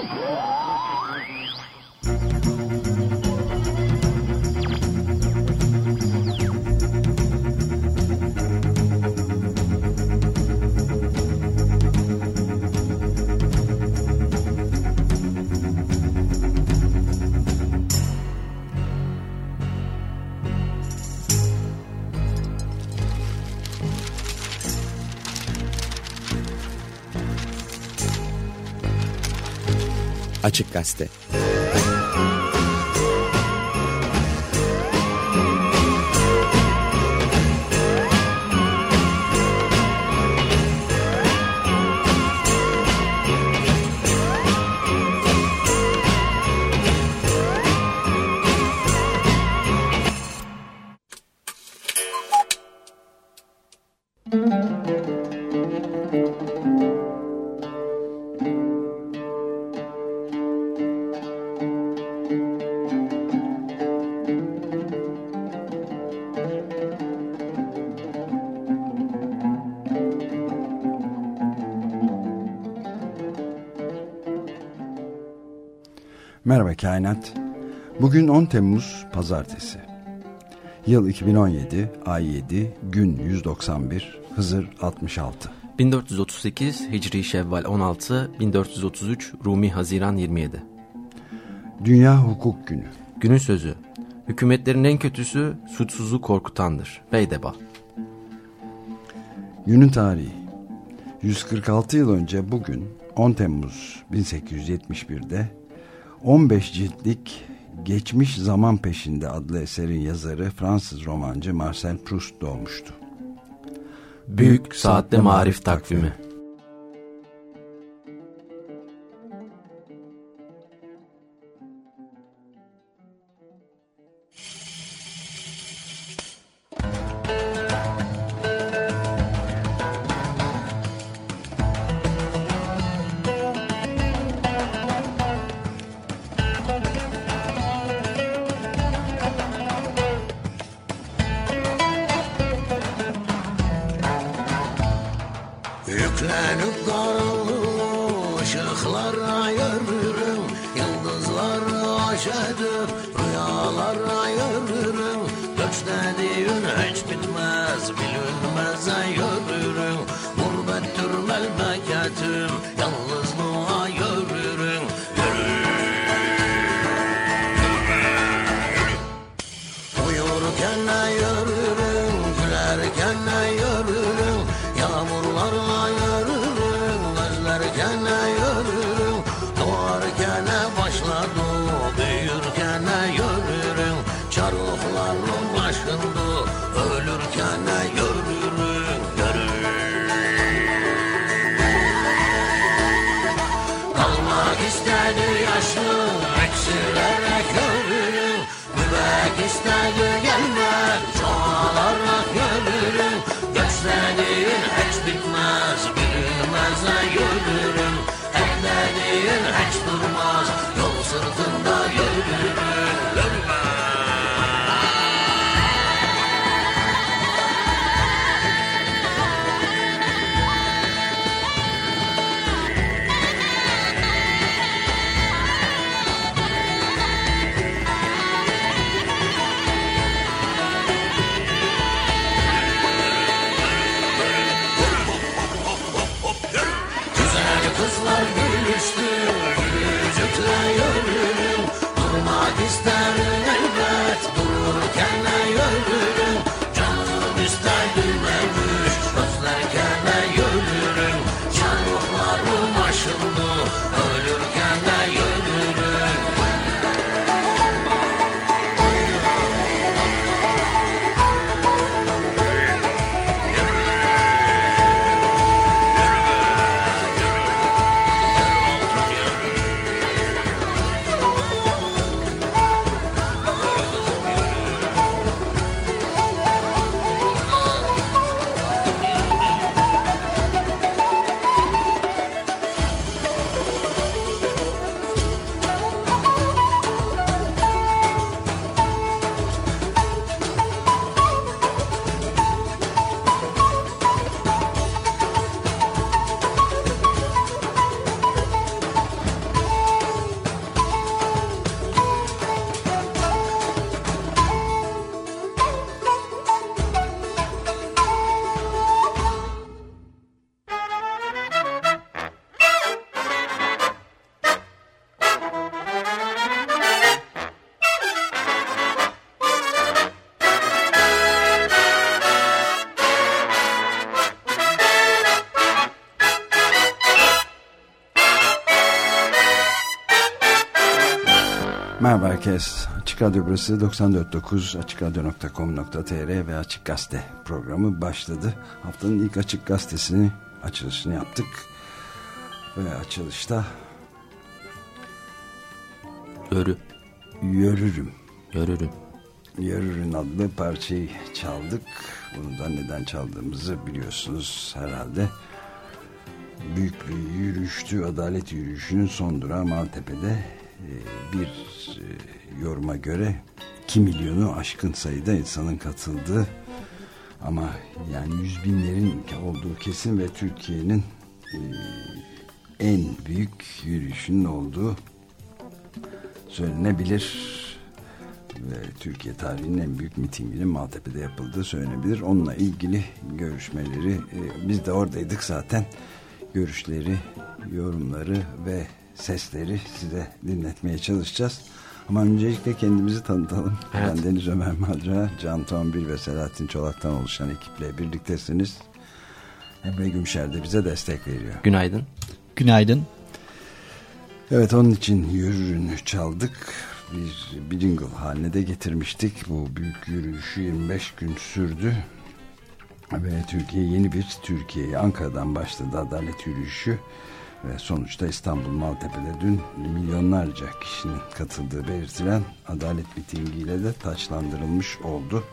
Whoa! Açık Gazete Merhaba Kainat. Bugün 10 Temmuz Pazartesi. Yıl 2017, ay 7, gün 191, Hızır 66. 1438 Hicri Şevval 16, 1433 Rumi Haziran 27. Dünya Hukuk Günü. Günün sözü. Hükümetlerin en kötüsü suçsuzu korkutandır. Beydeba. Günün tarihi. 146 yıl önce bugün 10 Temmuz 1871'de 15 ciltlik Geçmiş Zaman Peşinde adlı eserin yazarı Fransız romancı Marcel Proust doğmuştu. Büyük Saatte Marif Takvimi herkes. Açık Radyo burası 94.9 AçıkRadyo.com.tr ve Açık Gazete programı başladı. Haftanın ilk Açık Gazetesini açılışını yaptık. Ve açılışta Örü. Yörürüm. Yörürüm. Yörürün adlı parçayı çaldık. Bunu da neden çaldığımızı biliyorsunuz herhalde. Büyük bir yürüyüştü. Adalet yürüyüşünün son durağı Maltepe'de bir e, yoruma göre 2 milyonu aşkın sayıda insanın katıldığı ama yani yüz binlerin olduğu kesin ve Türkiye'nin e, en büyük yürüyüşünün olduğu söylenebilir ve Türkiye tarihinin en büyük mitinginin Maltepe'de yapıldığı söylenebilir. Onunla ilgili görüşmeleri e, biz de oradaydık zaten görüşleri, yorumları ve sesleri size dinletmeye çalışacağız. Ama öncelikle kendimizi tanıtalım. Evet. Ben Deniz Ömer Madra, Can Tombil ve Selahattin Çolak'tan oluşan ekiple birliktesiniz. Emre Gümşer de bize destek veriyor. Günaydın. Günaydın. Evet onun için yürürünü çaldık. Bir, bir jingle haline de getirmiştik. Bu büyük yürüyüşü 25 gün sürdü. Ve Türkiye yeni bir Türkiye'yi Ankara'dan başladı adalet yürüyüşü. Ve sonuçta İstanbul Maltepe'de dün milyonlarca kişinin katıldığı belirtilen adalet mitingiyle de taçlandırılmış oldu.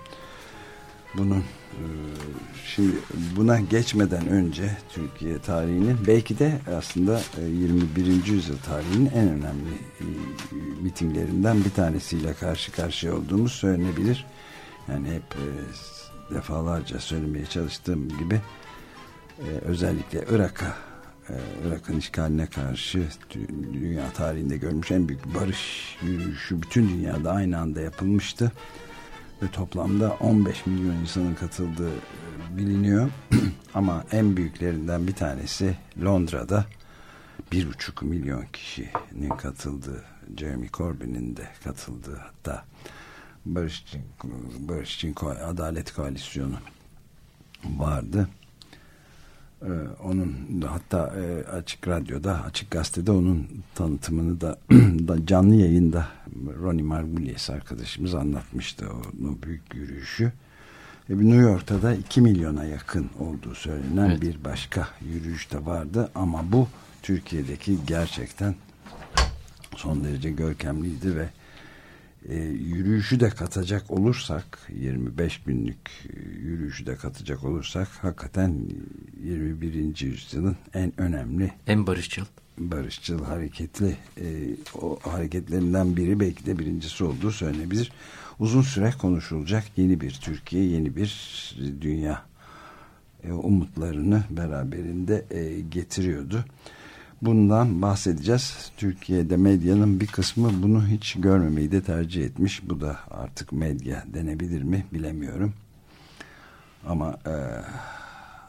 Bunun e, şimdi buna geçmeden önce Türkiye tarihinin belki de aslında e, 21. yüzyıl tarihinin en önemli e, mitinglerinden bir tanesiyle karşı karşıya olduğumuz söylenebilir. Yani hep e, defalarca söylemeye çalıştığım gibi e, özellikle Irak'a e, Irak'ın işgaline karşı dü- dünya tarihinde görmüş en büyük barış yürüyüşü bütün dünyada aynı anda yapılmıştı ve toplamda 15 milyon insanın katıldığı e, biliniyor ama en büyüklerinden bir tanesi Londra'da 1,5 milyon kişinin katıldığı Jeremy Corbyn'in de katıldığı hatta Barış için, Barış için Adalet Koalisyonu vardı. Ee, onun hatta e, Açık Radyo'da, Açık Gazete'de onun tanıtımını da, da canlı yayında Ronnie Margulies arkadaşımız anlatmıştı o, o büyük yürüyüşü. E, New York'ta da 2 milyona yakın olduğu söylenen Evet. bir başka yürüyüş de vardı ama bu Türkiye'deki gerçekten son derece görkemliydi ve e, yürüyüşü de katacak olursak 25 günlük yürüyüşü de katacak olursak hakikaten 21. yüzyılın en önemli En barışçıl. barışçıl hareketli e, o hareketlerinden biri belki de birincisi olduğu söylenebilir. Uzun süre konuşulacak yeni bir Türkiye, yeni bir dünya e, umutlarını beraberinde e, getiriyordu. Bundan bahsedeceğiz. Türkiye'de medyanın bir kısmı bunu hiç görmemeyi de tercih etmiş. Bu da artık medya denebilir mi bilemiyorum. Ama e,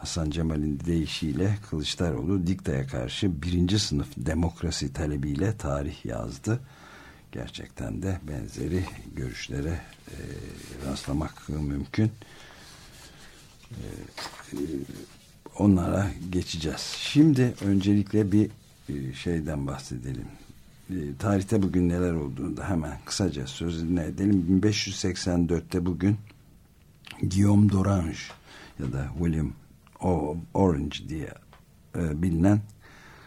Hasan Cemal'in deyişiyle Kılıçdaroğlu diktaya karşı birinci sınıf demokrasi talebiyle tarih yazdı. Gerçekten de benzeri görüşlere e, rastlamak mümkün. E, e, onlara geçeceğiz. Şimdi öncelikle bir e, şeyden bahsedelim. E, tarihte bugün neler olduğunu da hemen kısaca sözünü edelim. 1584'te bugün Guillaume d'Orange ya da William O- Orange diye e, bilinen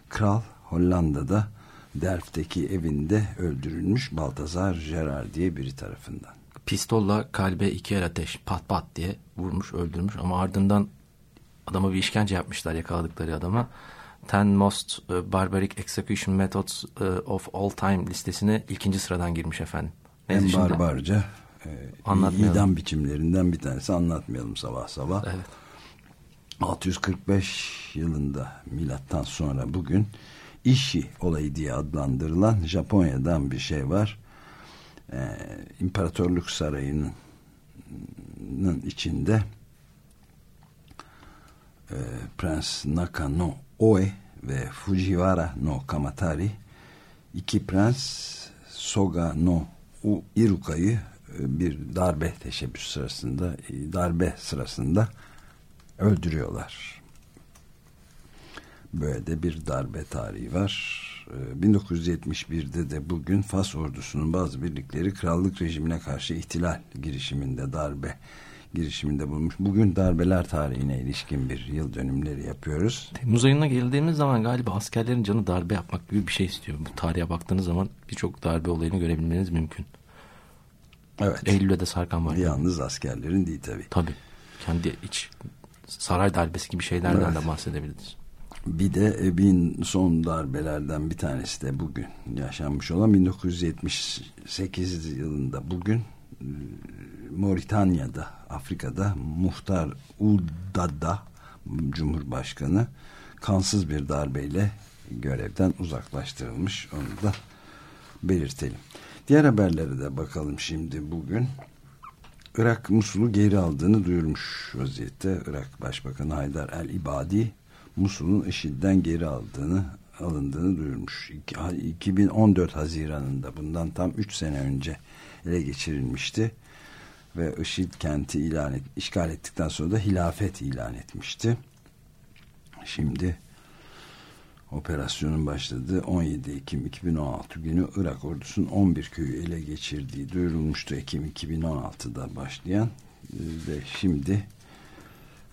kral Hollanda'da Delft'teki evinde öldürülmüş Baltazar Gerard diye biri tarafından. Pistolla kalbe iki el ateş pat pat diye vurmuş öldürmüş ama ardından adama bir işkence yapmışlar yakaladıkları adama. Ten Most e, Barbaric Execution Methods e, of All Time listesine ikinci sıradan girmiş efendim. Neyse en şimdi- barbarca e, idam biçimlerinden bir tanesi anlatmayalım sabah sabah. Evet. 645 yılında milattan sonra bugün işi olayı diye adlandırılan Japonya'dan bir şey var. Ee, İmparatorluk Sarayı'nın içinde e, Prens Naka no Oe ve Fujiwara no Kamatari iki prens Soga no Iruka'yı e, bir darbe teşebbüs sırasında e, darbe sırasında öldürüyorlar. Böyle de bir darbe tarihi var. Ee, 1971'de de bugün Fas ordusunun bazı birlikleri krallık rejimine karşı ihtilal girişiminde darbe girişiminde bulmuş. Bugün darbeler tarihine ilişkin bir yıl dönümleri yapıyoruz. Temmuz ayına geldiğimiz zaman galiba askerlerin canı darbe yapmak gibi bir şey istiyor. Bu tarihe baktığınız zaman birçok darbe olayını görebilmeniz mümkün. Evet. Eylül'e de sarkan var. Yalnız askerlerin değil tabii. Tabii. Kendi iç saray darbesi gibi şeylerden Evet. de bahsedebiliriz. Bir de e, bin son darbelerden bir tanesi de bugün yaşanmış olan 1978 yılında bugün e, Moritanya'da Afrika'da Muhtar Uldada Cumhurbaşkanı kansız bir darbeyle görevden uzaklaştırılmış onu da belirtelim. Diğer haberlere de bakalım şimdi bugün. Irak Musul'u geri aldığını duyurmuş vaziyette. Irak Başbakanı Haydar el-İbadi Musul'un IŞİD'den geri aldığını alındığını duyurmuş. İki- 2014 Haziran'ında bundan tam 3 sene önce ele geçirilmişti ve IŞİD kenti ilan et, işgal ettikten sonra da hilafet ilan etmişti. Şimdi operasyonun başladığı 17 Ekim 2016 günü Irak ordusunun 11 köyü ele geçirdiği duyurulmuştu Ekim 2016'da başlayan Ee, ve şimdi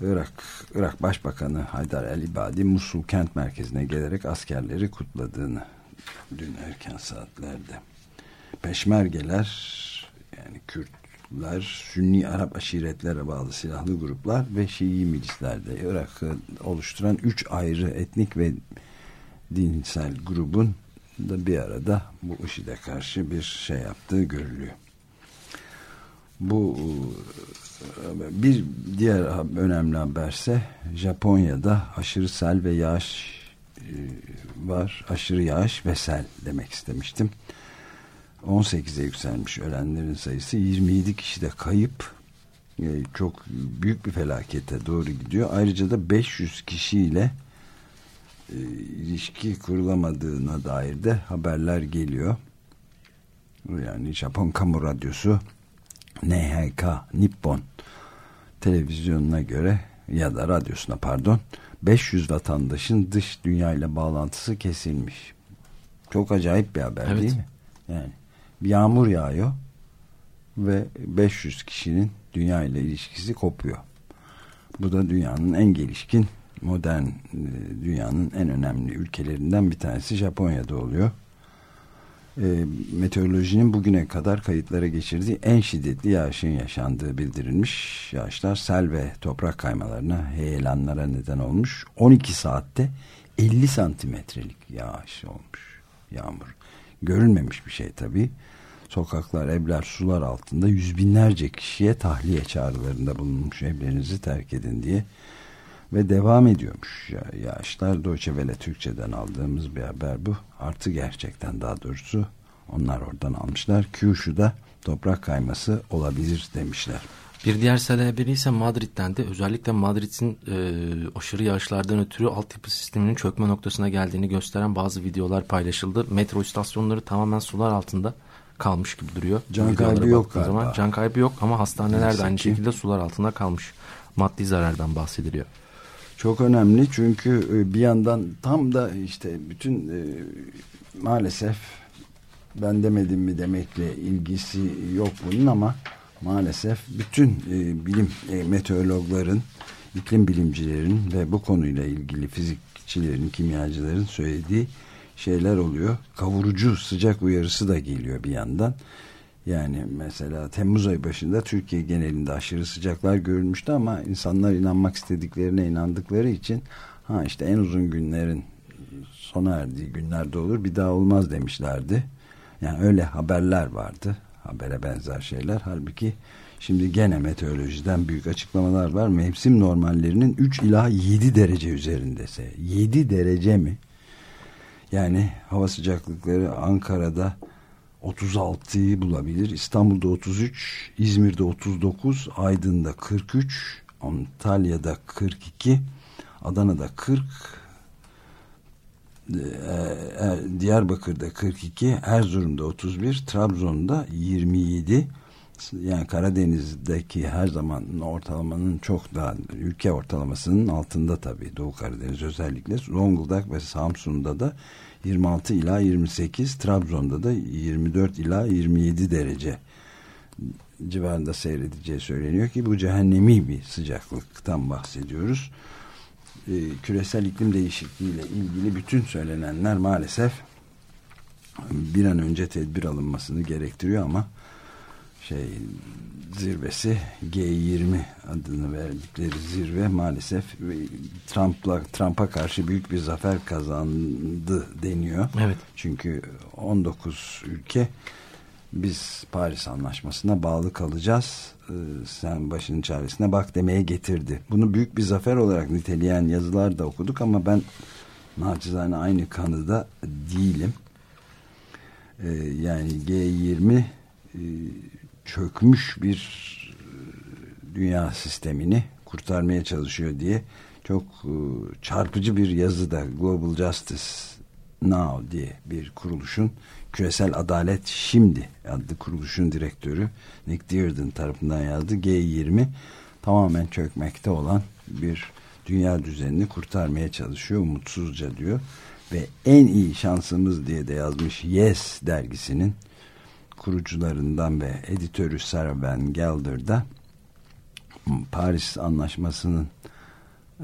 Irak Irak Başbakanı Haydar el-İbadi Musul kent merkezine gelerek askerleri kutladığını dün erken saatlerde. Peşmergeler yani Kürtler, Sünni Arap aşiretlere bağlı silahlı gruplar ve Şii milislerde Irak'ı oluşturan üç ayrı etnik ve dinsel grubun da bir arada bu IŞİD'e karşı bir şey yaptığı görülüyor. Bu bir diğer önemli haberse Japonya'da aşırı sel ve yağış e, var. Aşırı yağış ve sel demek istemiştim. 18'e yükselmiş ölenlerin sayısı 27 kişi de kayıp E, çok büyük bir felakete doğru gidiyor. Ayrıca da 500 kişiyle e, ilişki kurulamadığına dair de haberler geliyor. Yani Japon kamu radyosu NHK Nippon televizyonuna göre ya da radyosuna pardon 500 vatandaşın dış dünyayla bağlantısı kesilmiş. Çok acayip bir haber Evet. değil mi? Yani yağmur yağıyor ve 500 kişinin dünya ile ilişkisi kopuyor. Bu da dünyanın en gelişkin modern e, dünyanın en önemli ülkelerinden bir tanesi Japonya'da oluyor. E, meteorolojinin bugüne kadar kayıtlara geçirdiği en şiddetli yağışın yaşandığı bildirilmiş. Yağışlar sel ve toprak kaymalarına, heyelanlara neden olmuş. 12 saatte 50 santimetrelik yağış olmuş. Yağmur. Görülmemiş bir şey tabii. Sokaklar, evler sular altında yüz binlerce kişiye tahliye çağrılarında bulunmuş evlerinizi terk edin diye. Ve devam ediyormuş. Ya, yağışlar Deutsche Welle Türkçe'den aldığımız bir haber bu. Artı gerçekten daha doğrusu onlar oradan almışlar. Kyushu'da toprak kayması olabilir demişler Bir diğer sel haberi ise Madrid'den de özellikle Madrid'in e, aşırı yağışlardan ötürü altyapı sisteminin çökme noktasına geldiğini gösteren bazı videolar paylaşıldı. Metro istasyonları tamamen sular altında kalmış gibi duruyor. Can kaybı yok galiba. Can kaybı yok ama hastaneler Neyse de aynı ki. şekilde sular altında kalmış. Maddi zarardan bahsediliyor. çok önemli çünkü e, bir yandan tam da işte bütün e, maalesef ben demedim mi demekle ilgisi yok bunun ama maalesef bütün e, bilim e, meteorologların iklim bilimcilerin ve bu konuyla ilgili fizikçilerin kimyacıların söylediği şeyler oluyor kavurucu sıcak uyarısı da geliyor bir yandan yani mesela Temmuz ayı başında Türkiye genelinde aşırı sıcaklar görülmüştü ama insanlar inanmak istediklerine inandıkları için ha işte en uzun günlerin sona erdiği günlerde olur bir daha olmaz demişlerdi. Yani öyle haberler vardı. Habere benzer şeyler. Halbuki şimdi gene meteorolojiden büyük açıklamalar var. Mevsim normallerinin 3 ila 7 derece üzerindese. 7 derece mi? Yani hava sıcaklıkları Ankara'da 36'yı bulabilir. İstanbul'da 33, İzmir'de 39, Aydın'da 43, Antalya'da 42, Adana'da 40, e, e, Diyarbakır'da 42, Erzurum'da 31, Trabzon'da 27. Yani Karadeniz'deki her zaman ortalamanın çok daha ülke ortalamasının altında tabii Doğu Karadeniz özellikle Zonguldak ve Samsun'da da 26 ila 28 Trabzon'da da 24 ila 27 derece civarında seyredeceği söyleniyor ki bu cehennemi bir sıcaklıktan bahsediyoruz. Ee, küresel iklim değişikliğiyle ilgili bütün söylenenler maalesef bir an önce tedbir alınmasını gerektiriyor ama şey zirvesi G20 adını verdikleri zirve maalesef Trump'la Trump'a karşı büyük bir zafer kazandı deniyor. Evet. Çünkü 19 ülke biz Paris Anlaşması'na bağlı kalacağız. Ee, sen başının çaresine bak demeye getirdi. Bunu büyük bir zafer olarak niteleyen yazılar da okuduk ama ben naçizane aynı kanıda değilim. Ee, yani G20 e, çökmüş bir e, dünya sistemini kurtarmaya çalışıyor diye çok e, çarpıcı bir yazıda Global Justice Now diye bir kuruluşun Küresel Adalet Şimdi adlı kuruluşun direktörü Nick Dearden tarafından yazdı. G20 tamamen çökmekte olan bir dünya düzenini kurtarmaya çalışıyor umutsuzca diyor. Ve en iyi şansımız diye de yazmış Yes dergisinin kurucularından ve editörü Sarah Van Gelder da Paris Anlaşması'nın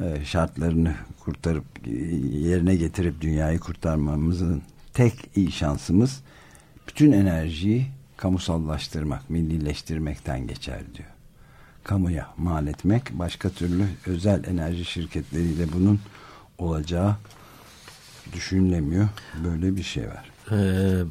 e, şartlarını kurtarıp yerine getirip dünyayı kurtarmamızın tek iyi şansımız bütün enerjiyi kamusallaştırmak, millileştirmekten geçer diyor. Kamuya mal etmek, başka türlü özel enerji şirketleriyle bunun olacağı düşünülemiyor. Böyle bir şey var. Ee,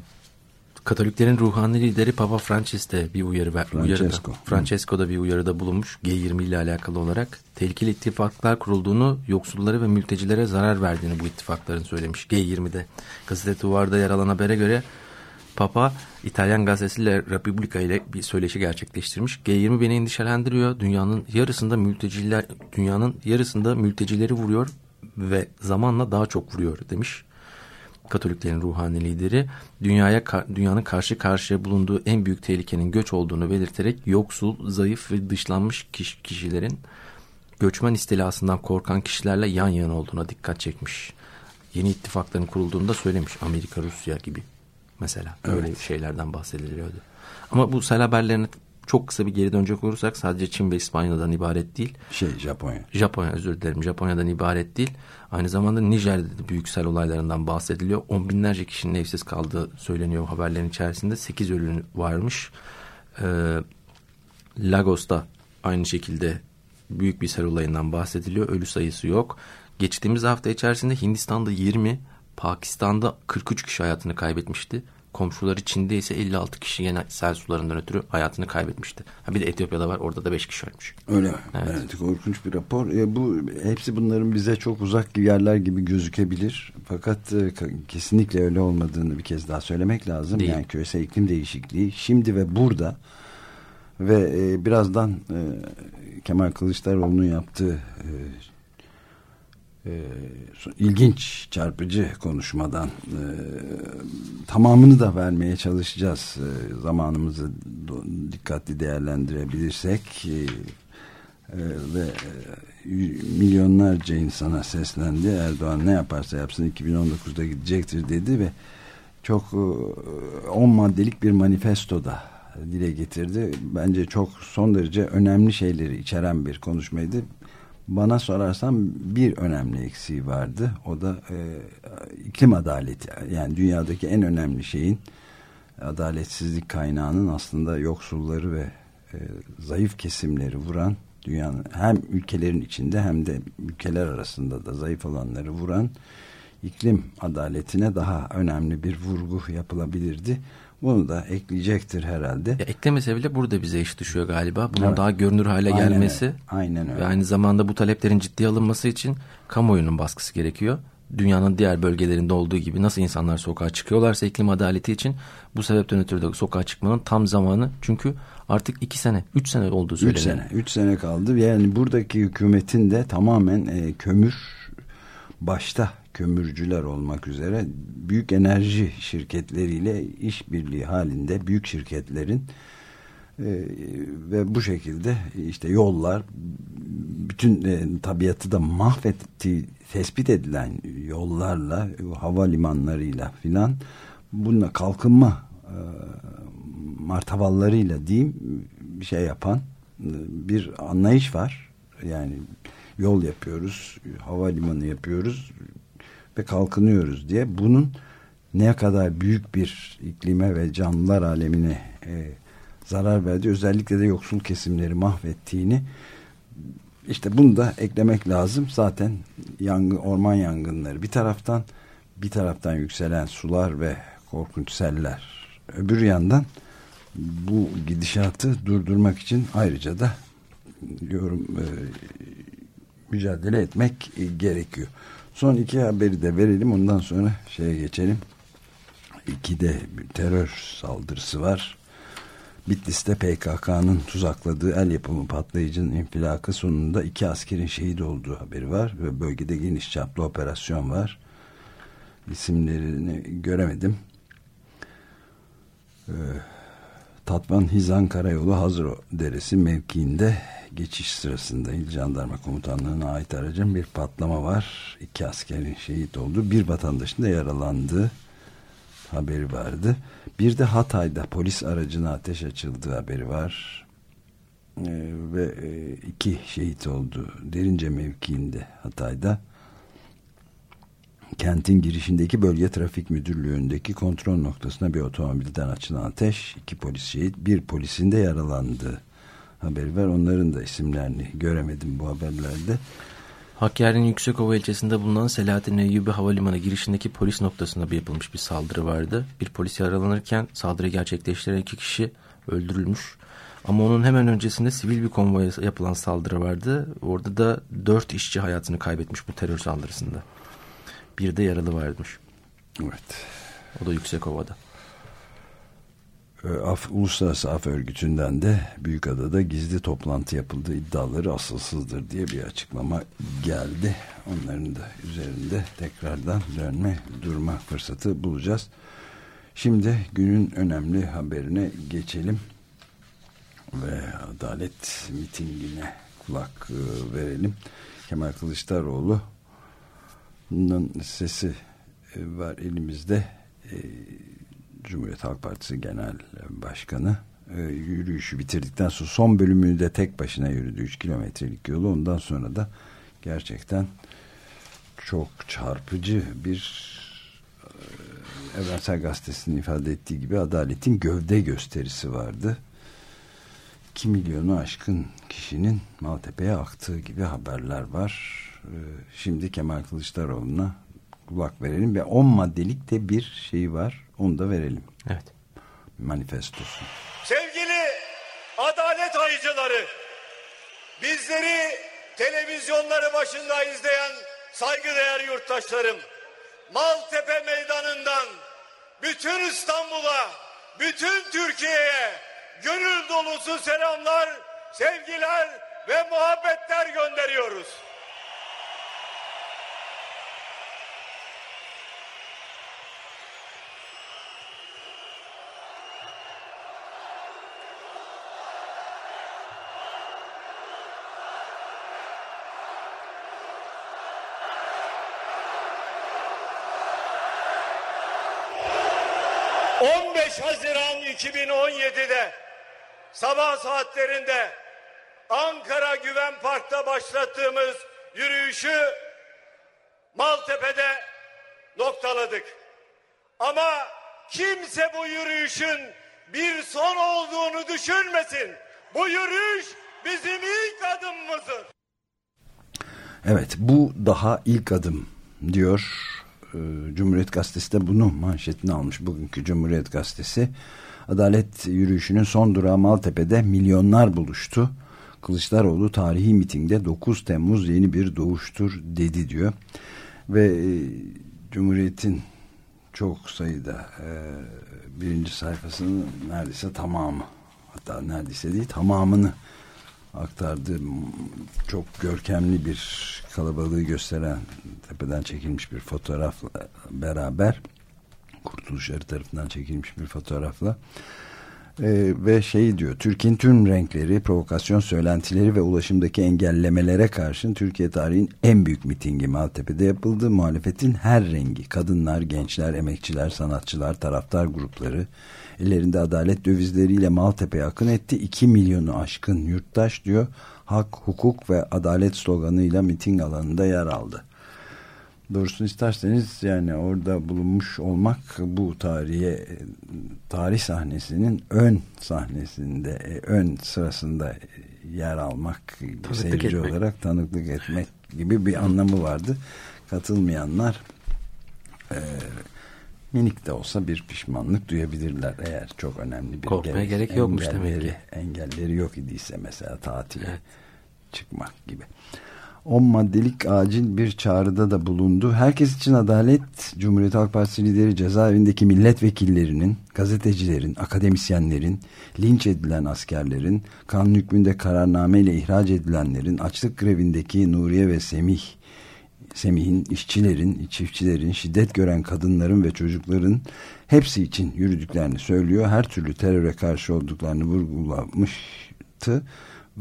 Katoliklerin ruhani lideri Papa Francis de bir uyarı ver, Francesco. uyarıda, Francesco da bir uyarıda bulunmuş G20 ile alakalı olarak tehlikeli ittifaklar kurulduğunu, yoksulları ve mültecilere zarar verdiğini bu ittifakların söylemiş G20'de. Gazete Duvar'da yer alan habere göre Papa İtalyan gazetesiyle Repubblica ile bir söyleşi gerçekleştirmiş. G20 beni endişelendiriyor. Dünyanın yarısında mülteciler dünyanın yarısında mültecileri vuruyor ve zamanla daha çok vuruyor demiş. Katoliklerin ruhani lideri dünyaya dünyanın karşı karşıya bulunduğu en büyük tehlikenin göç olduğunu belirterek yoksul, zayıf ve dışlanmış kişilerin göçmen istilasından korkan kişilerle yan yana olduğuna dikkat çekmiş. Yeni ittifakların kurulduğunda söylemiş Amerika, Rusya gibi mesela evet. öyle şeylerden bahsediliyordu. Ama bu sel haberlerine çok kısa bir geri dönecek olursak sadece Çin ve İspanya'dan ibaret değil. Şey Japonya. Japonya özür dilerim. Japonya'dan ibaret değil. Aynı zamanda Nijer'de de büyük sel olaylarından bahsediliyor. On binlerce kişinin evsiz kaldığı söyleniyor haberlerin içerisinde. Sekiz ölü varmış. Ee, Lagos'ta aynı şekilde büyük bir sel olayından bahsediliyor. Ölü sayısı yok. Geçtiğimiz hafta içerisinde Hindistan'da 20, Pakistan'da 43 kişi hayatını kaybetmişti. Komşuları Çin'de ise 56 kişi yine sel sularından ötürü hayatını kaybetmişti. Ha bir de Etiyopya'da var orada da 5 kişi ölmüş. Öyle mi? Evet. evet korkunç bir rapor. E, bu Hepsi bunların bize çok uzak yerler gibi gözükebilir. Fakat e, kesinlikle öyle olmadığını bir kez daha söylemek lazım. Değil. Yani küresel iklim değişikliği şimdi ve burada ve e, birazdan e, Kemal Kılıçdaroğlu'nun yaptığı e, e, ilginç, çarpıcı konuşmadan e, tamamını da vermeye çalışacağız. E, zamanımızı dikkatli değerlendirebilirsek e, e, ve e, milyonlarca insana seslendi. Erdoğan ne yaparsa yapsın 2019'da gidecektir dedi ve çok 10 e, maddelik bir manifestoda dile getirdi. Bence çok son derece önemli şeyleri içeren bir konuşmaydı bana sorarsan bir önemli eksiği vardı. O da e, iklim adaleti. Yani dünyadaki en önemli şeyin adaletsizlik kaynağının aslında yoksulları ve e, zayıf kesimleri vuran dünyanın hem ülkelerin içinde hem de ülkeler arasında da zayıf olanları vuran iklim adaletine daha önemli bir vurgu yapılabilirdi. Bunu da ekleyecektir herhalde. Ya eklemese bile burada bize iş düşüyor galiba. Bunun evet. daha görünür hale Aynen gelmesi. Öyle. Aynen öyle. Ve aynı zamanda bu taleplerin ciddiye alınması için kamuoyunun baskısı gerekiyor. Dünyanın diğer bölgelerinde olduğu gibi nasıl insanlar sokağa çıkıyorlarsa iklim adaleti için bu sebepten ötürü de sokağa çıkmanın tam zamanı. Çünkü artık iki sene, üç sene olduğu söyleniyor. Üç sene, üç sene kaldı. Yani buradaki hükümetin de tamamen e, kömür başta kömürcüler olmak üzere büyük enerji şirketleriyle işbirliği halinde büyük şirketlerin ve bu şekilde işte yollar bütün e, tabiatı da mahvettiği tespit edilen yollarla havalimanlarıyla filan bununla kalkınma e, martavallarıyla diyeyim bir şey yapan e, bir anlayış var. Yani yol yapıyoruz, havalimanı yapıyoruz ve kalkınıyoruz diye bunun ne kadar büyük bir iklime ve canlılar alemine e, zarar verdi. Özellikle de yoksul kesimleri mahvettiğini işte bunu da eklemek lazım. Zaten yangın, orman yangınları bir taraftan bir taraftan yükselen sular ve korkunç seller öbür yandan bu gidişatı durdurmak için ayrıca da diyorum e, mücadele etmek e, gerekiyor. Son iki haberi de verelim ondan sonra şeye geçelim. İki de terör saldırısı var. Bitlis'te PKK'nın tuzakladığı el yapımı patlayıcının infilakı sonunda iki askerin şehit olduğu haberi var. Ve bölgede geniş çaplı operasyon var. İsimlerini göremedim. Ee, Tatvan Hizan Karayolu Hazro Deresi mevkiinde geçiş sırasında İl Jandarma Komutanlığı'na ait aracın bir patlama var. İki askerin şehit olduğu, bir vatandaşın da yaralandığı haberi vardı. Bir de Hatay'da polis aracına ateş açıldığı haberi var. Ee, ve e, iki şehit oldu. Derince mevkiinde Hatay'da. Kentin girişindeki bölge trafik müdürlüğündeki kontrol noktasına bir otomobilden açılan ateş, iki polis şehit, bir polisin de yaralandığı haberi var. Onların da isimlerini göremedim bu haberlerde. Hakkari'nin Yüksekova ilçesinde bulunan Selahattin Eyyubi Havalimanı girişindeki polis noktasında bir yapılmış bir saldırı vardı. Bir polis yaralanırken saldırı gerçekleştiren iki kişi öldürülmüş. Ama onun hemen öncesinde sivil bir konvoya yapılan saldırı vardı. Orada da dört işçi hayatını kaybetmiş bu terör saldırısında. Bir de yaralı varmış. Evet. O da Yüksekova'da. Ee, Af, Uluslararası Af Örgütü'nden de Büyükada'da gizli toplantı yapıldığı iddiaları asılsızdır diye bir açıklama geldi. Onların da üzerinde tekrardan dönme, durma fırsatı bulacağız. Şimdi günün önemli haberine geçelim ve adalet mitingine kulak e, verelim. Kemal Kılıçdaroğlu'nun sesi e, var elimizde. E, Cumhuriyet Halk Partisi Genel Başkanı e, yürüyüşü bitirdikten sonra son bölümünü de tek başına yürüdü 3 kilometrelik yolu ondan sonra da gerçekten çok çarpıcı bir Evrensel Gazetesi'nin ifade ettiği gibi adaletin gövde gösterisi vardı. 2 milyonu aşkın kişinin Maltepe'ye aktığı gibi haberler var. E, şimdi Kemal Kılıçdaroğlu'na kulak verelim ve 10 maddelik de bir şey var. Onu da verelim. Evet. Manifestosu. Sevgili adalet ayıcıları, bizleri televizyonları başında izleyen saygıdeğer yurttaşlarım, Maltepe Meydanı'ndan bütün İstanbul'a, bütün Türkiye'ye gönül dolusu selamlar, sevgiler ve muhabbetler gönderiyoruz. 15 Haziran 2017'de sabah saatlerinde Ankara Güven Park'ta başlattığımız yürüyüşü Maltepe'de noktaladık. Ama kimse bu yürüyüşün bir son olduğunu düşünmesin. Bu yürüyüş bizim ilk adımımızdır. Evet bu daha ilk adım diyor Cumhuriyet Gazetesi de bunu manşetine almış. Bugünkü Cumhuriyet Gazetesi Adalet yürüyüşünün son durağı Maltepe'de milyonlar buluştu. Kılıçdaroğlu tarihi mitingde 9 Temmuz yeni bir doğuştur dedi diyor. Ve e, Cumhuriyet'in çok sayıda e, birinci sayfasının neredeyse tamamı hatta neredeyse değil tamamını aktardı. Çok görkemli bir kalabalığı gösteren tepeden çekilmiş bir fotoğrafla beraber Kurtuluş Arı tarafından çekilmiş bir fotoğrafla Ee, ve şey diyor Türkiye'nin tüm renkleri, provokasyon söylentileri ve ulaşımdaki engellemelere karşın Türkiye tarihinin en büyük mitingi Maltepe'de yapıldı. Muhalefetin her rengi, kadınlar, gençler, emekçiler, sanatçılar, taraftar grupları ellerinde adalet dövizleriyle Maltepe'ye akın etti. 2 milyonu aşkın yurttaş diyor hak, hukuk ve adalet sloganıyla miting alanında yer aldı doğrusunu isterseniz yani orada bulunmuş olmak bu tarihe tarih sahnesinin ön sahnesinde e, ön sırasında yer almak tanıklık seyirci etmek. olarak tanıklık etmek gibi bir anlamı vardı. Katılmayanlar e, minik de olsa bir pişmanlık duyabilirler eğer çok önemli bir Korkmaya gerek, gerek yokmuş demek ki. Engelleri yok idiyse mesela tatile evet. çıkmak gibi. 10 maddelik acil bir çağrıda da bulundu. Herkes için adalet, Cumhuriyet Halk Partisi lideri cezaevindeki milletvekillerinin, gazetecilerin, akademisyenlerin, linç edilen askerlerin, kanun hükmünde kararnameyle ihraç edilenlerin, açlık grevindeki Nuriye ve Semih, Semih'in, işçilerin, çiftçilerin, şiddet gören kadınların ve çocukların hepsi için yürüdüklerini söylüyor. Her türlü teröre karşı olduklarını vurgulamıştı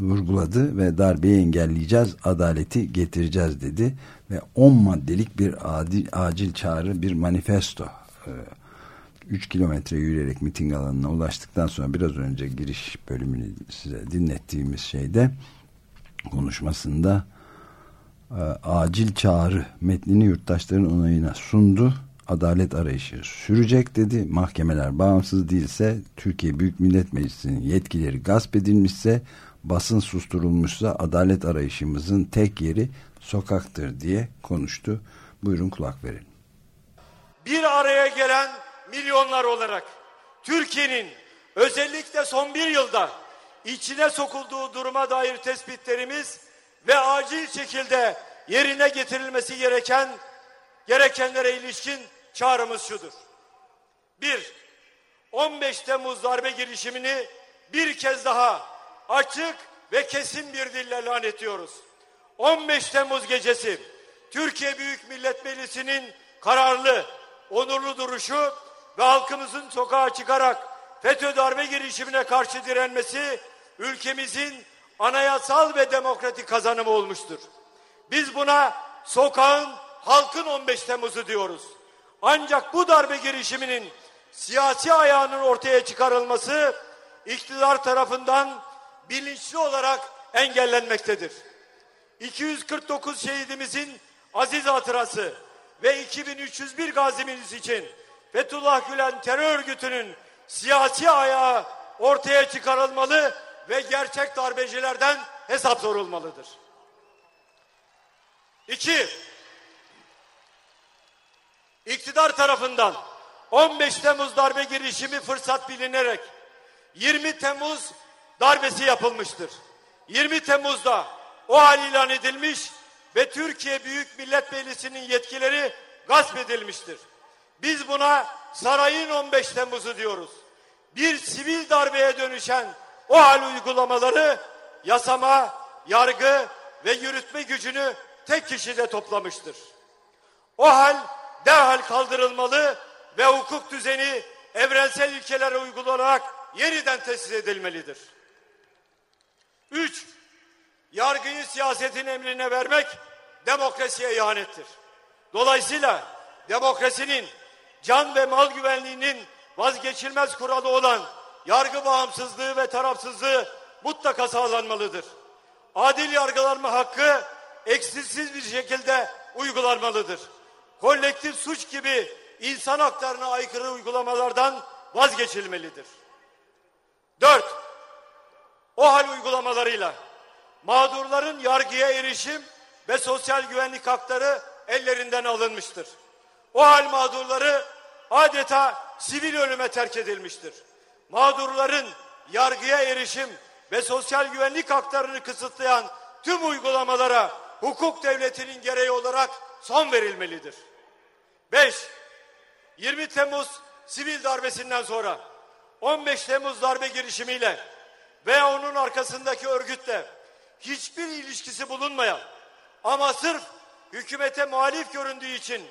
vurguladı ve darbeyi engelleyeceğiz, adaleti getireceğiz dedi ve 10 maddelik bir adil, acil çağrı, bir manifesto 3 ee, kilometre yürüyerek miting alanına ulaştıktan sonra biraz önce giriş bölümünü size dinlettiğimiz şeyde konuşmasında e, acil çağrı metnini yurttaşların onayına sundu. Adalet arayışı sürecek dedi. Mahkemeler bağımsız değilse Türkiye Büyük Millet Meclisi'nin yetkileri gasp edilmişse basın susturulmuşsa adalet arayışımızın tek yeri sokaktır diye konuştu. Buyurun kulak verin. Bir araya gelen milyonlar olarak Türkiye'nin özellikle son bir yılda içine sokulduğu duruma dair tespitlerimiz ve acil şekilde yerine getirilmesi gereken gerekenlere ilişkin çağrımız şudur. Bir, 15 Temmuz darbe girişimini bir kez daha açık ve kesin bir dille lanetliyoruz. 15 Temmuz gecesi Türkiye Büyük Millet Meclisi'nin kararlı, onurlu duruşu ve halkımızın sokağa çıkarak FETÖ darbe girişimine karşı direnmesi ülkemizin anayasal ve demokratik kazanımı olmuştur. Biz buna sokağın, halkın 15 Temmuz'u diyoruz. Ancak bu darbe girişiminin siyasi ayağının ortaya çıkarılması iktidar tarafından bilinçli olarak engellenmektedir. 249 şehidimizin aziz hatırası ve 2301 gazimiz için Fethullah Gülen terör örgütünün siyasi ayağı ortaya çıkarılmalı ve gerçek darbecilerden hesap sorulmalıdır. İki, iktidar tarafından 15 Temmuz darbe girişimi fırsat bilinerek 20 Temmuz darbesi yapılmıştır. 20 Temmuz'da o hal ilan edilmiş ve Türkiye Büyük Millet Meclisi'nin yetkileri gasp edilmiştir. Biz buna sarayın 15 Temmuz'u diyoruz. Bir sivil darbeye dönüşen o hal uygulamaları yasama, yargı ve yürütme gücünü tek kişide toplamıştır. O hal derhal kaldırılmalı ve hukuk düzeni evrensel ilkelere uygulanarak yeniden tesis edilmelidir. Üç, yargıyı siyasetin emrine vermek demokrasiye ihanettir. Dolayısıyla demokrasinin can ve mal güvenliğinin vazgeçilmez kuralı olan yargı bağımsızlığı ve tarafsızlığı mutlaka sağlanmalıdır. Adil yargılanma hakkı eksiksiz bir şekilde uygulanmalıdır. Kolektif suç gibi insan haklarına aykırı uygulamalardan vazgeçilmelidir. Dört, o hal uygulamalarıyla mağdurların yargıya erişim ve sosyal güvenlik hakları ellerinden alınmıştır. O hal mağdurları adeta sivil ölüme terk edilmiştir. Mağdurların yargıya erişim ve sosyal güvenlik haklarını kısıtlayan tüm uygulamalara hukuk devletinin gereği olarak son verilmelidir. 5. 20 Temmuz sivil darbesinden sonra 15 Temmuz darbe girişimiyle veya onun arkasındaki örgütle hiçbir ilişkisi bulunmayan ama sırf hükümete muhalif göründüğü için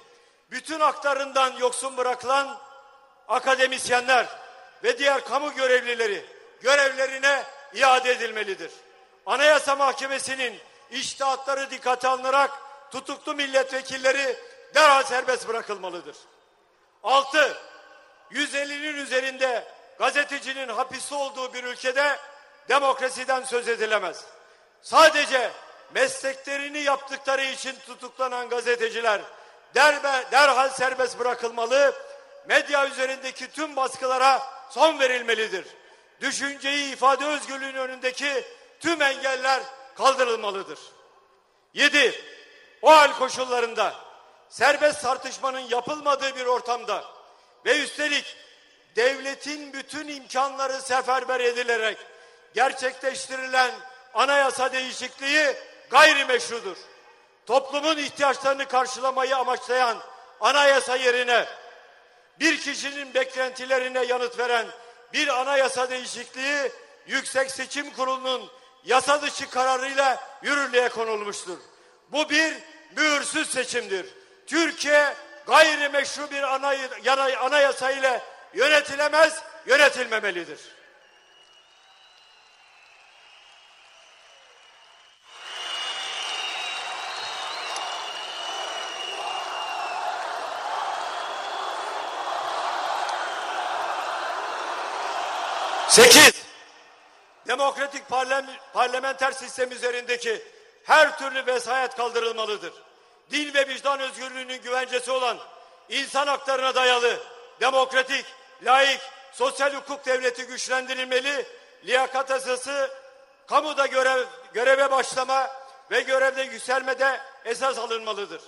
bütün haklarından yoksun bırakılan akademisyenler, ve diğer kamu görevlileri görevlerine iade edilmelidir. Anayasa Mahkemesi'nin iştahatları dikkate alınarak tutuklu milletvekilleri derhal serbest bırakılmalıdır. 6. 150'nin üzerinde gazetecinin hapiste olduğu bir ülkede demokrasiden söz edilemez. Sadece mesleklerini yaptıkları için tutuklanan gazeteciler derbe, derhal serbest bırakılmalı, medya üzerindeki tüm baskılara son verilmelidir. Düşünceyi ifade özgürlüğünün önündeki tüm engeller kaldırılmalıdır. 7. O hal koşullarında serbest tartışmanın yapılmadığı bir ortamda ve üstelik devletin bütün imkanları seferber edilerek gerçekleştirilen anayasa değişikliği gayrimeşrudur. Toplumun ihtiyaçlarını karşılamayı amaçlayan anayasa yerine bir kişinin beklentilerine yanıt veren bir anayasa değişikliği Yüksek Seçim Kurulu'nun yasa dışı kararıyla yürürlüğe konulmuştur. Bu bir mühürsüz seçimdir. Türkiye gayrimeşru bir anayasa ile yönetilemez, yönetilmemelidir. Sekiz, demokratik parlamenter sistem üzerindeki her türlü vesayet kaldırılmalıdır. Dil ve vicdan özgürlüğünün güvencesi olan insan haklarına dayalı demokratik, laik, sosyal hukuk devleti güçlendirilmeli, liyakat esası kamuda görev, göreve başlama ve görevde yükselmede esas alınmalıdır.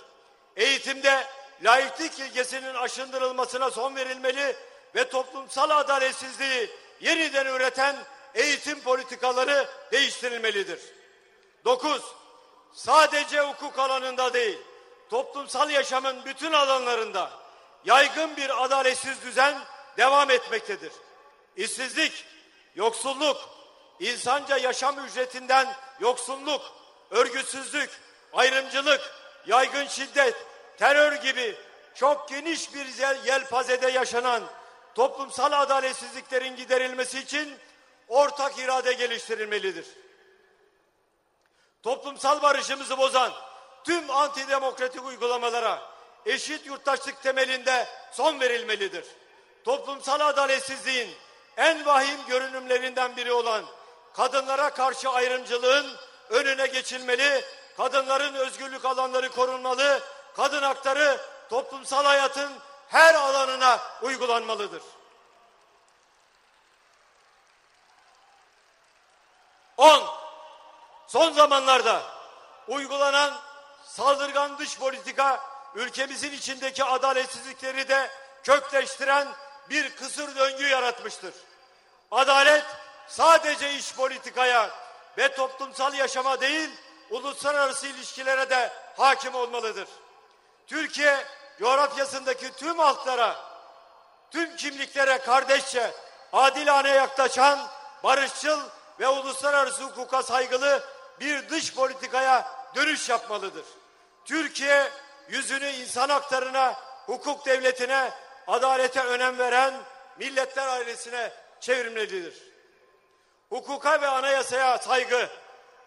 Eğitimde laiklik ilkesinin aşındırılmasına son verilmeli ve toplumsal adaletsizliği yeniden üreten eğitim politikaları değiştirilmelidir. 9. Sadece hukuk alanında değil, toplumsal yaşamın bütün alanlarında yaygın bir adaletsiz düzen devam etmektedir. İşsizlik, yoksulluk, insanca yaşam ücretinden yoksulluk, örgütsüzlük, ayrımcılık, yaygın şiddet, terör gibi çok geniş bir yelpazede yaşanan toplumsal adaletsizliklerin giderilmesi için ortak irade geliştirilmelidir. Toplumsal barışımızı bozan tüm antidemokratik uygulamalara eşit yurttaşlık temelinde son verilmelidir. Toplumsal adaletsizliğin en vahim görünümlerinden biri olan kadınlara karşı ayrımcılığın önüne geçilmeli, kadınların özgürlük alanları korunmalı, kadın hakları toplumsal hayatın her alanına uygulanmalıdır. 10. Son zamanlarda uygulanan saldırgan dış politika ülkemizin içindeki adaletsizlikleri de kökleştiren bir kısır döngü yaratmıştır. Adalet sadece iş politikaya ve toplumsal yaşama değil, uluslararası ilişkilere de hakim olmalıdır. Türkiye coğrafyasındaki tüm halklara, tüm kimliklere kardeşçe, adilane yaklaşan, barışçıl ve uluslararası hukuka saygılı bir dış politikaya dönüş yapmalıdır. Türkiye yüzünü insan haklarına, hukuk devletine, adalete önem veren milletler ailesine çevirmelidir. Hukuka ve anayasaya saygı,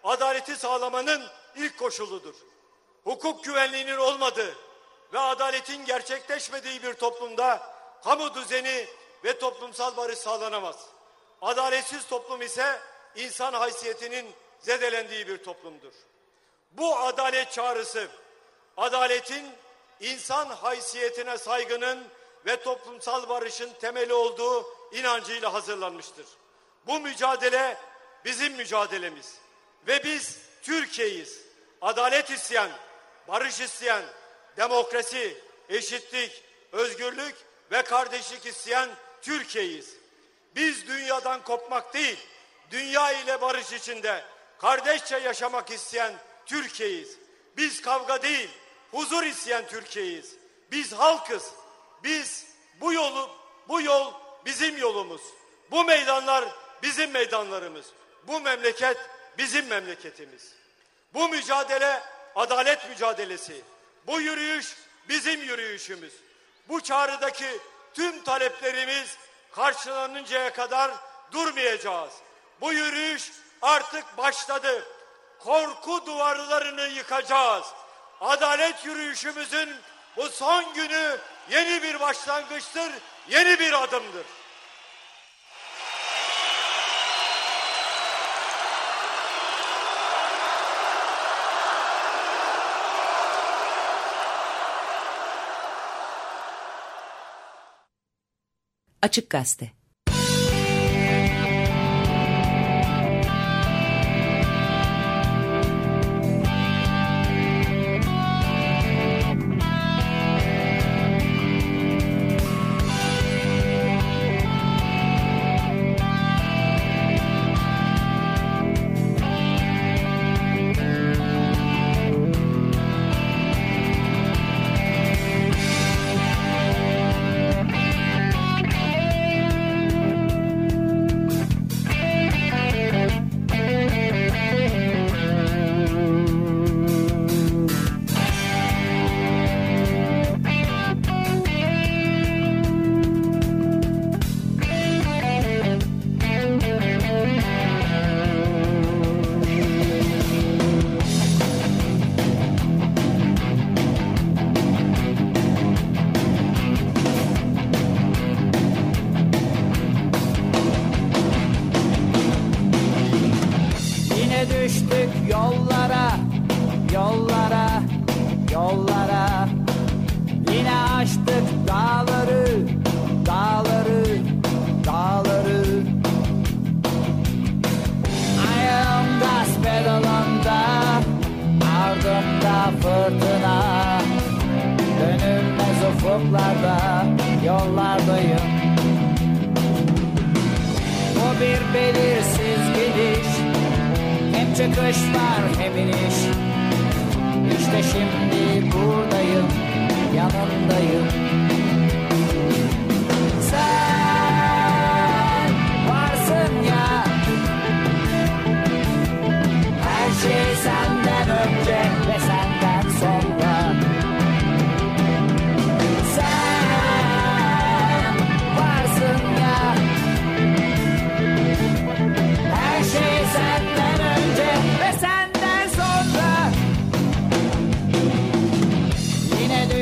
adaleti sağlamanın ilk koşuludur. Hukuk güvenliğinin olmadığı ve adaletin gerçekleşmediği bir toplumda kamu düzeni ve toplumsal barış sağlanamaz. Adaletsiz toplum ise insan haysiyetinin zedelendiği bir toplumdur. Bu adalet çağrısı, adaletin insan haysiyetine saygının ve toplumsal barışın temeli olduğu inancıyla hazırlanmıştır. Bu mücadele bizim mücadelemiz ve biz Türkiye'yiz. Adalet isteyen, barış isteyen, demokrasi, eşitlik, özgürlük ve kardeşlik isteyen Türkiye'yiz. Biz dünyadan kopmak değil, dünya ile barış içinde kardeşçe yaşamak isteyen Türkiye'yiz. Biz kavga değil, huzur isteyen Türkiye'yiz. Biz halkız. Biz bu yolu, bu yol bizim yolumuz. Bu meydanlar bizim meydanlarımız. Bu memleket bizim memleketimiz. Bu mücadele adalet mücadelesi. Bu yürüyüş bizim yürüyüşümüz. Bu çağrıdaki tüm taleplerimiz karşılanıncaya kadar durmayacağız. Bu yürüyüş artık başladı. Korku duvarlarını yıkacağız. Adalet yürüyüşümüzün bu son günü yeni bir başlangıçtır, yeni bir adımdır. Açık Gazete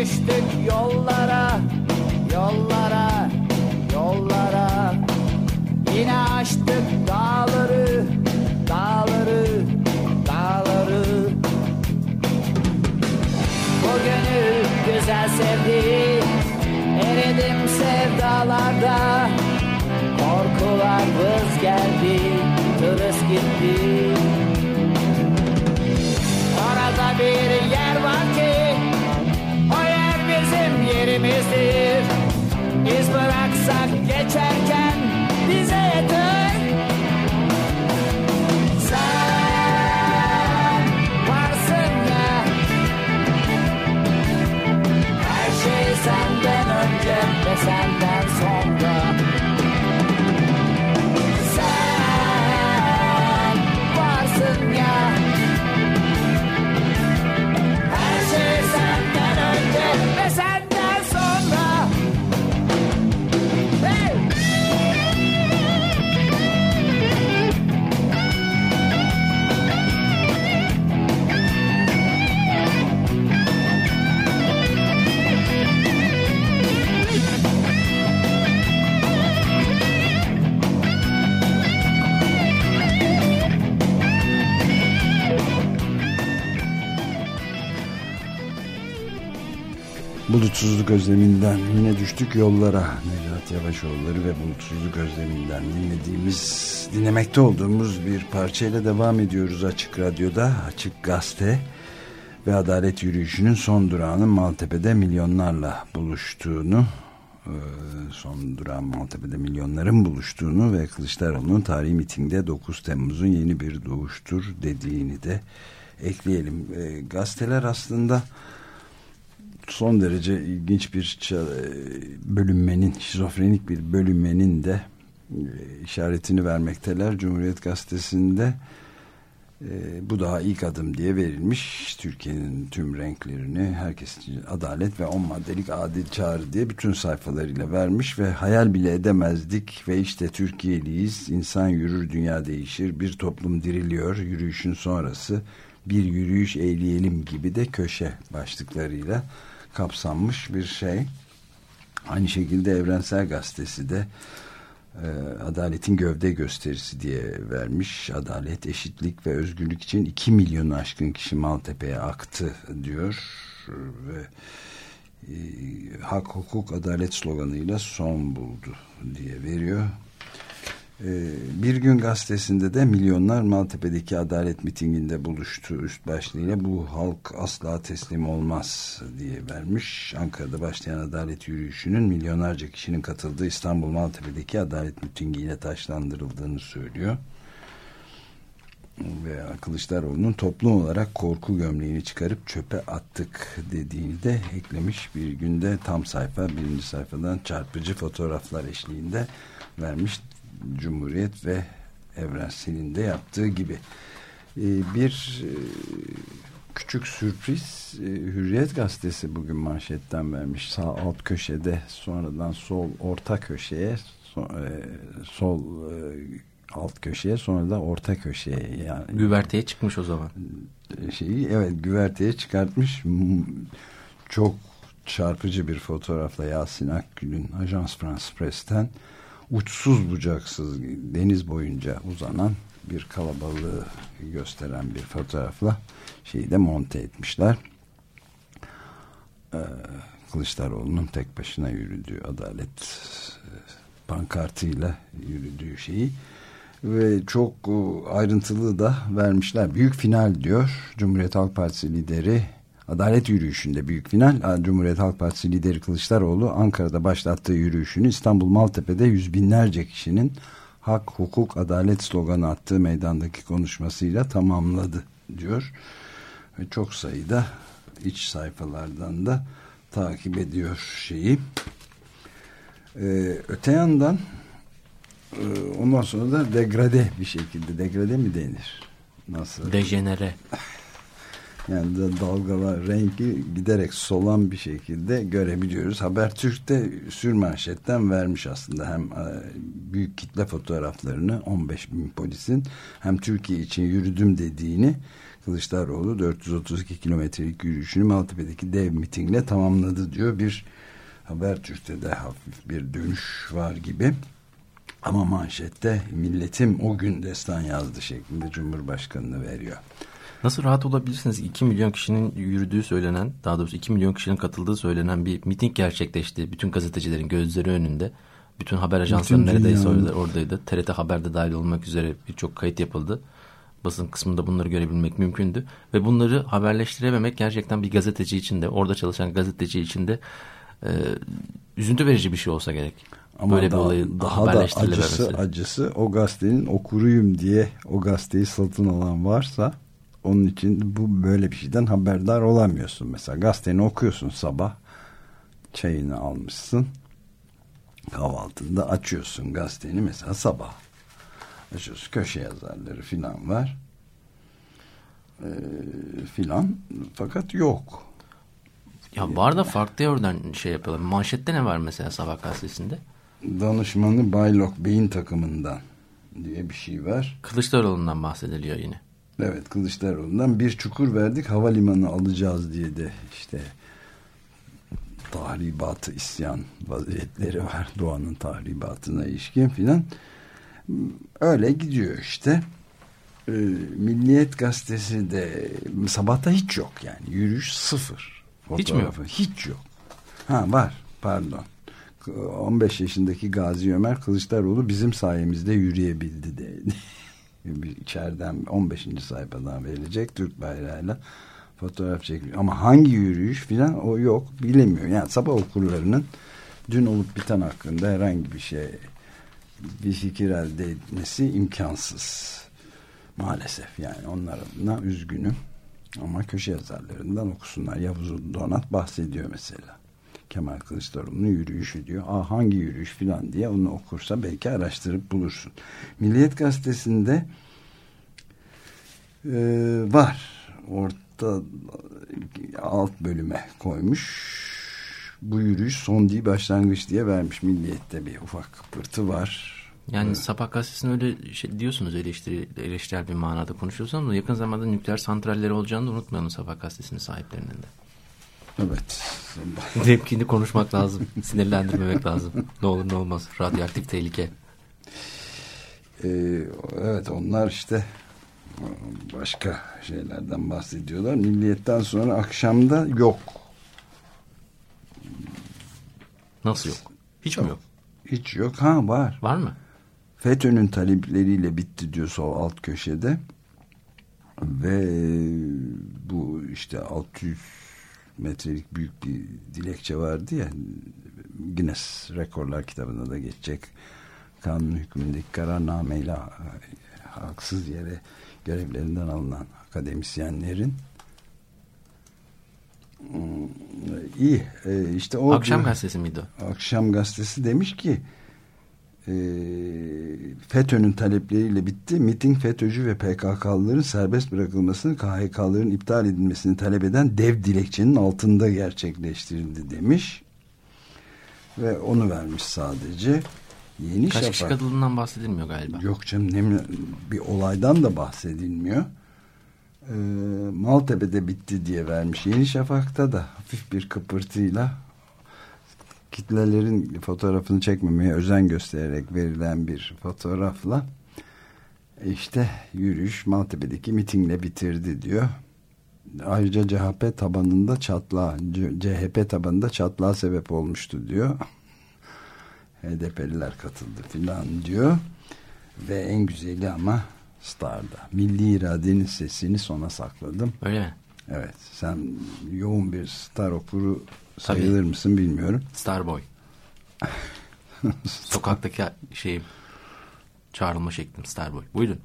düştük yollara, yollara, yollara. Yine aştık dağları, dağları, dağları. Bu gönül güzel sevdi Eridim sevdalarda. Korkular vız geldi, tırıs gitti. Orada bir yer bizim yerimizdir. İz bıraksak geçerken bize yeter. Sen varsın ya. Her şey senden önce ve senden Bulutsuzluk özleminden yine düştük yollara. Necat Yavaşoğulları ve bulutsuzluk özleminden dinlediğimiz, dinlemekte olduğumuz bir parçayla devam ediyoruz Açık Radyo'da. Açık Gazete ve Adalet Yürüyüşü'nün son durağının Maltepe'de milyonlarla buluştuğunu, e, son durağın Maltepe'de milyonların buluştuğunu ve Kılıçdaroğlu'nun tarihi mitingde 9 Temmuz'un yeni bir doğuştur dediğini de ekleyelim. E, gazeteler aslında son derece ilginç bir bölünmenin, şizofrenik bir bölünmenin de işaretini vermekteler. Cumhuriyet Gazetesi'nde E, bu daha ilk adım diye verilmiş. Türkiye'nin tüm renklerini herkes için adalet ve on maddelik adil çağrı diye bütün sayfalarıyla vermiş ve hayal bile edemezdik ve işte Türkiye'liyiz. İnsan yürür dünya değişir bir toplum diriliyor yürüyüşün sonrası bir yürüyüş eğleyelim gibi de köşe başlıklarıyla kapsanmış bir şey. Aynı şekilde Evrensel Gazetesi de e, adaletin gövde gösterisi diye vermiş. Adalet, eşitlik ve özgürlük için 2 milyonu aşkın kişi Maltepe'ye aktı diyor ve e, hak, hukuk, adalet sloganıyla son buldu diye veriyor. E, bir gün gazetesinde de milyonlar Maltepe'deki adalet mitinginde buluştu üst başlığıyla bu halk asla teslim olmaz diye vermiş. Ankara'da başlayan adalet yürüyüşünün milyonlarca kişinin katıldığı İstanbul Maltepe'deki adalet mitingiyle taşlandırıldığını söylüyor. Ve Kılıçdaroğlu'nun toplum olarak korku gömleğini çıkarıp çöpe attık dediğini de eklemiş. Bir günde tam sayfa birinci sayfadan çarpıcı fotoğraflar eşliğinde vermiş. Cumhuriyet ve Evrensel'in de yaptığı gibi. Ee, bir e, küçük sürpriz e, Hürriyet gazetesi bugün manşetten vermiş. Sağ alt köşede sonradan sol orta köşeye so, e, sol e, alt köşeye sonra da orta köşeye yani Güverteye çıkmış o zaman. şeyi evet güverteye çıkartmış çok çarpıcı bir fotoğrafla Yasin Akgül'ün Ajans France Press'ten uçsuz bucaksız deniz boyunca uzanan bir kalabalığı gösteren bir fotoğrafla şeyi de monte etmişler. Ee, Kılıçdaroğlu'nun tek başına yürüdüğü adalet e, pankartıyla yürüdüğü şeyi ve çok e, ayrıntılı da vermişler. Büyük final diyor Cumhuriyet Halk Partisi lideri Adalet yürüyüşünde büyük final Cumhuriyet Halk Partisi lideri Kılıçdaroğlu Ankara'da başlattığı yürüyüşünü İstanbul Maltepe'de yüz binlerce kişinin hak, hukuk, adalet sloganı attığı meydandaki konuşmasıyla tamamladı diyor. Ve çok sayıda iç sayfalardan da takip ediyor şeyi. Ee, öte yandan e, ondan sonra da degrade bir şekilde degrade mi denir? Nasıl? Dejenere. Yani da dalgalar rengi giderek solan bir şekilde görebiliyoruz. Habertürk'te sürmanşetten vermiş aslında hem e, büyük kitle fotoğraflarını 15 bin polisin hem Türkiye için yürüdüm dediğini Kılıçdaroğlu 432 kilometrelik yürüyüşünü Maltepe'deki dev mitingle tamamladı diyor. Bir Habertürk'te de hafif bir dönüş var gibi. Ama manşette milletim o gün destan yazdı şeklinde Cumhurbaşkanı'nı veriyor. Nasıl rahat olabilirsiniz? 2 milyon kişinin yürüdüğü söylenen, daha doğrusu 2 milyon kişinin katıldığı söylenen bir miting gerçekleşti. Bütün gazetecilerin gözleri önünde. Bütün haber ajansları Bütün neredeyse dünyanın- orada- oradaydı. TRT Haber'de dahil olmak üzere birçok kayıt yapıldı. Basın kısmında bunları görebilmek mümkündü. Ve bunları haberleştirememek gerçekten bir gazeteci için de, orada çalışan gazeteci için de e, üzüntü verici bir şey olsa gerek. Ama Böyle daha, bir olayı daha da acısı, acısı o gazetenin okuruyum diye o gazeteyi satın alan varsa onun için bu böyle bir şeyden haberdar olamıyorsun. Mesela gazeteni okuyorsun sabah çayını almışsın kahvaltında açıyorsun gazeteni mesela sabah açıyorsun köşe yazarları filan var ee, filan fakat yok Ya var da farklı yerden şey yapıyorlar. Manşette ne var mesela Sabah gazetesinde? danışmanı Baylok beyin takımından diye bir şey var Kılıçdaroğlu'ndan bahsediliyor yine. Evet Kılıçdaroğlu'ndan bir çukur verdik havalimanı alacağız diye de işte tahribatı isyan vaziyetleri var doğanın tahribatına ilişkin filan. Öyle gidiyor işte. Ee, Milliyet gazetesi de sabahta hiç yok yani yürüyüş sıfır. Hiç mi yok? Hiç yok. Ha var pardon. 15 yaşındaki Gazi Ömer Kılıçdaroğlu bizim sayemizde yürüyebildi de bir içeriden 15. sayfadan verilecek Türk bayrağıyla fotoğraf çekiliyor. Ama hangi yürüyüş filan o yok bilemiyor. Yani sabah okurlarının dün olup biten hakkında herhangi bir şey bir fikir elde etmesi imkansız. Maalesef yani onlar adına üzgünüm. Ama köşe yazarlarından okusunlar. Yavuz Donat bahsediyor mesela. Kemal Kılıçdaroğlu'nun yürüyüşü diyor. Aa, hangi yürüyüş filan diye onu okursa belki araştırıp bulursun. Milliyet gazetesinde Ee, var. Orta alt bölüme koymuş. Bu yürüyüş son değil başlangıç diye vermiş. Milliyette bir ufak pırtı var. Yani Sabah gazetesinde öyle şey diyorsunuz eleştiri, eleştirel bir manada konuşuyorsunuz ama yakın zamanda nükleer santralleri olacağını da unutmayalım Sabah gazetesinin sahiplerinin de. Evet. Temkinli konuşmak lazım. Sinirlendirmemek lazım. Ne olur ne olmaz. Radyoaktif tehlike. Ee, evet onlar işte başka şeylerden bahsediyorlar. Milliyetten sonra akşamda yok. Nasıl yok? Hiç mi yok? Hiç yok. Ha var. Var mı? FETÖ'nün talepleriyle bitti diyor sol alt köşede. Ve bu işte 600 metrelik büyük bir dilekçe vardı ya Guinness Rekorlar kitabına da geçecek kanun hükmündeki kararnameyle e, haksız yere görevlerinden alınan akademisyenlerin Hmm, iyi Ee, işte o Akşam gazetesi miydi o? Akşam gazetesi demiş ki e, FETÖ'nün talepleriyle bitti. Miting FETÖ'cü ve PKK'lıların serbest bırakılmasını KHK'ların iptal edilmesini talep eden dev dilekçenin altında gerçekleştirildi demiş. Ve onu vermiş sadece. Yeni Kaç kişi Şafak. katıldığından bahsedilmiyor galiba. Yok canım ne, bir olaydan da bahsedilmiyor. Ee, Maltepe'de bitti diye vermiş. Yeni Şafak'ta da hafif bir kıpırtıyla kitlelerin fotoğrafını çekmemeye özen göstererek verilen bir fotoğrafla işte yürüyüş Maltepe'deki mitingle bitirdi diyor. Ayrıca CHP tabanında çatlağa, C- CHP tabanında çatlağa sebep olmuştu diyor. HDP'liler katıldı filan diyor. Ve en güzeli ama Star'da. Milli iradenin sesini sona sakladım. Öyle mi? Evet. Sen yoğun bir Star okuru sayılır mısın bilmiyorum. Starboy. Sokaktaki şeyim. Çağrılma şeklim Starboy. Buyurun.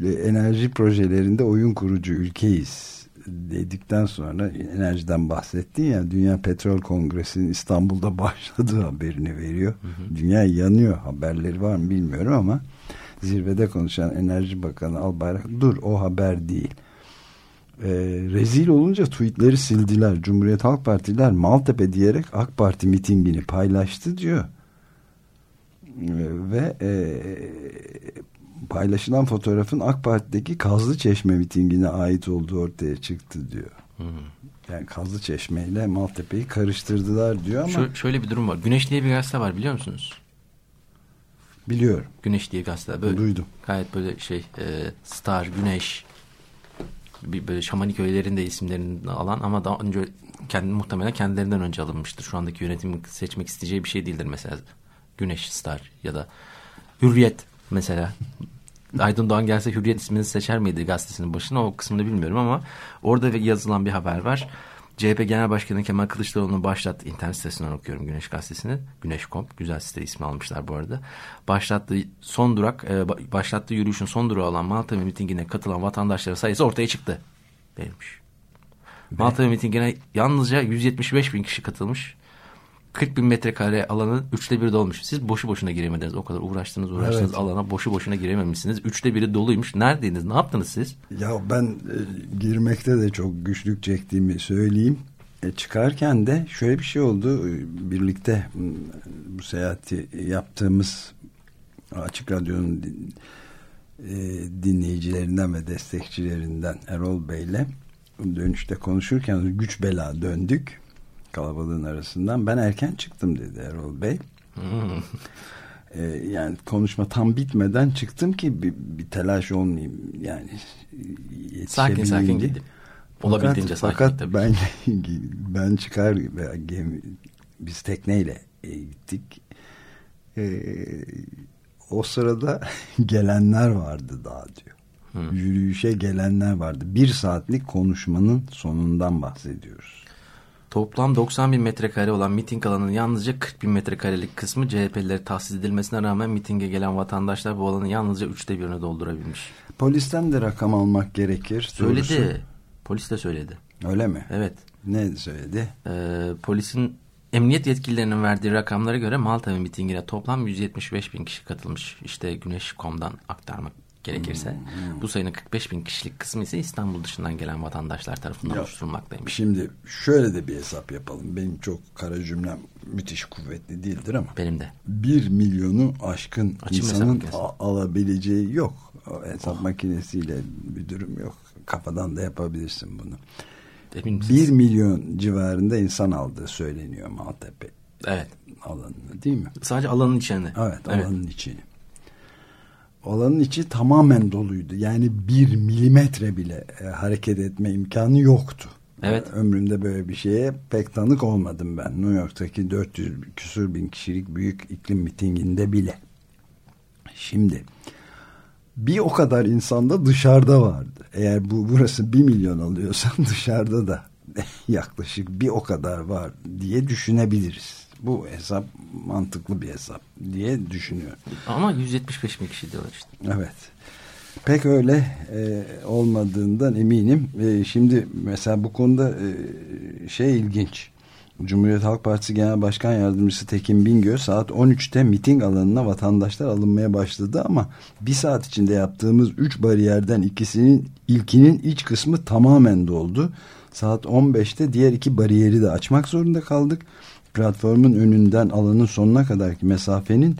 Ve enerji projelerinde oyun kurucu ülkeyiz dedikten sonra enerjiden bahsettin ya Dünya Petrol Kongresi'nin İstanbul'da başladığı haberini veriyor. Dünya yanıyor haberleri var mı bilmiyorum ama zirvede konuşan Enerji Bakanı Albayrak dur o haber değil. Ee, rezil olunca tweetleri sildiler. Cumhuriyet Halk Partiler Maltepe diyerek AK Parti mitingini paylaştı diyor. Ee, ve e, paylaşılan fotoğrafın AK Parti'deki Kazlı Çeşme mitingine ait olduğu ortaya çıktı diyor. Yani Kazlı Çeşme ile Maltepe'yi karıştırdılar diyor ama Şö- şöyle bir durum var. Güneş diye bir gazete var biliyor musunuz? biliyorum. Güneş diye gazete. Böyle, Duydum. Gayet böyle şey e, Star, Güneş bir böyle şamanik öylerin de isimlerini alan ama daha önce kendi, muhtemelen kendilerinden önce alınmıştır. Şu andaki yönetimin seçmek isteyeceği bir şey değildir mesela. Güneş, Star ya da Hürriyet mesela. Aydın Doğan gelse Hürriyet ismini seçer miydi gazetesinin başına o kısmını bilmiyorum ama orada yazılan bir haber var. CHP Genel Başkanı Kemal Kılıçdaroğlu'nu başlattı. internet sitesinden okuyorum Güneş Gazetesi'ni. Güneş.com. Güzel site ismi almışlar bu arada. Başlattığı son durak, e, ba- başlattığı yürüyüşün son durağı olan Malta mitingine katılan vatandaşların sayısı ortaya çıktı. Denilmiş. Malta mitingine yalnızca 175 bin kişi katılmış. 40 bin metrekare alanın üçte biri dolmuş. Siz boşu boşuna giremediniz. O kadar uğraştınız uğraştınız Evet. alana boşu boşuna girememişsiniz. Üçte biri doluymuş. Neredeydiniz? Ne yaptınız siz? Ya ben e, girmekte de çok güçlük çektiğimi söyleyeyim. E, çıkarken de şöyle bir şey oldu. E, Birlikte bu seyahati yaptığımız Açık Radyo'nun din- e, dinleyicilerinden ve destekçilerinden Erol Bey'le dönüşte konuşurken güç bela döndük kalabalığın arasından. Ben erken çıktım dedi Erol Bey. E, yani konuşma tam bitmeden çıktım ki bir, bir telaş olmayayım yani Sakin sakin gidin. Olabildiğince sakin fakat tabii. ben ben çıkar gemi, biz tekneyle e, gittik. E, o sırada gelenler vardı daha diyor. Yürüyüşe gelenler vardı. Bir saatlik konuşmanın sonundan bahsediyoruz. Toplam 90 bin metrekare olan miting alanının yalnızca 40 bin metrekarelik kısmı CHP'lilere tahsis edilmesine rağmen mitinge gelen vatandaşlar bu alanın yalnızca üçte birini doldurabilmiş. Polisten de rakam almak gerekir. Söyledi. doğrusu. Polis de söyledi. Öyle mi? Evet. Ne söyledi? Ee, polisin emniyet yetkililerinin verdiği rakamlara göre Malta mitingine toplam 175 bin kişi katılmış. İşte Güneş.com'dan aktarmak gerekirse. Hmm, Bu sayının 45 bin kişilik kısmı ise İstanbul dışından gelen vatandaşlar tarafından Ya, oluşturulmaktaymış. Şimdi şöyle de bir hesap yapalım. Benim çok kara cümlem müthiş kuvvetli değildir ama. Benim de. Bir milyonu aşkın Açayım insanın alabileceği yok. O hesap makinesiyle bir durum yok. Kafadan da yapabilirsin bunu. Emin misiniz? Bir milyon civarında insan aldığı söyleniyor Maltepe Evet. alanını değil mi? Sadece alanın içinde. Evet alanın içini. Alanın içi tamamen doluydu. Yani bir milimetre bile e, hareket etme imkanı yoktu. Evet. E, Ömrümde böyle bir şeye pek tanık olmadım ben. New York'taki 400 küsur bin kişilik büyük iklim mitinginde bile. Şimdi bir o kadar insan da dışarıda vardı. Eğer bu burası bir milyon alıyorsan dışarıda da yaklaşık bir o kadar var diye düşünebiliriz. Bu hesap mantıklı bir hesap diye düşünüyorum. Ama 175 bin kişi diyorlar işte. Evet. Pek öyle e, olmadığından eminim. E, şimdi mesela bu konuda e, şey ilginç. Cumhuriyet Halk Partisi Genel Başkan Yardımcısı Tekin Bingöl saat 13'te miting alanına vatandaşlar alınmaya başladı ama bir saat içinde yaptığımız 3 bariyerden ikisinin ilkinin iç kısmı tamamen doldu. Saat 15'te diğer iki bariyeri de açmak zorunda kaldık. Platformun önünden alanın sonuna kadarki mesafenin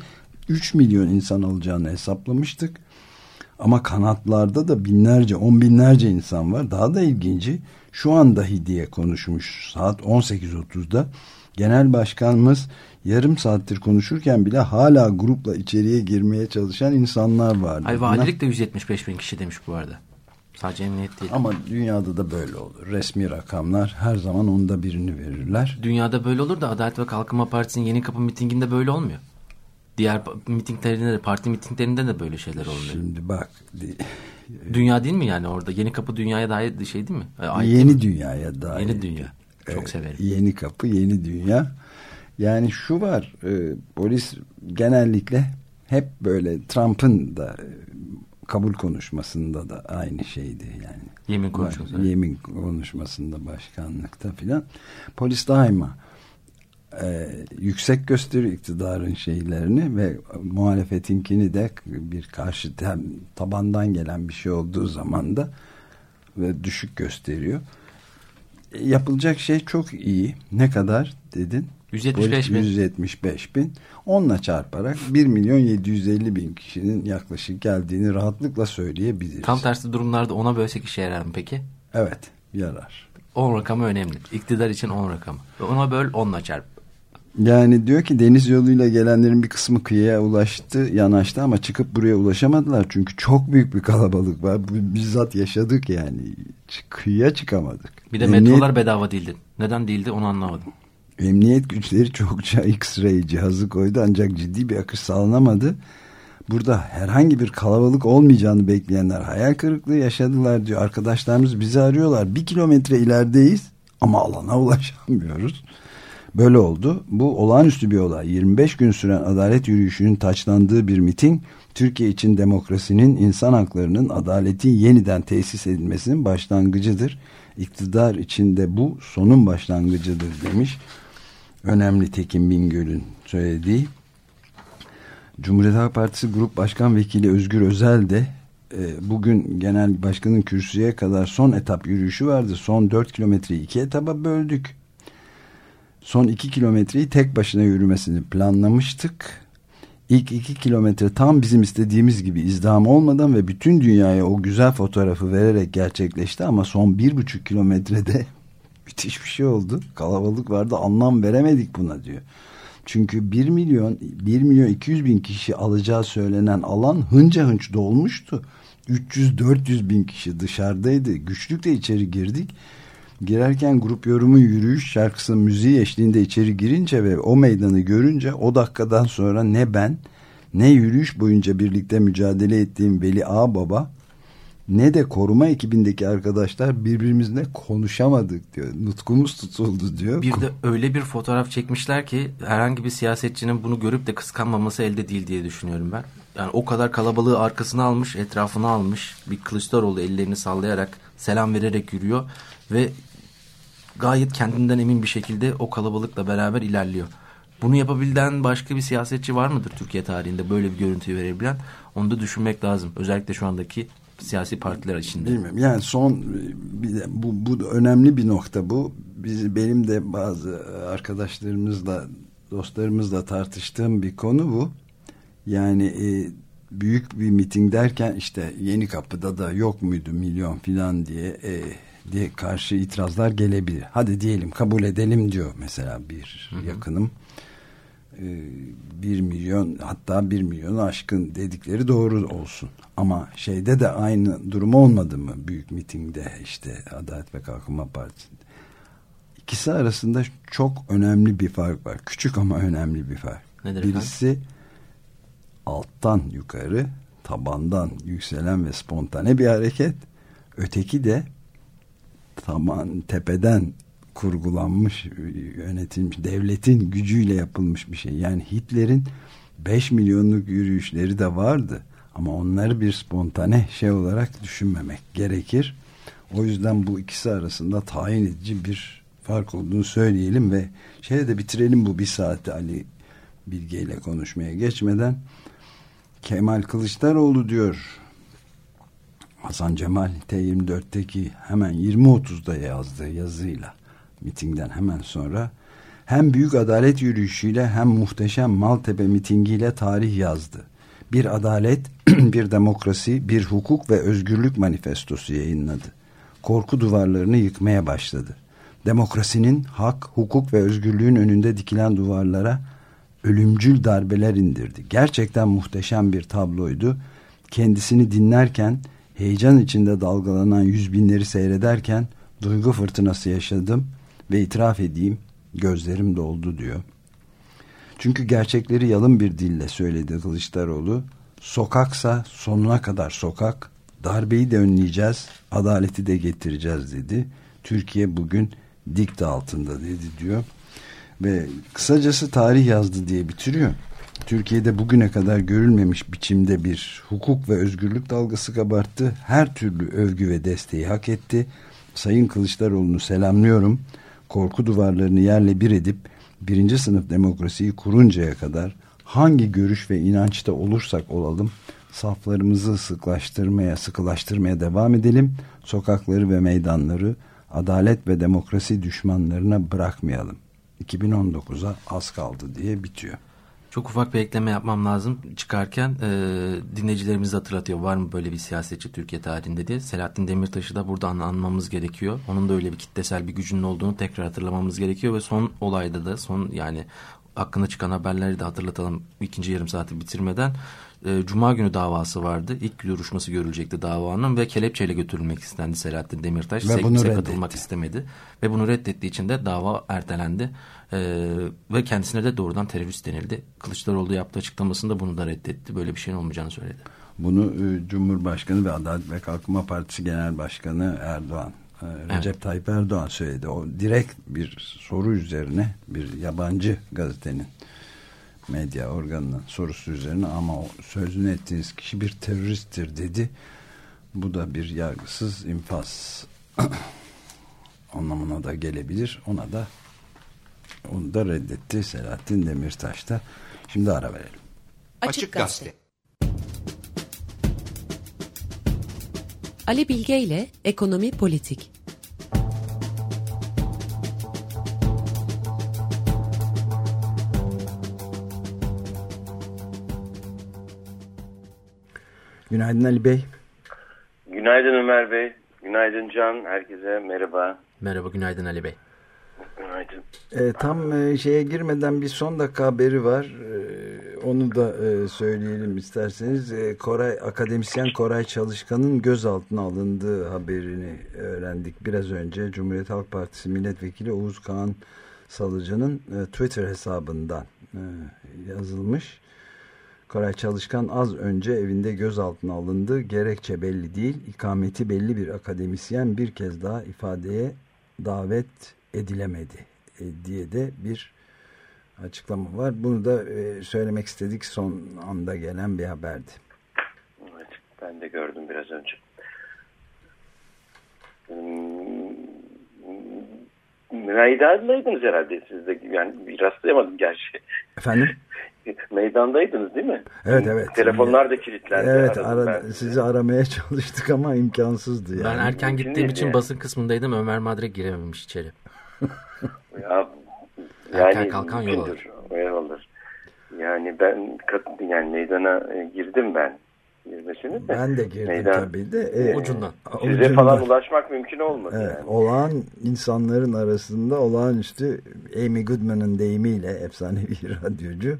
3 milyon insan alacağını hesaplamıştık. Ama kanatlarda da binlerce, on binlerce insan var. Daha da ilginci şu an dahi diye konuşmuş saat 18.30'da. Genel başkanımız yarım saattir konuşurken bile hala grupla içeriye girmeye çalışan insanlar vardı. Ay valilik de 175 bin kişi demiş bu arada. Sadece emniyet değil. Ama dünyada da böyle olur. Resmi rakamlar her zaman onda birini verirler. Dünyada böyle olur da Adalet ve Kalkınma Partisi'nin yeni kapı mitinginde böyle olmuyor. Diğer mitinglerinde de parti mitinglerinde de böyle şeyler olmuyor. Şimdi bak Dünya değil mi yani orada? Yeni kapı dünyaya dair bir şey değil mi? Ait değil yeni mi? dünyaya dair. Yeni dünya. Çok Evet, severim. Yeni kapı, yeni dünya. Yani şu var, e, polis genellikle hep böyle Trump'ın da kabul konuşmasında da aynı şeydi yani. Yemin konuşması. Yemin konuşmasında başkanlıkta filan. Polis daima e, yüksek gösteriyor iktidarın şeylerini ve muhalefetinkini de bir karşı tem- tabandan gelen bir şey olduğu zaman da ve düşük gösteriyor. E, yapılacak şey çok iyi. Ne kadar dedin? 175 bin. 175 bin. Onunla çarparak 1 milyon 750 bin kişinin yaklaşık geldiğini rahatlıkla söyleyebiliriz. Tam tersi durumlarda ona bölsek işe yarar mı peki? Evet yarar. 10 rakamı önemli. İktidar için 10 rakamı. Ona böl 10'la çarp. Yani diyor ki deniz yoluyla gelenlerin bir kısmı kıyıya ulaştı, yanaştı ama çıkıp buraya ulaşamadılar. Çünkü çok büyük bir kalabalık var. Bizzat yaşadık yani. Kıyıya çıkamadık. Bir de Emniyet- metrolar bedava değildi. Neden değildi onu anlamadım. Emniyet güçleri çokça X-ray cihazı koydu ancak ciddi bir akış sağlanamadı. Burada herhangi bir kalabalık olmayacağını bekleyenler hayal kırıklığı yaşadılar diyor. Arkadaşlarımız bizi arıyorlar. Bir kilometre ilerideyiz ama alana ulaşamıyoruz. Böyle oldu. Bu olağanüstü bir olay. 25 gün süren adalet yürüyüşünün taçlandığı bir miting Türkiye için demokrasinin, insan haklarının, adaletin yeniden tesis edilmesinin başlangıcıdır. İktidar içinde bu sonun başlangıcıdır demiş. Önemli Tekin Bingöl'ün söylediği. Cumhuriyet Halk Partisi Grup Başkan Vekili Özgür Özel de e, bugün genel başkanın kürsüye kadar son etap yürüyüşü vardı. Son 4 kilometreyi iki etaba böldük. Son 2 kilometreyi tek başına yürümesini planlamıştık. İlk 2 kilometre tam bizim istediğimiz gibi izdiham olmadan ve bütün dünyaya o güzel fotoğrafı vererek gerçekleşti ama son 1,5 kilometrede müthiş bir şey oldu. Kalabalık vardı anlam veremedik buna diyor. Çünkü 1 milyon 1 milyon 200 bin kişi alacağı söylenen alan hınca hınç dolmuştu. 300-400 bin kişi dışarıdaydı. Güçlükle içeri girdik. Girerken grup yorumu yürüyüş şarkısının müziği eşliğinde içeri girince ve o meydanı görünce o dakikadan sonra ne ben ne yürüyüş boyunca birlikte mücadele ettiğim Veli Ağbaba ne de koruma ekibindeki arkadaşlar birbirimizle konuşamadık diyor. Nutkumuz tutuldu diyor. Bir de öyle bir fotoğraf çekmişler ki herhangi bir siyasetçinin bunu görüp de kıskanmaması elde değil diye düşünüyorum ben. Yani o kadar kalabalığı arkasına almış, etrafına almış. Bir Kılıçdaroğlu ellerini sallayarak, selam vererek yürüyor ve gayet kendinden emin bir şekilde o kalabalıkla beraber ilerliyor. Bunu yapabilen başka bir siyasetçi var mıdır Türkiye tarihinde böyle bir görüntüyü verebilen? Onu da düşünmek lazım. Özellikle şu andaki siyasi partiler içinde. Bilmiyorum. Yani son de bu, bu önemli bir nokta bu. Biz, benim de bazı arkadaşlarımızla dostlarımızla tartıştığım bir konu bu. Yani e, büyük bir miting derken işte yeni kapıda da yok muydu milyon filan diye e, diye karşı itirazlar gelebilir. Hadi diyelim kabul edelim diyor mesela bir hı hı. yakınım. E, bir milyon hatta bir milyonu aşkın dedikleri doğru olsun. Ama şeyde de aynı durum olmadı mı büyük mitingde işte Adalet ve Kalkınma Partisi'nde. İkisi arasında çok önemli bir fark var. Küçük ama önemli bir fark. Nedir Birisi efendim? alttan yukarı tabandan yükselen ve spontane bir hareket. Öteki de taban tepeden kurgulanmış, yönetilmiş, devletin gücüyle yapılmış bir şey. Yani Hitler'in 5 milyonluk yürüyüşleri de vardı. Ama onları bir spontane şey olarak düşünmemek gerekir. O yüzden bu ikisi arasında tayin edici bir fark olduğunu söyleyelim ve şeyle de bitirelim bu bir saati Ali Bilge ile konuşmaya geçmeden Kemal Kılıçdaroğlu diyor Hasan Cemal T24'teki hemen 20.30'da yazdığı yazıyla mitingden hemen sonra hem büyük adalet yürüyüşüyle hem muhteşem Maltepe mitingiyle tarih yazdı. Bir adalet, bir demokrasi, bir hukuk ve özgürlük manifestosu yayınladı. Korku duvarlarını yıkmaya başladı. Demokrasinin hak, hukuk ve özgürlüğün önünde dikilen duvarlara ölümcül darbeler indirdi. Gerçekten muhteşem bir tabloydu. Kendisini dinlerken, heyecan içinde dalgalanan yüz binleri seyrederken duygu fırtınası yaşadım ve itiraf edeyim gözlerim doldu diyor. Çünkü gerçekleri yalın bir dille söyledi Kılıçdaroğlu. Sokaksa sonuna kadar sokak, darbeyi de önleyeceğiz, adaleti de getireceğiz dedi. Türkiye bugün dikte altında dedi diyor. Ve kısacası tarih yazdı diye bitiriyor. Türkiye'de bugüne kadar görülmemiş biçimde bir hukuk ve özgürlük dalgası kabarttı. Her türlü övgü ve desteği hak etti. Sayın Kılıçdaroğlu'nu selamlıyorum. Korku duvarlarını yerle bir edip birinci sınıf demokrasiyi kuruncaya kadar hangi görüş ve inançta olursak olalım saflarımızı sıklaştırmaya, sıkılaştırmaya devam edelim. Sokakları ve meydanları adalet ve demokrasi düşmanlarına bırakmayalım. 2019'a az kaldı diye bitiyor. Çok ufak bir ekleme yapmam lazım. Çıkarken e, dinleyicilerimiz hatırlatıyor. Var mı böyle bir siyasetçi Türkiye tarihinde diye. Selahattin Demirtaş'ı da buradan anmamız gerekiyor. Onun da öyle bir kitlesel bir gücünün olduğunu tekrar hatırlamamız gerekiyor. Ve son olayda da son yani hakkında çıkan haberleri de hatırlatalım ikinci yarım saati bitirmeden. E, Cuma günü davası vardı. İlk duruşması görülecekti davanın ve kelepçeyle götürülmek istendi Selahattin Demirtaş. Ve bunu katılmak istemedi. Ve bunu reddettiği için de dava ertelendi. E, ve kendisine de doğrudan terörist denildi. Kılıçdaroğlu yaptığı açıklamasında bunu da reddetti. Böyle bir şeyin olmayacağını söyledi. Bunu e, Cumhurbaşkanı ve Adalet ve Kalkınma Partisi Genel Başkanı Erdoğan e, Recep evet. Tayyip Erdoğan söyledi. O direkt bir soru üzerine bir yabancı gazetenin medya organının sorusu üzerine ama o sözünü ettiğiniz kişi bir teröristtir dedi. Bu da bir yargısız infaz anlamına da gelebilir. Ona da onu da reddetti Selahattin Demirtaş da. Şimdi ara verelim. Açık Gazete. Ali Bilge ile Ekonomi Politik. Günaydın Ali Bey. Günaydın Ömer Bey. Günaydın Can. Herkese merhaba. Merhaba, günaydın Ali Bey. Günaydın. E, tam e, şeye girmeden bir son dakika haberi var. E, onu da e, söyleyelim isterseniz. E, Koray akademisyen Koray Çalışkan'ın gözaltına alındığı haberini öğrendik biraz önce. Cumhuriyet Halk Partisi Milletvekili Oğuz Kağan Salıcı'nın e, Twitter hesabından e, yazılmış. Koray Çalışkan az önce evinde gözaltına alındı. Gerekçe belli değil. İkameti belli bir akademisyen bir kez daha ifadeye davet edilemedi e, diye de bir açıklama var. Bunu da e, söylemek istedik son anda gelen bir haberdi. Evet, ben de gördüm biraz önce. Hmm, meydandaydınız herhalde siz de. Yani rastlayamadım gerçi. Efendim? Meydandaydınız değil mi? Evet evet. Telefonlar da kilitlendi. Evet Aradım ara, sizi aramaya çalıştık ama imkansızdı yani. Ben erken gittiğim için basın kısmındaydım. Ömer Madre girememiş içeri. Ya, Erken yani kalkan yol mümkündür, o yol alır. Yani ben kat- yani meydana e, girdim ben girmesini de. Ben de girdim Meydan- tabii de. e, Ucundan. Size ucundan. falan ulaşmak mümkün olmadı Evet, yani. olağan insanların arasında olağanüstü Amy Goodman'ın deyimiyle efsanevi radyocu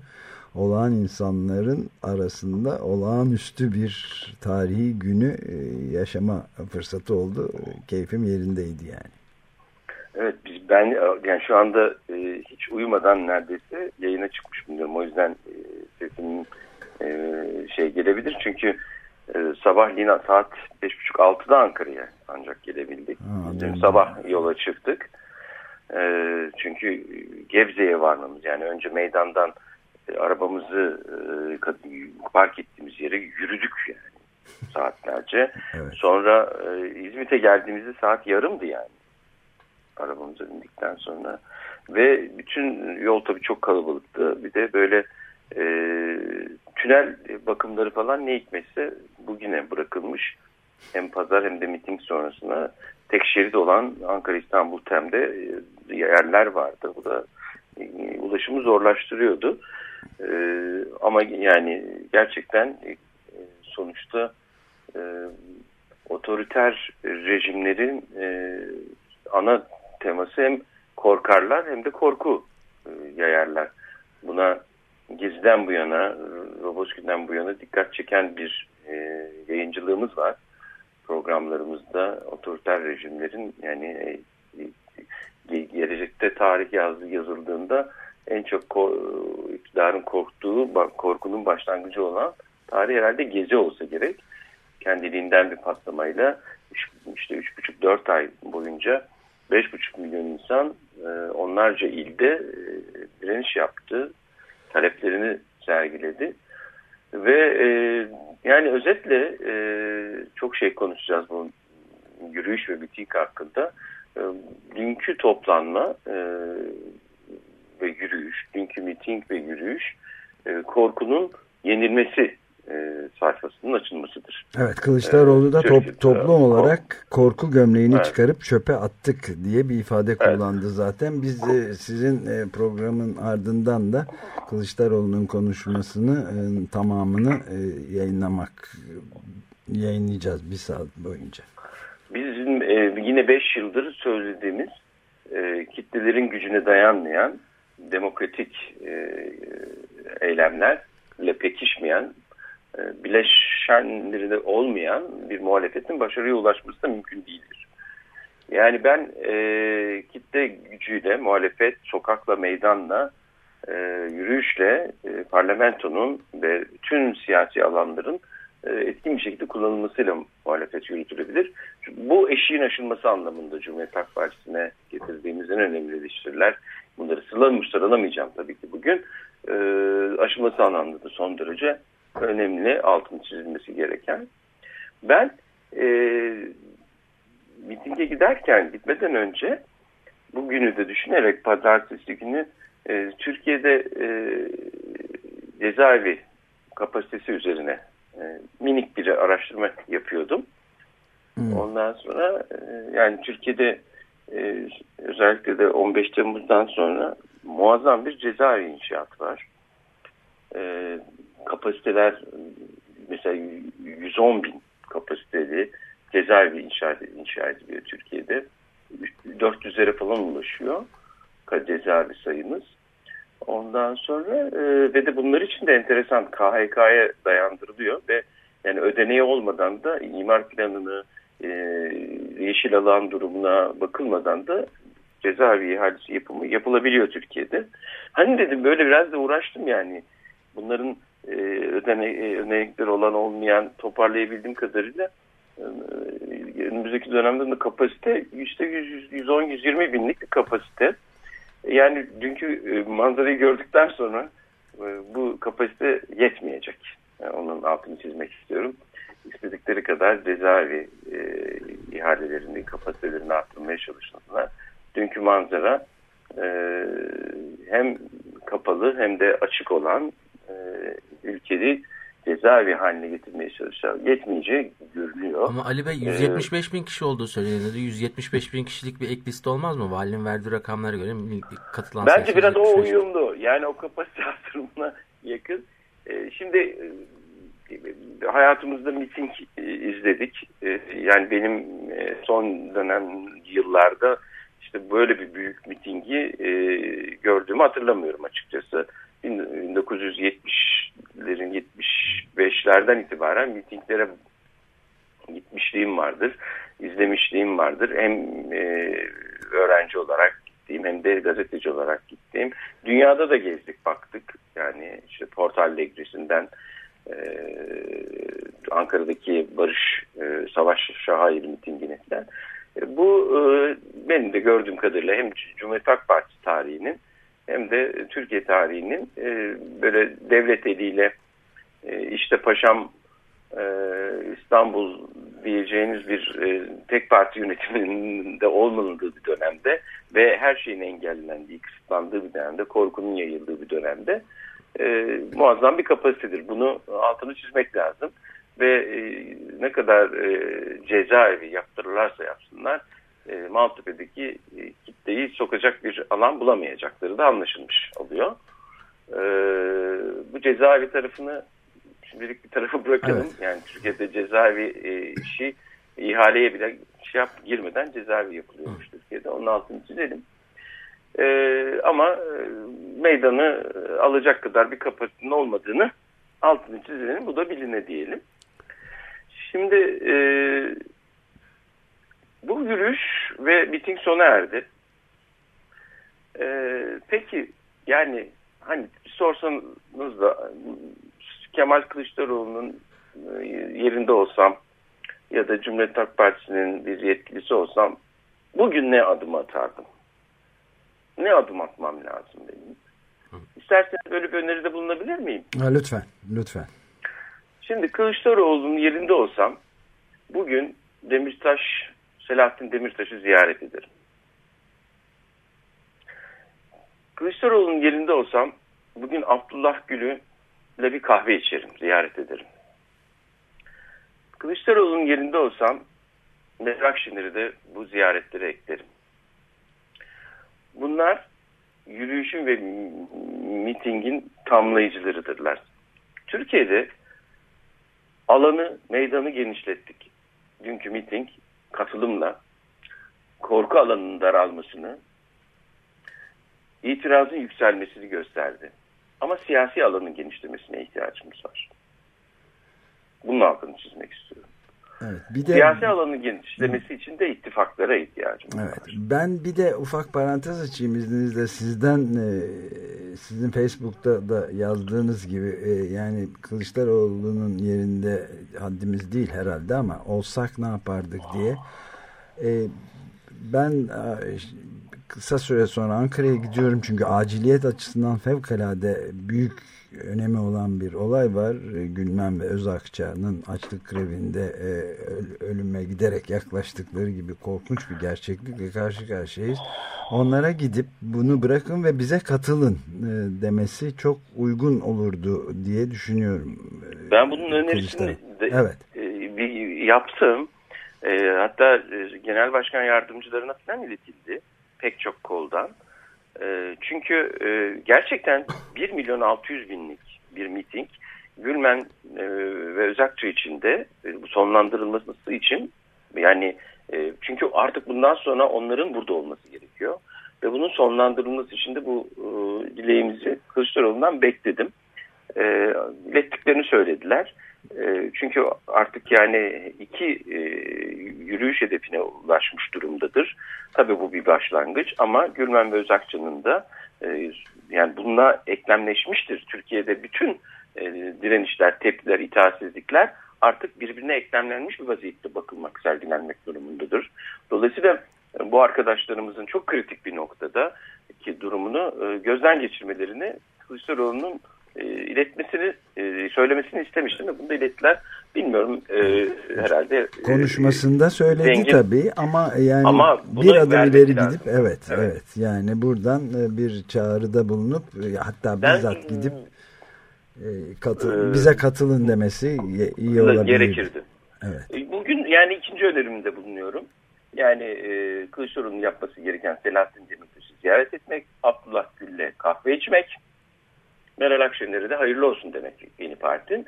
olağan insanların arasında olağanüstü bir tarihi günü e, yaşama fırsatı oldu. E, Keyfim yerindeydi yani. Evet biz ben yani şu anda e, hiç uyumadan neredeyse yayına çıkmış bulunuyorum. O yüzden e, sesim e, şey gelebilir çünkü e, sabahleyin saat 5.30-6'da Ankara'ya ancak gelebildik. Ha, dün sabah yola çıktık. E, çünkü Gebze'ye varmamız yani önce meydandan e, arabamızı e, park ettiğimiz yere yürüdük yani saatlerce. Evet. Sonra e, İzmit'e geldiğimizde saat yarımdı yani arabamıza bindikten sonra ve bütün yol tabii çok kalabalıktı. Bir de böyle e, tünel bakımları falan ne hikmetse bugüne bırakılmış. Hem pazar hem de miting sonrasında tek şerit olan Ankara İstanbul Tem'de e, yerler vardı. Bu da e, ulaşımı zorlaştırıyordu. E, ama yani gerçekten e, sonuçta e, otoriter rejimlerin e, ana teması hem korkarlar hem de korku e, yayarlar. Buna Gezi'den bu yana, Roboski'den bu yana dikkat çeken bir e, yayıncılığımız var. Programlarımızda otoriter rejimlerin yani e, e, gelecekte tarih yazdı yazıldığında en çok ko- iktidarın korktuğu, korkunun başlangıcı olan tarih herhalde Gezi olsa gerek. Kendiliğinden bir patlamayla işte 3,5-4 ay boyunca 5,5 milyon insan e, onlarca ilde e, direniş yaptı. Taleplerini sergiledi. Ve e, yani özetle e, çok şey konuşacağız bu yürüyüş ve miting hakkında. E, dünkü toplanma e, ve yürüyüş, dünkü miting ve yürüyüş e, korkunun yenilmesi e, sayfasının açılmasıdır. Evet Kılıçdaroğlu da Evet, top- toplum olarak korku gömleğini Evet. çıkarıp çöpe attık diye bir ifade kullandı zaten. Biz de sizin e, programın ardından da Kılıçdaroğlu'nun konuşmasını e, tamamını e, yayınlamak yayınlayacağız bir saat boyunca. Bizim e, yine 5 yıldır söylediğimiz e, kitlelerin gücüne dayanmayan demokratik e, eylemlerle pekişmeyen e, bileşenleri de olmayan bir muhalefetin başarıya ulaşması da mümkün değildir. Yani ben e, kitle gücüyle, muhalefet, sokakla, meydanla, e, yürüyüşle e, parlamentonun ve bütün siyasi alanların e, etkin bir şekilde kullanılmasıyla muhalefet yürütülebilir. Bu eşiğin aşılması anlamında Cumhuriyet Halk Partisi'ne getirdiğimiz en önemli eleştiriler. Bunları sıralamış sıralamayacağım tabii ki bugün. E, aşılması anlamında da son derece önemli, altın çizilmesi gereken. Ben e, mitinge giderken, gitmeden önce bugünü de düşünerek pazartesi günü e, Türkiye'de e, cezaevi kapasitesi üzerine e, minik bir araştırma yapıyordum. Ondan sonra e, yani Türkiye'de e, özellikle de 15 Temmuz'dan sonra muazzam bir cezaevi inşaatı var. E, kapasiteler mesela 110 bin kapasiteli cezaevi inşa, inşa ediliyor Türkiye'de. 400'lere falan ulaşıyor cezaevi sayımız. Ondan sonra e, ve de bunlar için de enteresan KHK'ya dayandırılıyor ve yani ödeneği olmadan da imar planını e, yeşil alan durumuna bakılmadan da cezaevi ihalesi yapımı yapılabiliyor Türkiye'de. Hani dedim böyle biraz da uğraştım yani bunların e, ödene, e, ödenekleri olan olmayan toparlayabildiğim kadarıyla e, önümüzdeki dönemde de kapasite işte 110-120 binlik bir kapasite. Yani dünkü e, manzarayı gördükten sonra e, bu kapasite yetmeyecek. Yani onun altını çizmek istiyorum. İstedikleri kadar cezaevi e, ihalelerinin kapasitelerini arttırmaya çalışsınlar. dünkü manzara e, hem kapalı hem de açık olan e, ülkeyi cezaevi haline getirmeye çalışıyor. Yetmeyeceği görünüyor. Ama Ali Bey 175 bin kişi olduğu söyleniyordu. 175 bin kişilik bir ek liste olmaz mı? Valinin verdiği rakamlara göre katılan Bence biraz o 175 bin. uyumlu. Yani o kapasite artırımına yakın. E, şimdi e, hayatımızda miting e, izledik. E, yani benim son dönem yıllarda işte böyle bir büyük mitingi e, gördüğümü hatırlamıyorum açıkçası. 1970'lerin 75'lerden itibaren mitinglere gitmişliğim vardır, izlemişliğim vardır. Hem e, öğrenci olarak gittiğim hem de gazeteci olarak gittiğim. Dünyada da gezdik, baktık. Yani işte Portal Allegri'sinden e, Ankara'daki Barış e, Savaş Şahayır mitingine falan. E, bu e, benim de gördüğüm kadarıyla hem Cumhuriyet Halk Partisi tarihinin hem de Türkiye tarihinin e, böyle devlet eliyle e, işte paşam e, İstanbul diyeceğiniz bir e, tek parti yönetiminde olmadığı bir dönemde ve her şeyin engellendiği, kısıtlandığı bir dönemde, korkunun yayıldığı bir dönemde e, muazzam bir kapasitedir. Bunu altını çizmek lazım ve e, ne kadar e, cezaevi yaptırırlarsa yapsınlar e, Maltepe'deki e, kitleyi sokacak bir alan bulamayacakları da anlaşılmış oluyor. E, bu cezaevi tarafını şimdilik bir tarafa bırakalım. Evet. Yani Türkiye'de cezaevi e, işi ihaleye bile şey yap, girmeden cezaevi yapılıyormuş Türkiye'de. Onun altını çizelim. E, ama e, meydanı e, alacak kadar bir kapasitenin olmadığını altını çizelim. Bu da biline diyelim. Şimdi e, bu yürüyüş ve miting sona erdi. E, peki yani hani sorsanız da Kemal Kılıçdaroğlu'nun e, yerinde olsam ya da Cumhuriyet Halk Partisi'nin bir yetkilisi olsam bugün ne adım atardım? Ne adım atmam lazım benim? İsterseniz böyle bir öneride bulunabilir miyim? Ha, lütfen, lütfen. Şimdi Kılıçdaroğlu'nun yerinde olsam bugün Demirtaş, Selahattin Demirtaş'ı ziyaret ederim. Kılıçdaroğlu'nun yerinde olsam bugün Abdullah Gül'ü ile bir kahve içerim, ziyaret ederim. Kılıçdaroğlu'nun yerinde olsam Merak Şener'i de bu ziyaretlere eklerim. Bunlar yürüyüşün ve mitingin tamlayıcılarıdırlar. Türkiye'de alanı, meydanı genişlettik. Dünkü miting katılımla korku alanının daralmasını, itirazın yükselmesini gösterdi. Ama siyasi alanın genişlemesine ihtiyacımız var. Bunun altını çizmek istiyorum. Evet, bir de Siyasi alanın genişlemesi için de ittifaklara ihtiyacımız Evet. var. Ben bir de ufak parantez açayım izninizle sizden e, sizin Facebook'ta da yazdığınız gibi e, yani Kılıçdaroğlu'nun yerinde haddimiz değil herhalde ama olsak ne yapardık diye E, ben kısa süre sonra Ankara'ya gidiyorum çünkü aciliyet açısından fevkalade büyük önemi olan bir olay var. E, Gülmen ve Özakça'nın açlık grevinde e, öl- ölüme giderek yaklaştıkları gibi korkunç bir gerçeklikle karşı karşıyayız. Onlara gidip bunu bırakın ve bize katılın e, demesi çok uygun olurdu diye düşünüyorum. Ben bunun önerisini de, Evet. e, bir yaptım. E, hatta e, genel başkan yardımcılarına falan iletildi. Pek çok koldan. E, çünkü e, gerçekten 1 milyon 600 binlik bir miting Gülmen e, ve Özakçı için de e, sonlandırılması için yani e, çünkü artık bundan sonra onların burada olması gerekiyor. Ve bunun sonlandırılması için de bu e, dileğimizi Kılıçdaroğlu'ndan bekledim. E, ilettiklerini söylediler. E, çünkü artık yani iki e, yürüyüş hedefine ulaşmış durumdadır. Tabii bu bir başlangıç ama Gülmen ve Özakçı'nın da e, yani bununla eklemleşmiştir. Türkiye'de bütün direnişler, tepkiler, itaatsizlikler artık birbirine eklemlenmiş bir vaziyette bakılmak, sergilenmek durumundadır. Dolayısıyla bu arkadaşlarımızın çok kritik bir noktada ki durumunu gözden geçirmelerini Kılıçdaroğlu'nun e, iletmesini, e, söylemesini istemiştim ve bunu da ilettiler. Bilmiyorum e, herhalde. e, Konuşmasında söyledi zengin- tabii ama yani Ama bir adım ileri lazım. gidip evet, evet Evet. yani buradan e, bir çağrıda bulunup e, hatta Ben- bizzat gidip e, Ee, bize katılın demesi iyi olabilir. gerekirdi. Evet. E, Bugün yani ikinci önerimde bulunuyorum. Yani e, Kılıçdaroğlu'nun yapması gereken Selahattin Demirtaş'ı ziyaret etmek, Abdullah Gül'le kahve içmek, Meral Akşener'e de hayırlı olsun demek yeni partinin.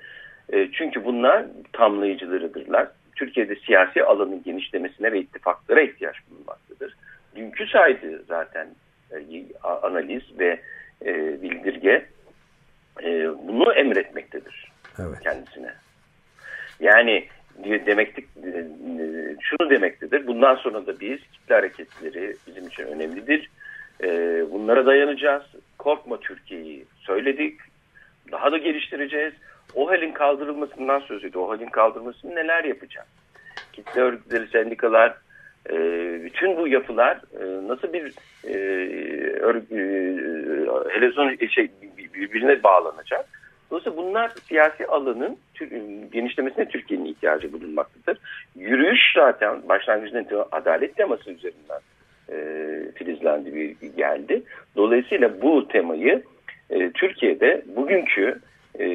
E, çünkü bunlar tamlayıcılarıdırlar. Türkiye'de siyasi alanın genişlemesine ve ittifaklara ihtiyaç bulunmaktadır. Dünkü saydı zaten e, analiz ve e, bildirge e, bunu emretmektedir Evet. kendisine. Yani demektik e, şunu demektedir. Bundan sonra da biz kitle hareketleri bizim için önemlidir. E, Bunlara dayanacağız. Korkma Türkiye'yi söyledik. Daha da geliştireceğiz. O halin kaldırılmasından söz ediyor. O halin kaldırılmasını neler yapacağız? Kitle örgütleri, sendikalar, e, bütün bu yapılar e, nasıl bir e, örgü, e, helezon şey, birbirine bağlanacak? Dolayısıyla bunlar siyasi alanın genişlemesine Türkiye'nin ihtiyacı bulunmaktadır. Yürüyüş zaten itibaren adalet teması üzerinden e, filizlendi bir geldi. Dolayısıyla bu temayı e, Türkiye'de bugünkü e,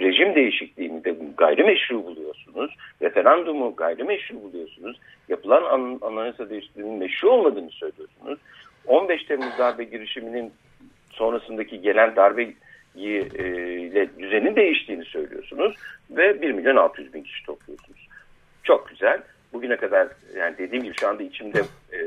rejim değişikliğini de gayrimeşru buluyorsunuz. Referandumu gayrimeşru buluyorsunuz. Yapılan an, anayasa değişikliğinin meşru olmadığını söylüyorsunuz. 15 Temmuz darbe girişiminin sonrasındaki gelen darbe e, ile düzenin değiştiğini söylüyorsunuz ve 1 milyon 600 bin kişi topluyorsunuz. Çok güzel. Bugüne kadar yani dediğim gibi şu anda içimde e,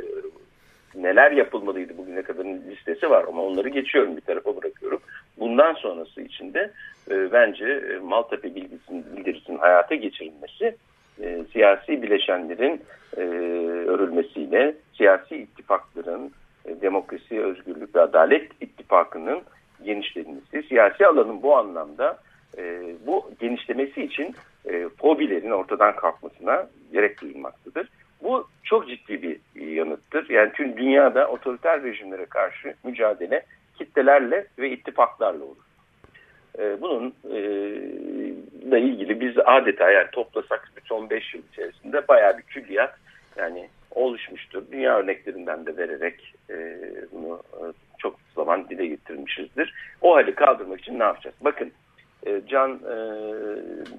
neler yapılmalıydı bugüne kadarın listesi var ama onları geçiyorum bir tarafa bırakıyorum. Bundan sonrası içinde e, bence e, Maltepe bilgisinin, bildirisinin hayata geçirilmesi e, siyasi bileşenlerin e, örülmesiyle siyasi ittifakların e, demokrasi, özgürlük ve adalet ittifakının genişlenmesi, siyasi alanın bu anlamda e, bu genişlemesi için e, fobilerin ortadan kalkmasına gerek duyulmaktadır. Bu çok ciddi bir yanıttır. Yani tüm dünyada otoriter rejimlere karşı mücadele kitlelerle ve ittifaklarla olur. E, bunun e, ile ilgili biz adeta yani toplasak son 5 yıl içerisinde bayağı bir külliyat yani oluşmuştur. Dünya örneklerinden de vererek e, bunu e, çok zaman dile getirmişizdir. O hali kaldırmak için ne yapacağız? Bakın e, Can e,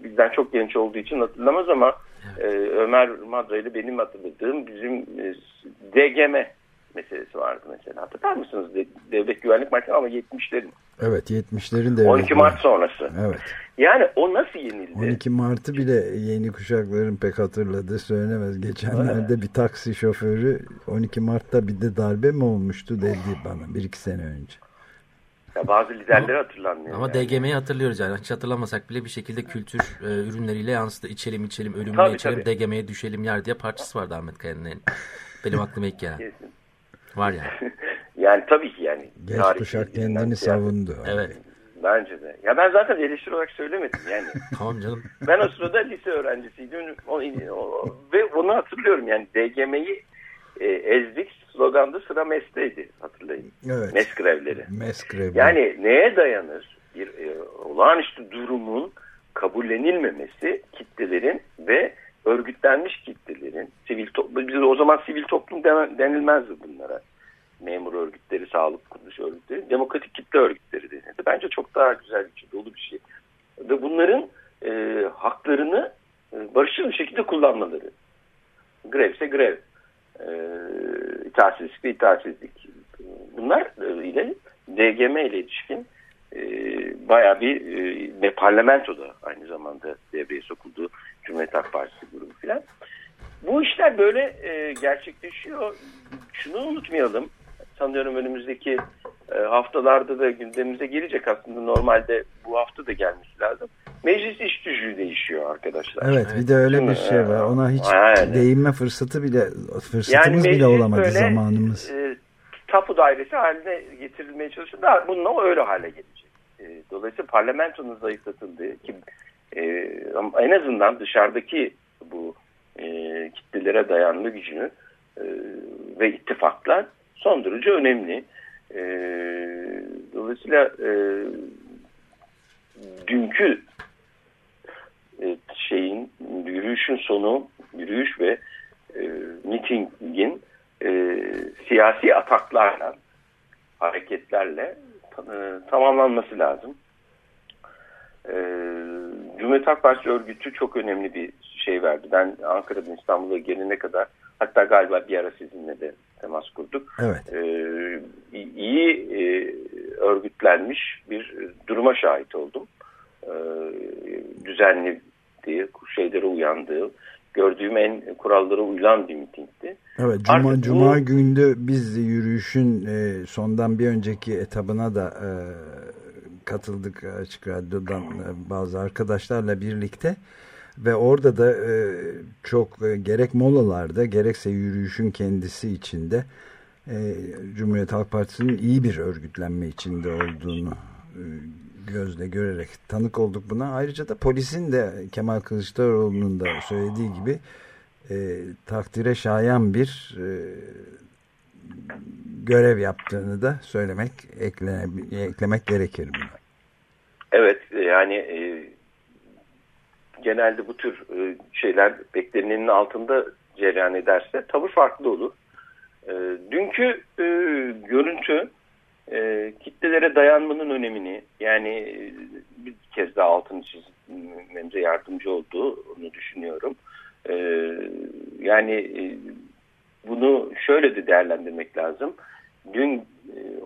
bizden çok genç olduğu için hatırlamaz ama e, Ömer Madra ile benim hatırladığım bizim e, DGM meselesi vardı mesela. Hatırlar mısınız? De- Devlet Güvenlik Merkezi ama 70'lerin. Evet 70'lerin devleti. 12 Mart sonrası. Evet. Yani o nasıl yenildi? 12 Mart'ı bile yeni kuşakların pek hatırladığı söylenemez. Geçenlerde bir taksi şoförü 12 Mart'ta bir de darbe mi olmuştu dedi bana bir iki sene önce. Ya bazı liderleri hatırlanmıyor. Ama yani. DGM'yi hatırlıyoruz yani. Hiç hatırlamasak bile bir şekilde kültür e, ürünleriyle yansıdı. İçelim içelim, ölümüne Tabii, içelim. DGM'ye düşelim yer diye parçası vardı Ahmet Kaya'nın. en- Benim aklıma ilk gelen. Kesin. Var yani. Yani tabii ki yani. Genç tarih kuşak kendini savundu. Evet. Bence de. Ya ben zaten eleştiri olarak söylemedim yani. Tamam canım. ben o sırada lise öğrencisiydim o, o- ve onu hatırlıyorum yani DGM'yi e, ezdik sloganda sıra mesleğiydi hatırlayın. Evet. Mes grevleri. Mes grevi. Yani neye dayanır? Bir e, olağanüstü durumun kabullenilmemesi kitlelerin ve örgütlenmiş kitlelerin sivil toplum biz o zaman sivil toplum den- denilmezdi bunlara. Memur örgütleri, sağlık kuruluş örgütleri, demokratik kitle örgütleri denildi. Bence çok daha güzel bir şey, dolu bir şey. Ve bunların e, haklarını e, barışçıl bir şekilde kullanmaları. Grevse grev. E, itaatsizlik ve itaatsizlik. Bunlar e, ile DGM ile ilişkin e, bayağı bir e, parlamentoda aynı zamanda devreye sokuldu Cumhuriyet Halk Partisi grubu filan. Bu işler böyle e, gerçekleşiyor. Şunu unutmayalım. Sanıyorum önümüzdeki e, haftalarda da gündemimize gelecek aslında normalde bu hafta da gelmesi lazım. Meclis iş tüzüğü değişiyor arkadaşlar. Evet bir de öyle Değil bir mi? şey var. Ona hiç Yani. değinme fırsatı bile fırsatımız bile meclis olamadı böyle, zamanımız. E, tapu dairesi haline getirilmeye çalışıyor. Daha bununla öyle hale gelecek. E, dolayısıyla parlamentonun zayıflatıldığı ki e, en azından dışarıdaki bu e, kitlelere dayanma gücünü e, ve ittifaklar son derece önemli. E, dolayısıyla e, dünkü e, şeyin yürüyüşün sonu yürüyüş ve e, mitingin e, siyasi ataklarla hareketlerle e, tamamlanması lazım. E, Cumhuriyet Halk Partisi örgütü çok önemli bir şey verdi. Ben Ankara'dan İstanbul'a gelene kadar hatta galiba bir ara sizinle de temas kurduk. Evet. E, iyi e, örgütlenmiş bir duruma şahit oldum. E, düzenli diye şeylere uyandığı, gördüğüm en kurallara uyan bir mitingdi. Evet, Cuma, Artık bu- Cuma günde biz yürüyüşün e, sondan bir önceki etabına da e, katıldık Açık Radyo'dan e, bazı arkadaşlarla birlikte ve orada da e, çok e, gerek molalarda gerekse yürüyüşün kendisi içinde e, Cumhuriyet Halk Partisi'nin iyi bir örgütlenme içinde olduğunu e, gözle görerek tanık olduk buna. Ayrıca da polisin de Kemal Kılıçdaroğlu'nun da söylediği gibi e, takdire şayan bir e, görev yaptığını da söylemek, eklene, eklemek gerekir buna. Evet yani e, genelde bu tür e, şeyler beklenenin altında cereyan ederse tavır farklı olur. E, dünkü e, görüntü kitlelere dayanmanın önemini yani bir kez daha altını çizmemize yardımcı olduğunu düşünüyorum. Yani bunu şöyle de değerlendirmek lazım. Dün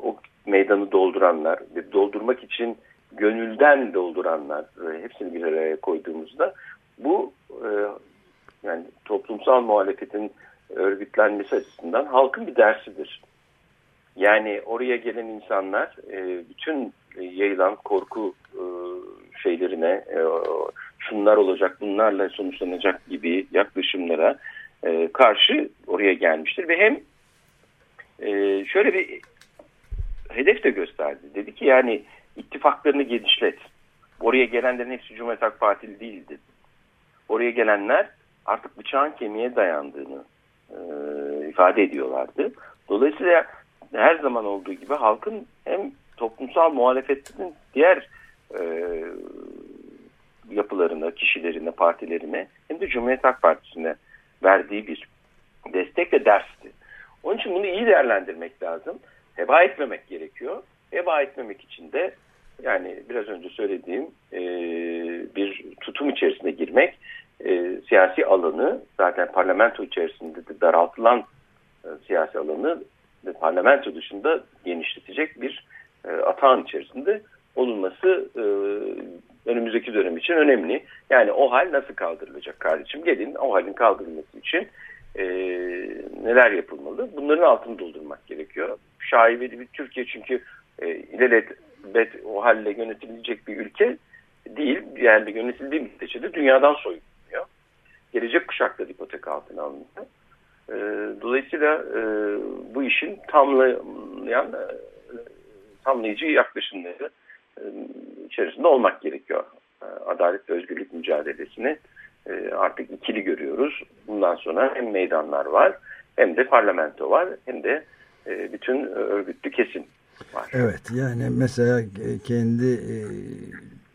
o meydanı dolduranlar ve doldurmak için gönülden dolduranlar e, hepsini bir araya koyduğumuzda bu e, yani toplumsal muhalefetin örgütlenmesi açısından halkın bir dersidir. Yani oraya gelen insanlar e, bütün yayılan korku e, şeylerine e, şunlar olacak bunlarla sonuçlanacak gibi yaklaşımlara e, karşı oraya gelmiştir ve hem e, şöyle bir hedef de gösterdi. Dedi ki yani ittifaklarını genişlet. Oraya gelenlerin hepsi Cumhuriyet Halk Partili değildi. Oraya gelenler artık bıçağın kemiğe dayandığını e, ifade ediyorlardı. Dolayısıyla her zaman olduğu gibi halkın hem toplumsal muhalefetinin diğer e, yapılarına, kişilerine, partilerine hem de Cumhuriyet Halk Partisi'ne verdiği bir destek ve dersti. Onun için bunu iyi değerlendirmek lazım. Heba etmemek gerekiyor. Heba etmemek için de yani biraz önce söylediğim e, bir tutum içerisine girmek, e, siyasi alanı zaten parlamento içerisinde de daraltılan e, siyasi alanı ve parlamento dışında genişletecek bir e, atağın içerisinde olunması e, önümüzdeki dönem için önemli. Yani o hal nasıl kaldırılacak kardeşim? Gelin o halin kaldırılması için e, neler yapılmalı? Bunların altını doldurmak gerekiyor. Şaibeli bir Türkiye çünkü e, ilelebet o halle yönetilecek bir ülke değil. Yani yönetildiği müddetçe de dünyadan soyunmuyor. Gelecek kuşakta ipotek altına alınıyor. E, dolayısıyla e, bu işin tamlayan e, tamlayıcı yaklaşımları e, içerisinde olmak gerekiyor. E, adalet ve özgürlük mücadelesini e, artık ikili görüyoruz. Bundan sonra hem meydanlar var hem de parlamento var hem de e, bütün örgütlü kesim Evet yani mesela kendi e,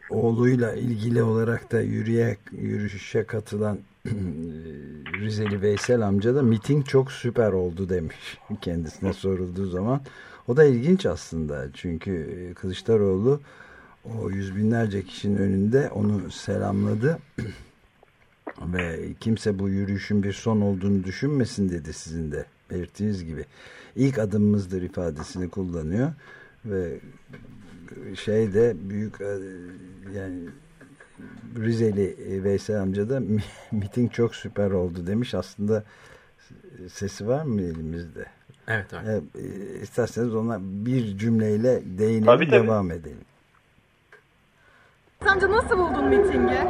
oğluyla ilgili olarak da yürüye, yürüyüşe katılan Rizeli Veysel amca da miting çok süper oldu demiş kendisine sorulduğu zaman. O da ilginç aslında çünkü Kılıçdaroğlu o yüz binlerce kişinin önünde onu selamladı ve kimse bu yürüyüşün bir son olduğunu düşünmesin dedi sizin de belirttiğiniz gibi. İlk adımımızdır ifadesini kullanıyor ve şey de büyük yani Rizeli Veysel amca da miting çok süper oldu demiş. Aslında sesi var mı elimizde? Evet. evet. E, isterseniz ona bir cümleyle değinelim tabii, tabii. devam edelim. Amca nasıl buldun mitingi?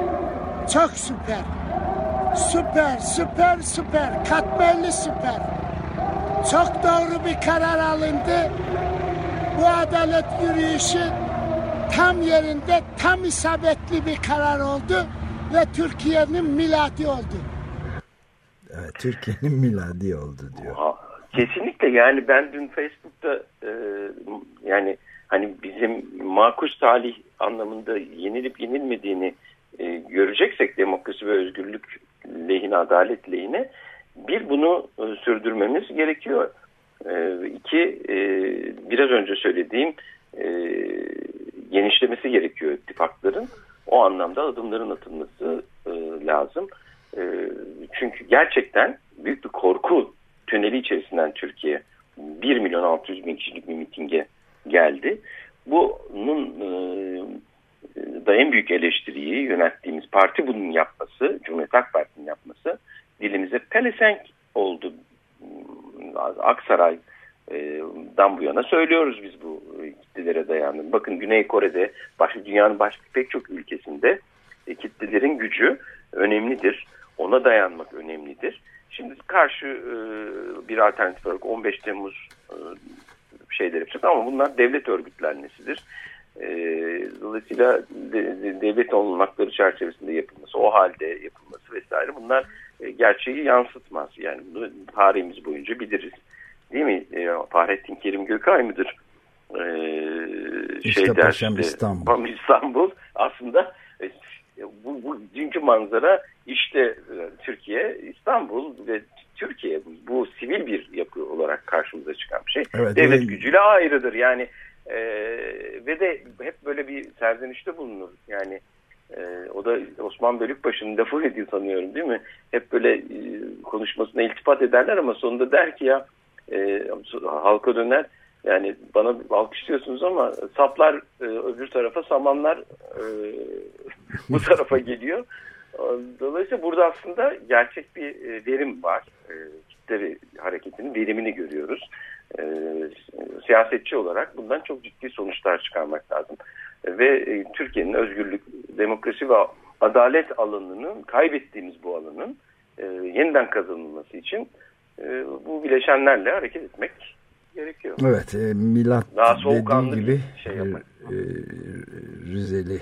Çok süper. Süper, süper, süper. Katmerli süper. Çok doğru bir karar alındı. Bu adalet yürüyüşü tam yerinde, tam isabetli bir karar oldu ve Türkiye'nin miladi oldu. Evet, Türkiye'nin miladi oldu diyor. Kesinlikle yani ben dün Facebook'ta e, yani hani bizim makus talih anlamında yenilip yenilmediğini e, göreceksek demokrasi ve özgürlük lehine, adalet lehine bir bunu e, sürdürmemiz gerekiyor. E, iki e, biraz önce söylediğim e, genişlemesi gerekiyor ittifakların. O anlamda adımların atılması e, lazım. Çünkü gerçekten büyük bir korku tüneli içerisinden Türkiye 1 milyon 600 bin kişilik bir mitinge geldi. Bunun da en büyük eleştiriyi yönettiğimiz parti bunun yapması, Cumhuriyet Halk yapması dilimize pelesenk oldu. Aksaray'dan bu yana söylüyoruz biz bu kitlelere dayanın. Bakın Güney Kore'de, başka dünyanın başka pek çok ülkesinde e, kitlelerin gücü önemlidir. Ona dayanmak önemlidir. Şimdi karşı e, bir alternatif olarak 15 Temmuz e, şeyleri yapacak ama bunlar devlet örgütlenmesidir. E, dolayısıyla de, de, devlet olmakları çerçevesinde yapılması, o halde yapılması vesaire bunlar e, gerçeği yansıtmaz. Yani bunu tarihimiz boyunca biliriz. Değil mi? E, Fahrettin Kerim Gökay mıdır? E, İşte şey Paşam İstanbul. İstanbul aslında e, bu, bu dünkü manzara işte e, Türkiye, İstanbul ve Türkiye bu, bu sivil bir yapı olarak karşımıza çıkan bir şey. Evet, Devlet evet. gücüyle ayrıdır. Yani e, ve de hep böyle bir serzenişte bulunur. Yani e, o da Osman Bölükbaşı'nın lafı ediyor sanıyorum değil mi? Hep böyle e, konuşmasına iltifat ederler ama sonunda der ki ya e, halka döner yani bana alkışlıyorsunuz ama saplar e, öbür tarafa samanlar e, bu tarafa geliyor. Dolayısıyla burada aslında gerçek bir e, verim var. E, kitle hareketinin verimini görüyoruz. E, siyasetçi olarak bundan çok ciddi sonuçlar çıkarmak lazım. Ve e, Türkiye'nin özgürlük, demokrasi ve adalet alanının, kaybettiğimiz bu alanın e, yeniden kazanılması için e, bu bileşenlerle hareket etmek gerekiyor. Evet, e, Milat Daha dediği gibi şey e, yapmak. e, Rizeli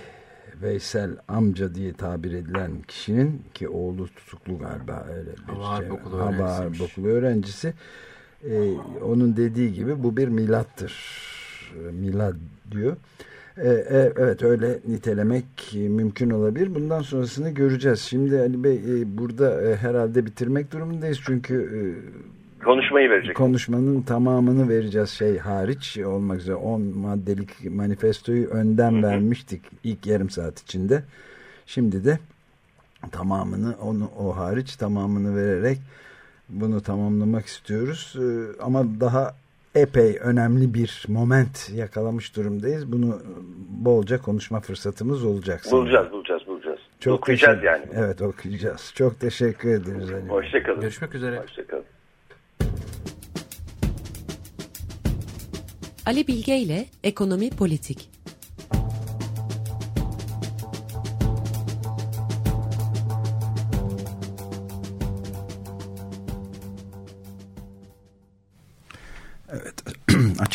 Veysel amca diye tabir edilen kişinin ki oğlu tutuklu galiba öyle bir Hava şey. Okulu öğrencisiymiş. Öğrencisi. E, onun dediği gibi bu bir milattır. E, Milad diyor. E, e, evet öyle nitelemek e, mümkün olabilir. Bundan sonrasını göreceğiz. Şimdi Ali Bey e, burada e, herhalde bitirmek durumundayız çünkü e, Konuşmayı verecek. konuşmanın tamamını vereceğiz şey hariç olmak üzere 10 maddelik manifestoyu önden vermiştik ilk yarım saat içinde. Şimdi de tamamını onu o hariç tamamını vererek bunu tamamlamak istiyoruz. Ee, ama daha epey önemli bir moment yakalamış durumdayız. Bunu bolca konuşma fırsatımız olacak. sanırım. Bulacağız, bulacağız, bulacağız. Çok Okuyacağız yani. Evet okuyacağız. Çok teşekkür ederiz Ali. Hoşçakalın. Görüşmek üzere. Hoşçakalın. Ali Bilge ile Ekonomi Politik.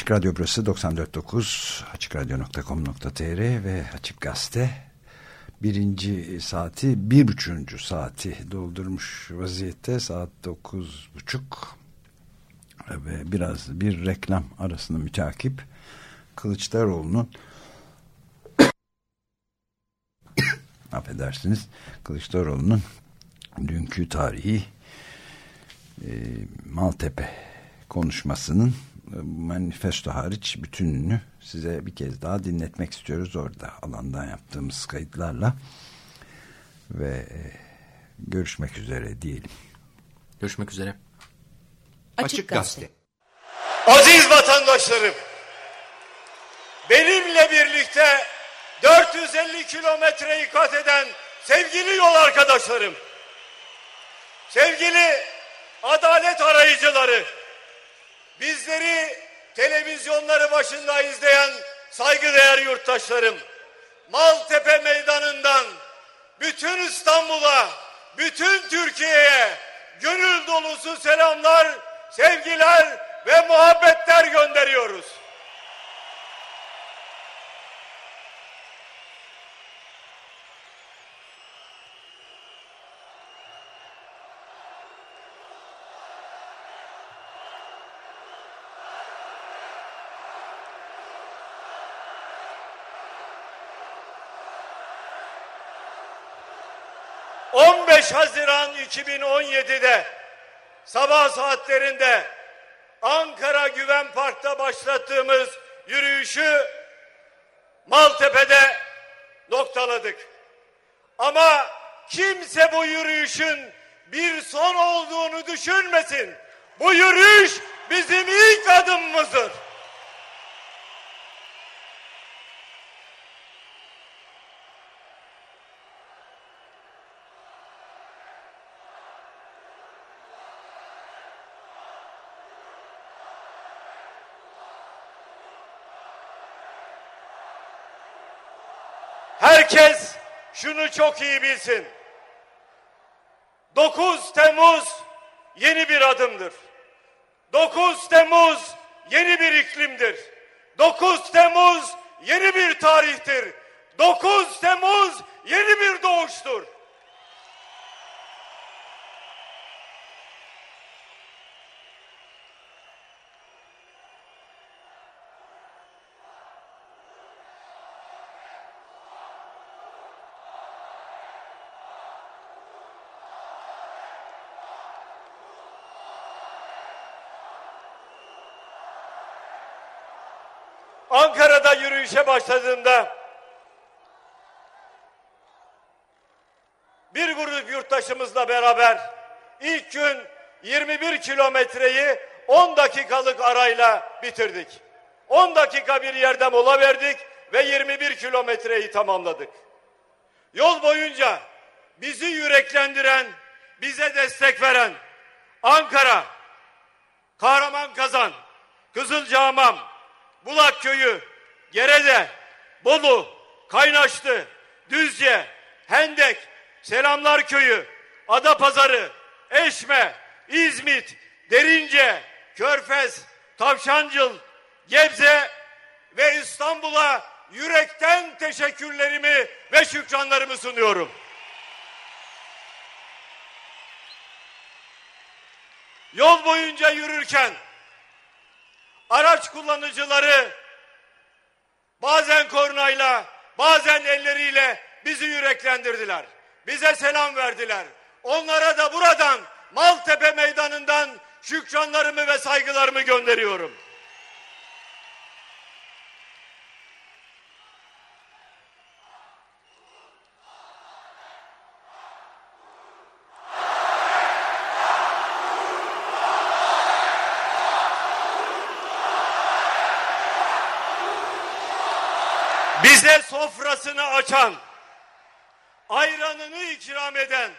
Açık Radyo burası 94.9 açıkradyo.com.tr ve Açık Gazete. Birinci saati bir buçuğuncu saati doldurmuş vaziyette saat dokuz buçuk. Ve biraz bir reklam arasında mütakip Kılıçdaroğlu'nun affedersiniz Kılıçdaroğlu'nun dünkü tarihi e, Maltepe konuşmasının manifesto hariç bütününü size bir kez daha dinletmek istiyoruz orada alandan yaptığımız kayıtlarla ve e, görüşmek üzere diyelim. Görüşmek üzere. Açık Gazete. Aziz vatandaşlarım, benimle birlikte 450 kilometreyi kat eden sevgili yol arkadaşlarım, sevgili adalet arayıcıları, bizleri televizyonları başında izleyen saygıdeğer yurttaşlarım, Maltepe Meydanı'ndan bütün İstanbul'a, bütün Türkiye'ye gönül dolusu selamlar, sevgiler ve muhabbetler gönderiyoruz. 15 Haziran 2017'de sabah saatlerinde Ankara Güven Park'ta başlattığımız yürüyüşü Maltepe'de noktaladık. Ama kimse bu yürüyüşün bir son olduğunu düşünmesin. Bu yürüyüş bizim ilk adımımızdır. Herkes şunu çok iyi bilsin. 9 Temmuz yeni bir adımdır. 9 Temmuz yeni bir iklimdir. 9 Temmuz yeni bir tarihtir. 9 Temmuz yeni bir doğuştur. Ankara'da yürüyüşe başladığımda bir grup yurttaşımızla beraber ilk gün 21 kilometreyi 10 dakikalık arayla bitirdik. 10 dakika bir yerde mola verdik ve 21 kilometreyi tamamladık. Yol boyunca bizi yüreklendiren, bize destek veren Ankara, Kahraman Kazan, Kızılcahamam, Bulak Köyü, Gerede, Bolu, Kaynaşlı, Düzce, Hendek, Selamlar Köyü, Adapazarı, Eşme, İzmit, Derince, Körfez, Tavşancıl, Gebze ve İstanbul'a yürekten teşekkürlerimi ve şükranlarımı sunuyorum. Yol boyunca yürürken araç kullanıcıları bazen kornayla, bazen elleriyle bizi yüreklendirdiler. Bize selam verdiler. Onlara da buradan Maltepe Meydanı'ndan şükranlarımı ve saygılarımı gönderiyorum. bize sofrasını açan, ayranını ikram eden,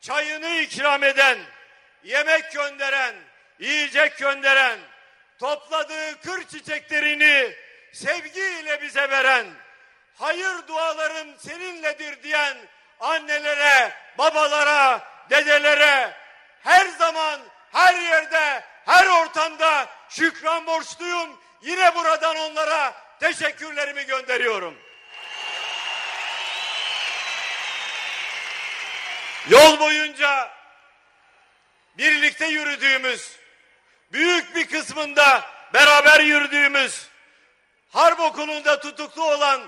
çayını ikram eden, yemek gönderen, yiyecek gönderen, topladığı kır çiçeklerini sevgiyle bize veren, hayır dualarım seninledir diyen annelere, babalara, dedelere her zaman, her yerde, her ortamda şükran borçluyum. Yine buradan onlara teşekkürlerimi gönderiyorum. Yol boyunca birlikte yürüdüğümüz, büyük bir kısmında beraber yürüdüğümüz, harp okulunda tutuklu olan,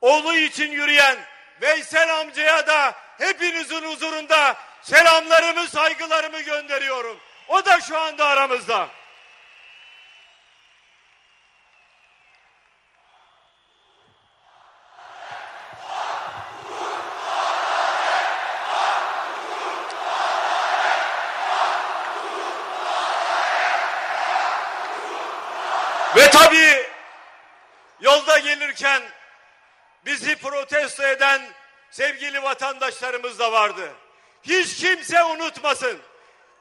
oğlu için yürüyen Veysel amcaya da hepinizin huzurunda selamlarımı, saygılarımı gönderiyorum. O da şu anda aramızda. Ve tabii yolda gelirken bizi protesto eden sevgili vatandaşlarımız da vardı. Hiç kimse unutmasın.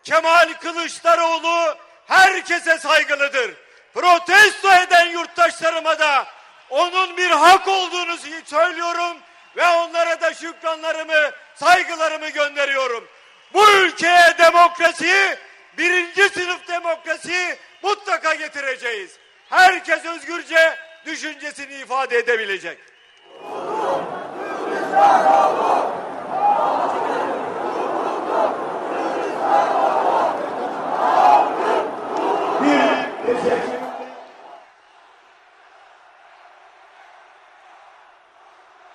Kemal Kılıçdaroğlu herkese saygılıdır. Protesto eden yurttaşlarıma da onun bir hak olduğunu söylüyorum ve onlara da şükranlarımı, saygılarımı gönderiyorum. Bu ülkeye demokrasi, birinci sınıf demokrasi mutlaka getireceğiz. Herkes özgürce düşüncesini ifade edebilecek.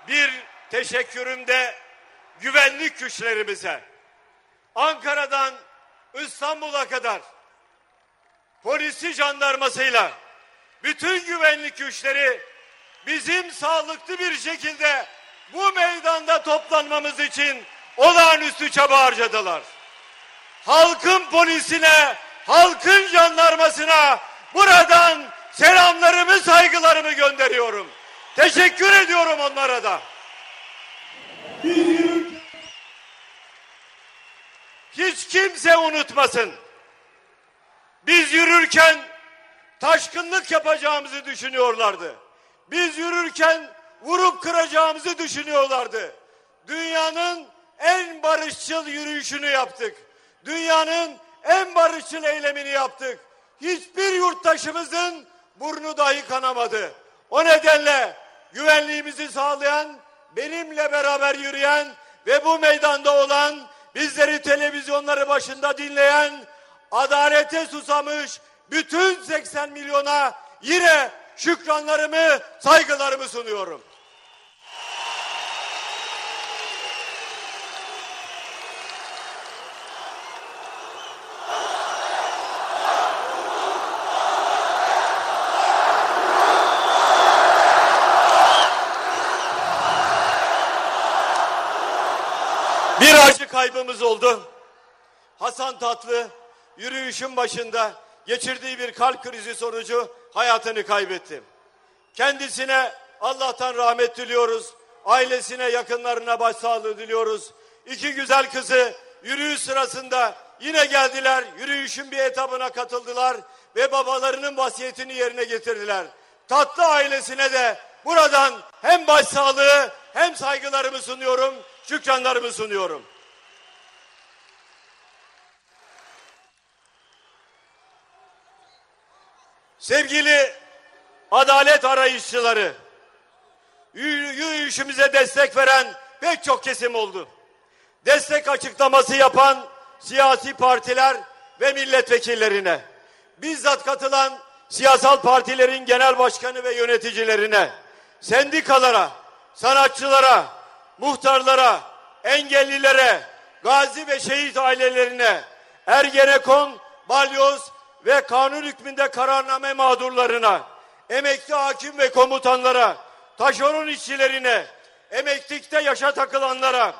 Bir teşekkürüm de güvenlik güçlerimize, Ankara'dan İstanbul'a kadar polisi jandarmasıyla bütün güvenlik güçleri bizim sağlıklı bir şekilde bu meydanda toplanmamız için olağanüstü çaba harcadılar. Halkın polisine, halkın jandarmasına buradan selamlarımı, saygılarımı gönderiyorum. Teşekkür ediyorum onlara da. Hiç kimse unutmasın. Biz yürürken taşkınlık yapacağımızı düşünüyorlardı. Biz yürürken vurup kıracağımızı düşünüyorlardı. Dünyanın en barışçıl yürüyüşünü yaptık. Dünyanın en barışçıl eylemini yaptık. Hiçbir yurttaşımızın burnu dahi kanamadı. O nedenle güvenliğimizi sağlayan, benimle beraber yürüyen ve bu meydanda olan, bizleri televizyonları başında dinleyen, adalete susamış bütün 80 milyona yine şükranlarımı, saygılarımı sunuyorum. Bir acı kaybımız oldu. Hasan Tatlı yürüyüşün başında geçirdiği bir kalp krizi sonucu hayatını kaybetti. Kendisine Allah'tan rahmet diliyoruz. Ailesine, yakınlarına başsağlığı diliyoruz. İki güzel kızı yürüyüş sırasında yine geldiler. Yürüyüşün bir etabına katıldılar ve babalarının vasiyetini yerine getirdiler. Tatlı ailesine de buradan hem başsağlığı hem saygılarımı sunuyorum, şükranlarımı sunuyorum. Sevgili adalet arayışçıları, yürü- yürüyüşümüze destek veren pek çok kesim oldu. Destek açıklaması yapan siyasi partiler ve milletvekillerine, bizzat katılan siyasal partilerin genel başkanı ve yöneticilerine, sendikalara, sanatçılara, muhtarlara, engellilere, gazi ve şehit ailelerine, Ergenekon, Balyoz ve kanun hükmünde kararname mağdurlarına, emekli hakim ve komutanlara, taşeron işçilerine, emeklilikte yaşa takılanlara,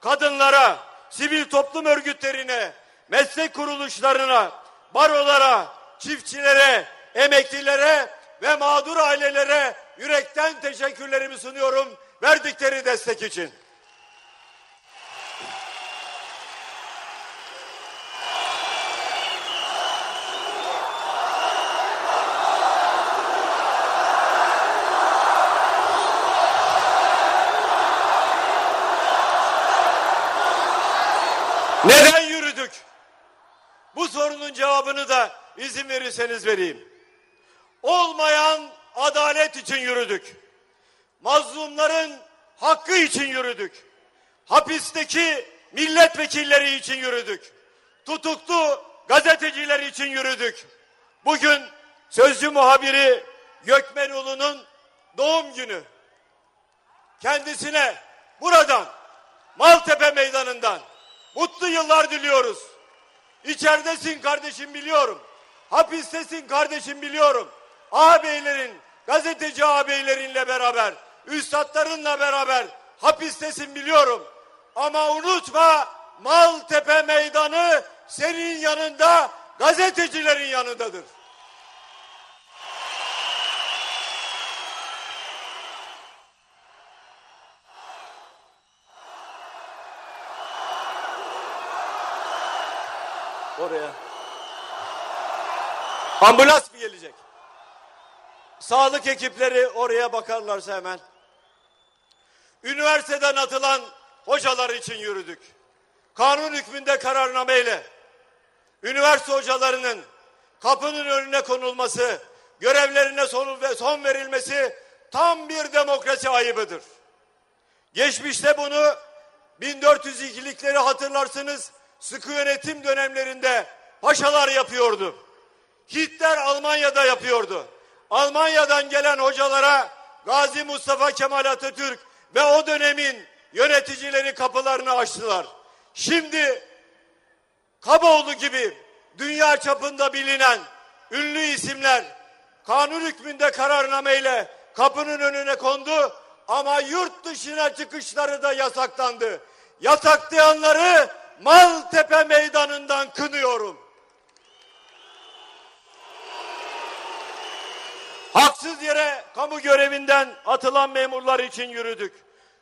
kadınlara, sivil toplum örgütlerine, meslek kuruluşlarına, barolara, çiftçilere, emeklilere ve mağdur ailelere yürekten teşekkürlerimi sunuyorum verdikleri destek için. Neden yürüdük? Bu sorunun cevabını da izin verirseniz vereyim. Olmayan adalet için yürüdük. Mazlumların hakkı için yürüdük. Hapisteki milletvekilleri için yürüdük. Tutuklu gazeteciler için yürüdük. Bugün sözcü muhabiri Gökmen Ulu'nun doğum günü. Kendisine buradan Maltepe Meydanı'ndan mutlu yıllar diliyoruz. İçeridesin kardeşim biliyorum. Hapistesin kardeşim biliyorum. Ağabeylerin, gazeteci ağabeylerinle beraber, üstadlarınla beraber hapistesin biliyorum. Ama unutma Maltepe Meydanı senin yanında, gazetecilerin yanındadır. Oraya. Ambulans mı gelecek? Sağlık ekipleri oraya bakarlarsa hemen. Üniversiteden atılan hocalar için yürüdük. Kanun hükmünde kararnameyle üniversite hocalarının kapının önüne konulması, görevlerine son, verilmesi tam bir demokrasi ayıbıdır. Geçmişte bunu 1402'likleri hatırlarsınız sıkı yönetim dönemlerinde paşalar yapıyordu. Hitler Almanya'da yapıyordu. Almanya'dan gelen hocalara Gazi Mustafa Kemal Atatürk ve o dönemin yöneticileri kapılarını açtılar. Şimdi Kaboğlu gibi dünya çapında bilinen ünlü isimler kanun hükmünde kararnameyle kapının önüne kondu ama yurt dışına çıkışları da yasaklandı. Yasaklayanları Maltepe meydanından kınıyorum. Haksız yere kamu görevinden atılan memurlar için yürüdük.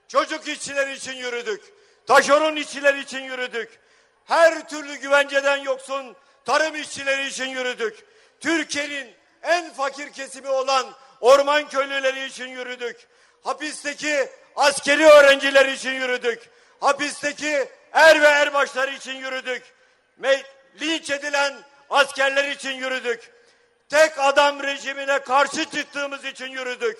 Çocuk işçiler için yürüdük. Taşeron işçiler için yürüdük. Her türlü güvenceden yoksun tarım işçileri için yürüdük. Türkiye'nin en fakir kesimi olan orman köylüleri için yürüdük. Hapisteki askeri öğrenciler için yürüdük. Hapisteki er ve erbaşlar için yürüdük. Linç edilen askerler için yürüdük. Tek adam rejimine karşı çıktığımız için yürüdük.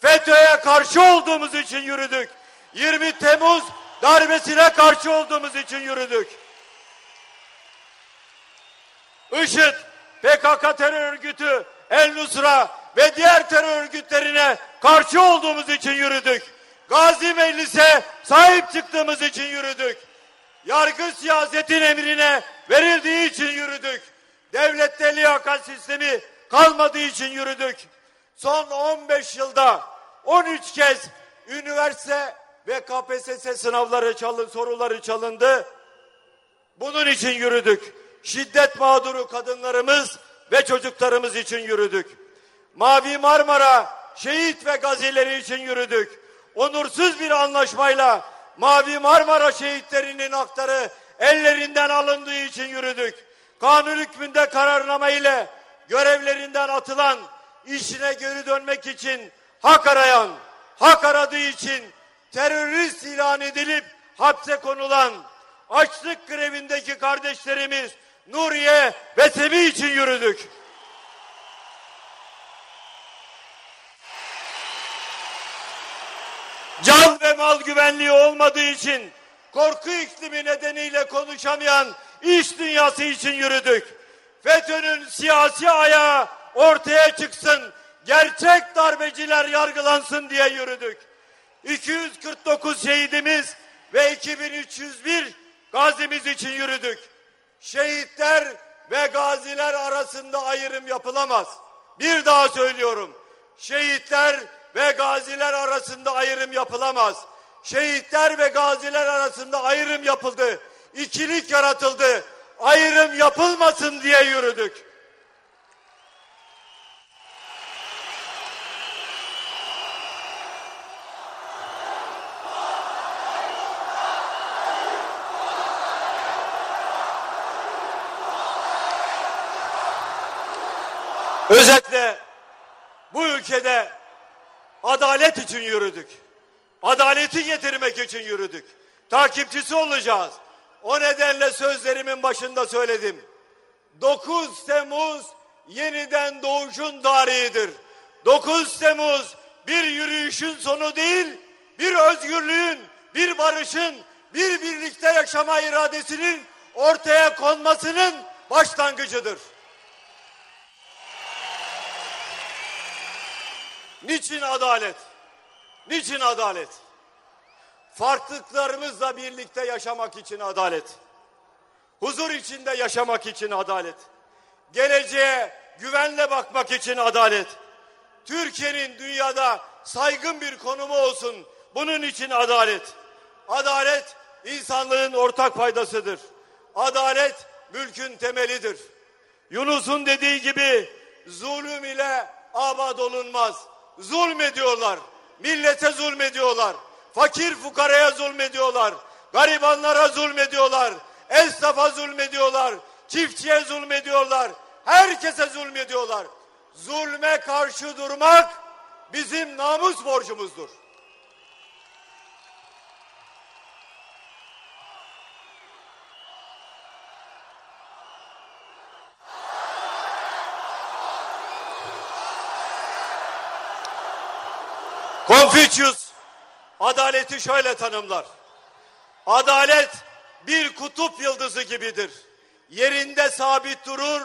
FETÖ'ye karşı olduğumuz için yürüdük. 20 Temmuz darbesine karşı olduğumuz için yürüdük. IŞİD, PKK terör örgütü, El Nusra ve diğer terör örgütlerine karşı olduğumuz için yürüdük. Gazi Meclis'e sahip çıktığımız için yürüdük. Yargı siyasetin emrine verildiği için yürüdük. Devlette liyakat sistemi kalmadığı için yürüdük. Son 15 yılda 13 kez üniversite ve KPSS sınavları çalın, soruları çalındı. Bunun için yürüdük. Şiddet mağduru kadınlarımız ve çocuklarımız için yürüdük. Mavi Marmara şehit ve gazileri için yürüdük. Onursuz bir anlaşmayla Mavi Marmara şehitlerinin hakları ellerinden alındığı için yürüdük. Kanun hükmünde kararname ile görevlerinden atılan işine geri dönmek için hak arayan, hak aradığı için terörist ilan edilip hapse konulan açlık grevindeki kardeşlerimiz Nuriye ve Semih için yürüdük. Can ve mal güvenliği olmadığı için korku iklimi nedeniyle konuşamayan iş dünyası için yürüdük. FETÖ'nün siyasi ayağı ortaya çıksın, gerçek darbeciler yargılansın diye yürüdük. 249 şehidimiz ve 2301 gazimiz için yürüdük. Şehitler ve gaziler arasında ayrım yapılamaz. Bir daha söylüyorum. Şehitler ve gaziler arasında ayrım yapılamaz. Şehitler ve gaziler arasında ayrım yapıldı. İkilik yaratıldı. Ayrım yapılmasın diye yürüdük. Özetle bu ülkede adalet için yürüdük. Adaleti getirmek için yürüdük. Takipçisi olacağız. O nedenle sözlerimin başında söyledim. 9 Temmuz yeniden doğuşun tarihidir. 9 Temmuz bir yürüyüşün sonu değil, bir özgürlüğün, bir barışın, bir birlikte yaşama iradesinin ortaya konmasının başlangıcıdır. Niçin adalet? Niçin adalet? Farklılıklarımızla birlikte yaşamak için adalet. Huzur içinde yaşamak için adalet. Geleceğe güvenle bakmak için adalet. Türkiye'nin dünyada saygın bir konumu olsun. Bunun için adalet. Adalet insanlığın ortak paydasıdır. Adalet mülkün temelidir. Yunus'un dediği gibi zulüm ile abad olunmaz. Zulmediyorlar. Millete zulmediyorlar. Fakir fukaraya zulmediyorlar. Garibanlara zulmediyorlar. Esnafa zulmediyorlar. Çiftçiye zulmediyorlar. Herkese zulmediyorlar. Zulme karşı durmak bizim namus borcumuzdur. Confucius adaleti şöyle tanımlar. Adalet bir kutup yıldızı gibidir. Yerinde sabit durur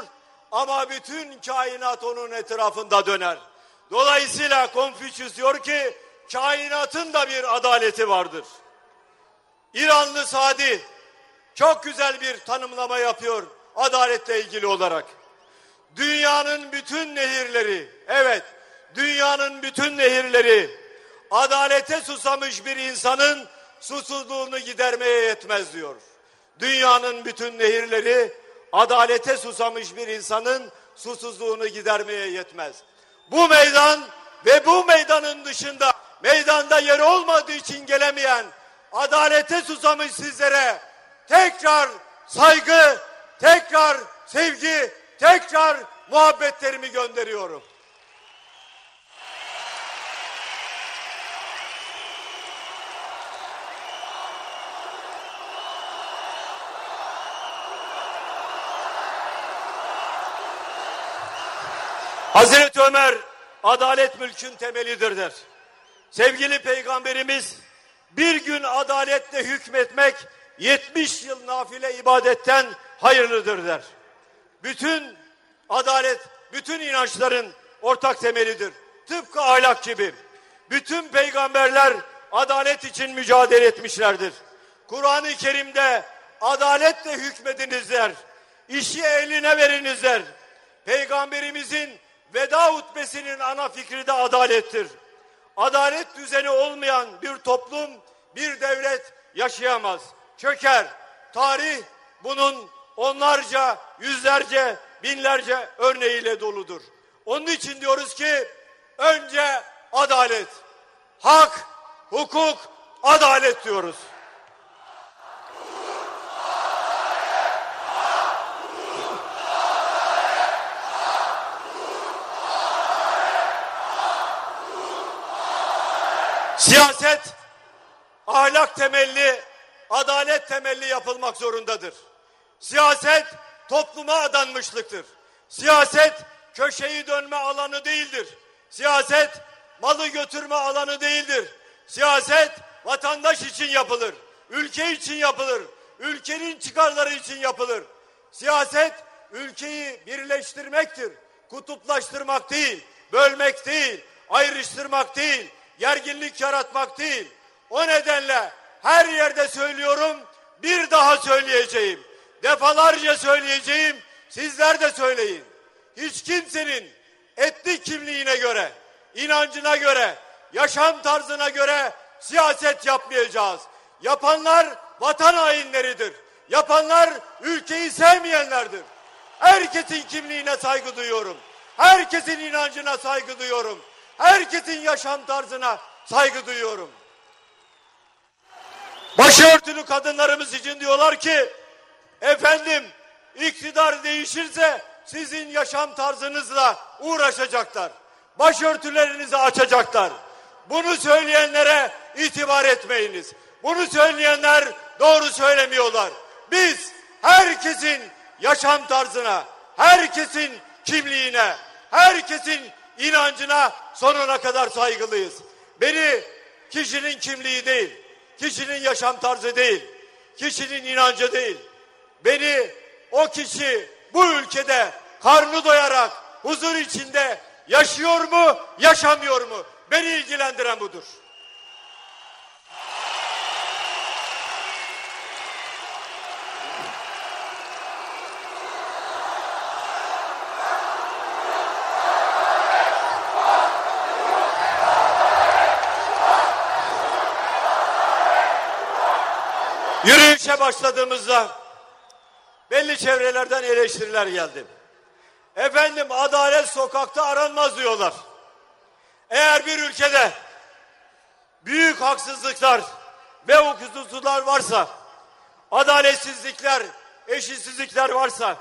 ama bütün kainat onun etrafında döner. Dolayısıyla Confucius diyor ki kainatın da bir adaleti vardır. İranlı Sadi çok güzel bir tanımlama yapıyor adaletle ilgili olarak. Dünyanın bütün nehirleri, evet dünyanın bütün nehirleri adalete susamış bir insanın susuzluğunu gidermeye yetmez diyor. Dünyanın bütün nehirleri adalete susamış bir insanın susuzluğunu gidermeye yetmez. Bu meydan ve bu meydanın dışında meydanda yer olmadığı için gelemeyen adalete susamış sizlere tekrar saygı, tekrar sevgi, tekrar muhabbetlerimi gönderiyorum. Hazreti Ömer adalet mülkün temelidir der. Sevgili peygamberimiz bir gün adaletle hükmetmek 70 yıl nafile ibadetten hayırlıdır der. Bütün adalet, bütün inançların ortak temelidir. Tıpkı ahlak gibi. Bütün peygamberler adalet için mücadele etmişlerdir. Kur'an-ı Kerim'de adaletle hükmedinizler. İşi eline verinizler. Peygamberimizin veda hutbesinin ana fikri de adalettir. Adalet düzeni olmayan bir toplum, bir devlet yaşayamaz. Çöker. Tarih bunun onlarca, yüzlerce, binlerce örneğiyle doludur. Onun için diyoruz ki önce adalet, hak, hukuk, adalet diyoruz. Siyaset ahlak temelli, adalet temelli yapılmak zorundadır. Siyaset topluma adanmışlıktır. Siyaset köşeyi dönme alanı değildir. Siyaset malı götürme alanı değildir. Siyaset vatandaş için yapılır. Ülke için yapılır. Ülkenin çıkarları için yapılır. Siyaset ülkeyi birleştirmektir. Kutuplaştırmak değil, bölmek değil, ayrıştırmak değil, gerginlik yaratmak değil. O nedenle her yerde söylüyorum, bir daha söyleyeceğim. Defalarca söyleyeceğim, sizler de söyleyin. Hiç kimsenin etnik kimliğine göre, inancına göre, yaşam tarzına göre siyaset yapmayacağız. Yapanlar vatan hainleridir. Yapanlar ülkeyi sevmeyenlerdir. Herkesin kimliğine saygı duyuyorum. Herkesin inancına saygı duyuyorum. Herkesin yaşam tarzına saygı duyuyorum. Başörtülü kadınlarımız için diyorlar ki efendim iktidar değişirse sizin yaşam tarzınızla uğraşacaklar. Başörtülerinizi açacaklar. Bunu söyleyenlere itibar etmeyiniz. Bunu söyleyenler doğru söylemiyorlar. Biz herkesin yaşam tarzına, herkesin kimliğine, herkesin inancına sonuna kadar saygılıyız. Beni kişinin kimliği değil, kişinin yaşam tarzı değil, kişinin inancı değil. Beni o kişi bu ülkede karnı doyarak huzur içinde yaşıyor mu, yaşamıyor mu? Beni ilgilendiren budur. Yürüyüşe başladığımızda belli çevrelerden eleştiriler geldi. Efendim adalet sokakta aranmaz diyorlar. Eğer bir ülkede büyük haksızlıklar ve hukuksuzluklar varsa, adaletsizlikler, eşitsizlikler varsa,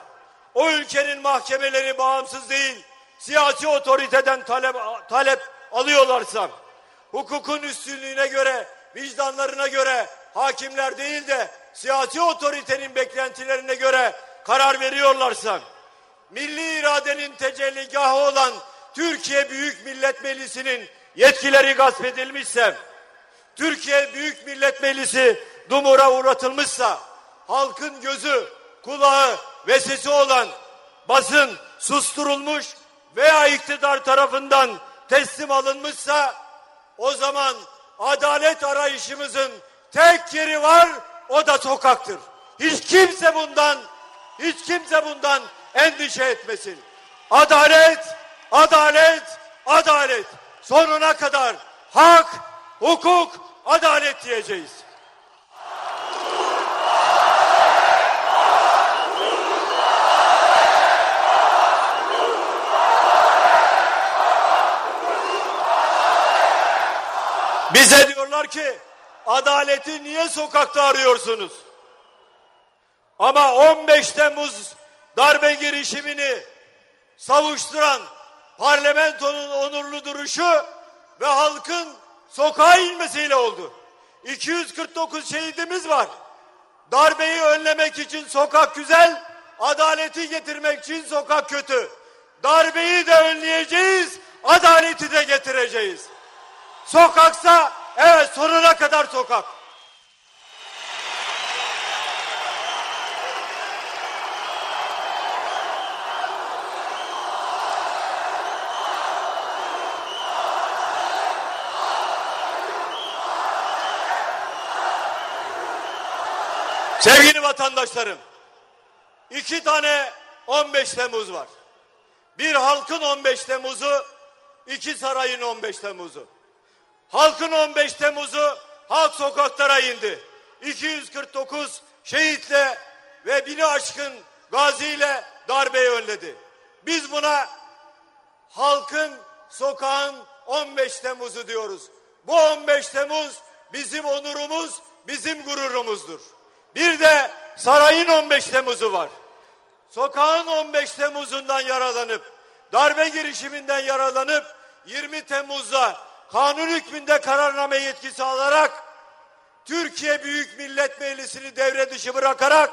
o ülkenin mahkemeleri bağımsız değil, siyasi otoriteden talep, talep alıyorlarsa, hukukun üstünlüğüne göre, vicdanlarına göre hakimler değil de siyasi otoritenin beklentilerine göre karar veriyorlarsa, milli iradenin tecelligahı olan Türkiye Büyük Millet Meclisi'nin yetkileri gasp edilmişse, Türkiye Büyük Millet Meclisi dumura uğratılmışsa, halkın gözü, kulağı ve sesi olan basın susturulmuş veya iktidar tarafından teslim alınmışsa, o zaman adalet arayışımızın tek yeri var o da sokaktır. Hiç kimse bundan hiç kimse bundan endişe etmesin. Adalet, adalet, adalet. Sonuna kadar hak, hukuk, adalet diyeceğiz. Bize diyorlar ki adaleti niye sokakta arıyorsunuz? Ama 15 Temmuz darbe girişimini savuşturan parlamentonun onurlu duruşu ve halkın sokağa inmesiyle oldu. 249 şehidimiz var. Darbeyi önlemek için sokak güzel, adaleti getirmek için sokak kötü. Darbeyi de önleyeceğiz, adaleti de getireceğiz. Sokaksa evet sonuna kadar sokak. Sevgili vatandaşlarım, iki tane 15 Temmuz var. Bir halkın 15 Temmuz'u, iki sarayın 15 Temmuz'u. Halkın 15 Temmuz'u halk sokaklara indi. 249 şehitle ve bini aşkın gaziyle darbeyi önledi. Biz buna halkın sokağın 15 Temmuz'u diyoruz. Bu 15 Temmuz bizim onurumuz, bizim gururumuzdur. Bir de sarayın 15 Temmuz'u var. Sokağın 15 Temmuz'undan yaralanıp, darbe girişiminden yaralanıp 20 Temmuz'da kanun hükmünde kararname yetkisi alarak Türkiye Büyük Millet Meclisi'ni devre dışı bırakarak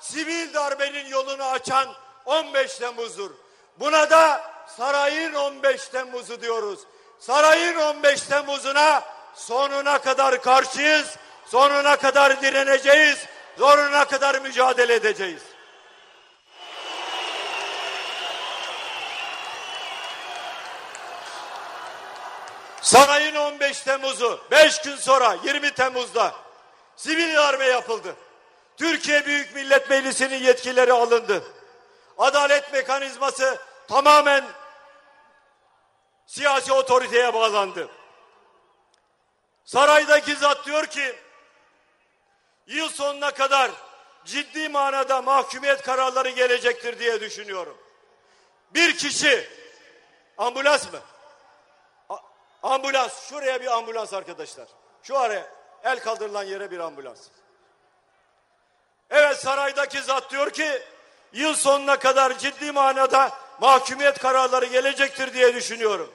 sivil darbenin yolunu açan 15 Temmuz'dur. Buna da sarayın 15 Temmuz'u diyoruz. Sarayın 15 Temmuz'una sonuna kadar karşıyız, sonuna kadar direneceğiz, sonuna kadar mücadele edeceğiz. Sarayın 15 Temmuz'u 5 gün sonra 20 Temmuz'da sivil darbe yapıldı. Türkiye Büyük Millet Meclisi'nin yetkileri alındı. Adalet mekanizması tamamen siyasi otoriteye bağlandı. Saraydaki zat diyor ki yıl sonuna kadar ciddi manada mahkumiyet kararları gelecektir diye düşünüyorum. Bir kişi ambulans mı? Ambulans. Şuraya bir ambulans arkadaşlar. Şu araya el kaldırılan yere bir ambulans. Evet saraydaki zat diyor ki yıl sonuna kadar ciddi manada mahkumiyet kararları gelecektir diye düşünüyorum.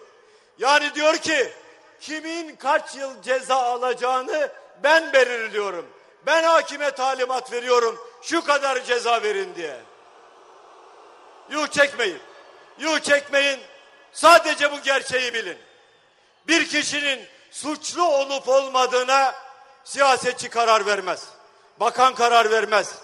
Yani diyor ki kimin kaç yıl ceza alacağını ben belirliyorum. Ben hakime talimat veriyorum şu kadar ceza verin diye. Yuh çekmeyin. Yuh çekmeyin. Sadece bu gerçeği bilin bir kişinin suçlu olup olmadığına siyasetçi karar vermez. Bakan karar vermez.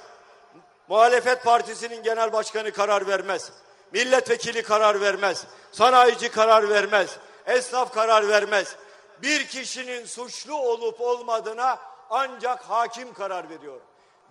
Muhalefet partisinin genel başkanı karar vermez. Milletvekili karar vermez. Sanayici karar vermez. Esnaf karar vermez. Bir kişinin suçlu olup olmadığına ancak hakim karar veriyor.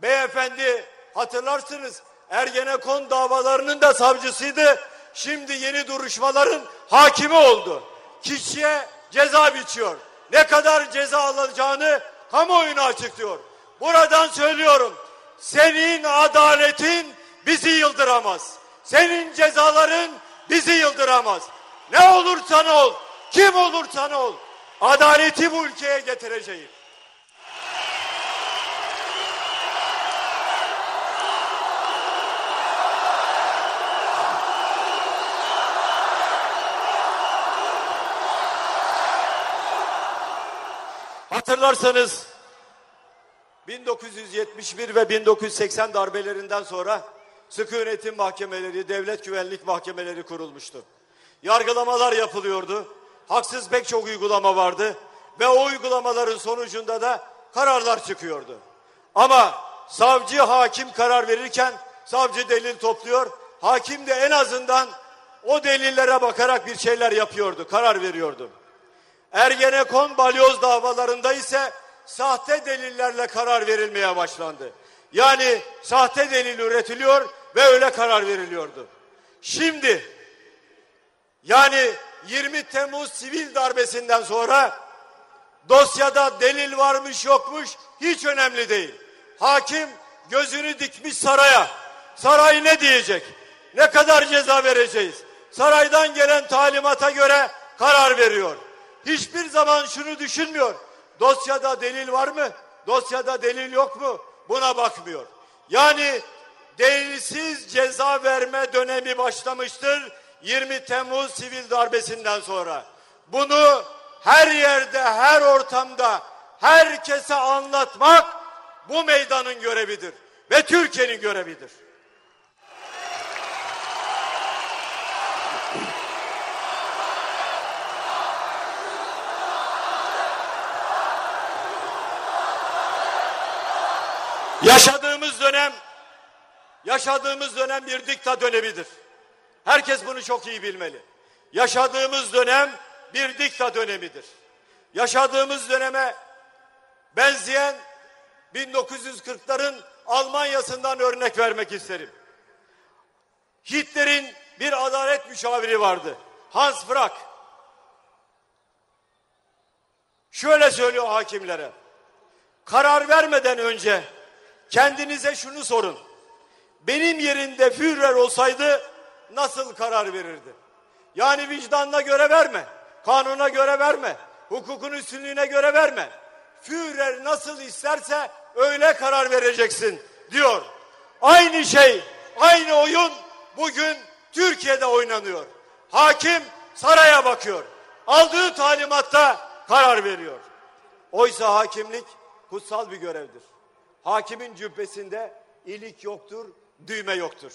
Beyefendi hatırlarsınız Ergenekon davalarının da savcısıydı. Şimdi yeni duruşmaların hakimi oldu. Kişiye ceza biçiyor. Ne kadar ceza alacağını kamuoyuna açıklıyor. Buradan söylüyorum. Senin adaletin bizi yıldıramaz. Senin cezaların bizi yıldıramaz. Ne olursan ol, kim olursan ol. Adaleti bu ülkeye getireceğim. Hatırlarsanız 1971 ve 1980 darbelerinden sonra sıkı yönetim mahkemeleri, devlet güvenlik mahkemeleri kurulmuştu. Yargılamalar yapılıyordu. Haksız pek çok uygulama vardı ve o uygulamaların sonucunda da kararlar çıkıyordu. Ama savcı hakim karar verirken savcı delil topluyor. Hakim de en azından o delillere bakarak bir şeyler yapıyordu, karar veriyordu. Ergenekon balyoz davalarında ise sahte delillerle karar verilmeye başlandı. Yani sahte delil üretiliyor ve öyle karar veriliyordu. Şimdi yani 20 Temmuz sivil darbesinden sonra dosyada delil varmış yokmuş hiç önemli değil. Hakim gözünü dikmiş saraya. Saray ne diyecek? Ne kadar ceza vereceğiz? Saraydan gelen talimata göre karar veriyor. Hiçbir zaman şunu düşünmüyor. Dosyada delil var mı? Dosyada delil yok mu? Buna bakmıyor. Yani delilsiz ceza verme dönemi başlamıştır 20 Temmuz sivil darbesinden sonra. Bunu her yerde, her ortamda herkese anlatmak bu meydanın görevidir ve Türkiye'nin görevidir. Yaşadığımız dönem yaşadığımız dönem bir dikta dönemidir. Herkes bunu çok iyi bilmeli. Yaşadığımız dönem bir dikta dönemidir. Yaşadığımız döneme benzeyen 1940'ların Almanya'sından örnek vermek isterim. Hitler'in bir adalet müşaviri vardı. Hans Frank. Şöyle söylüyor hakimlere. Karar vermeden önce kendinize şunu sorun. Benim yerimde Führer olsaydı nasıl karar verirdi? Yani vicdanına göre verme, kanuna göre verme, hukukun üstünlüğüne göre verme. Führer nasıl isterse öyle karar vereceksin diyor. Aynı şey, aynı oyun bugün Türkiye'de oynanıyor. Hakim saraya bakıyor. Aldığı talimatta karar veriyor. Oysa hakimlik kutsal bir görevdir. Hakimin cübbesinde ilik yoktur, düğme yoktur.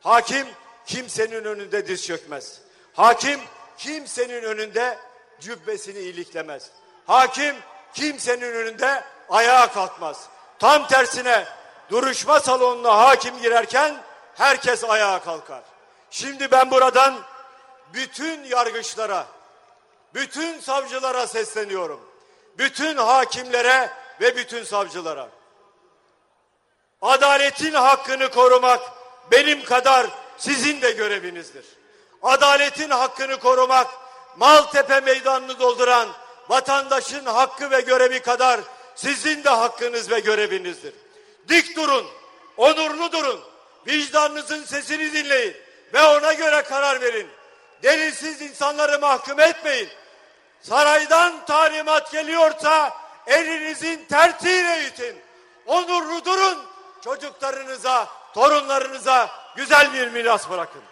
Hakim kimsenin önünde diz çökmez. Hakim kimsenin önünde cübbesini iliklemez. Hakim kimsenin önünde ayağa kalkmaz. Tam tersine duruşma salonuna hakim girerken herkes ayağa kalkar. Şimdi ben buradan bütün yargıçlara, bütün savcılara sesleniyorum. Bütün hakimlere ve bütün savcılara. Adaletin hakkını korumak benim kadar sizin de görevinizdir. Adaletin hakkını korumak Maltepe meydanını dolduran vatandaşın hakkı ve görevi kadar sizin de hakkınız ve görevinizdir. Dik durun, onurlu durun, vicdanınızın sesini dinleyin ve ona göre karar verin. Delilsiz insanları mahkum etmeyin. Saraydan talimat geliyorsa elinizin tertiyle itin. Onurlu durun, çocuklarınıza, torunlarınıza güzel bir miras bırakın.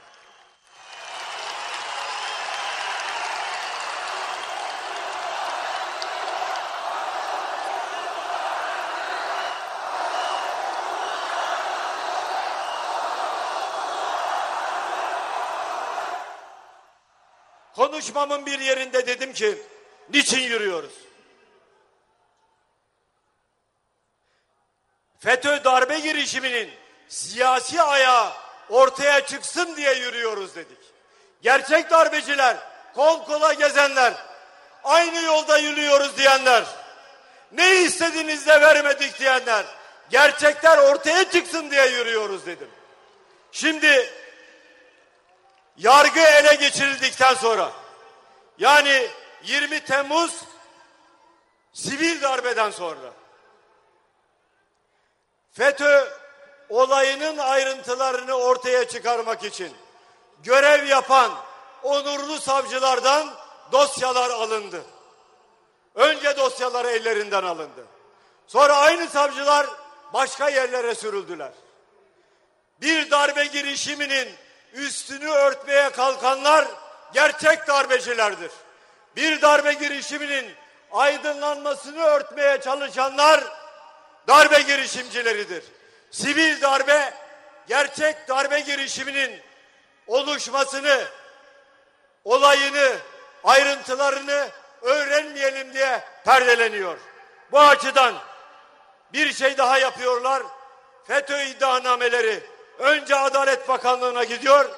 Konuşmamın bir yerinde dedim ki niçin yürüyoruz? FETÖ darbe girişiminin siyasi ayağı ortaya çıksın diye yürüyoruz dedik. Gerçek darbeciler, kol kola gezenler, aynı yolda yürüyoruz diyenler, ne istediğiniz de vermedik diyenler, gerçekler ortaya çıksın diye yürüyoruz dedim. Şimdi yargı ele geçirildikten sonra yani 20 Temmuz sivil darbeden sonra FETÖ olayının ayrıntılarını ortaya çıkarmak için görev yapan onurlu savcılardan dosyalar alındı. Önce dosyaları ellerinden alındı. Sonra aynı savcılar başka yerlere sürüldüler. Bir darbe girişiminin üstünü örtmeye kalkanlar gerçek darbecilerdir. Bir darbe girişiminin aydınlanmasını örtmeye çalışanlar darbe girişimcileridir. Sivil darbe gerçek darbe girişiminin oluşmasını, olayını, ayrıntılarını öğrenmeyelim diye perdeleniyor. Bu açıdan bir şey daha yapıyorlar. FETÖ iddianameleri önce Adalet Bakanlığı'na gidiyor.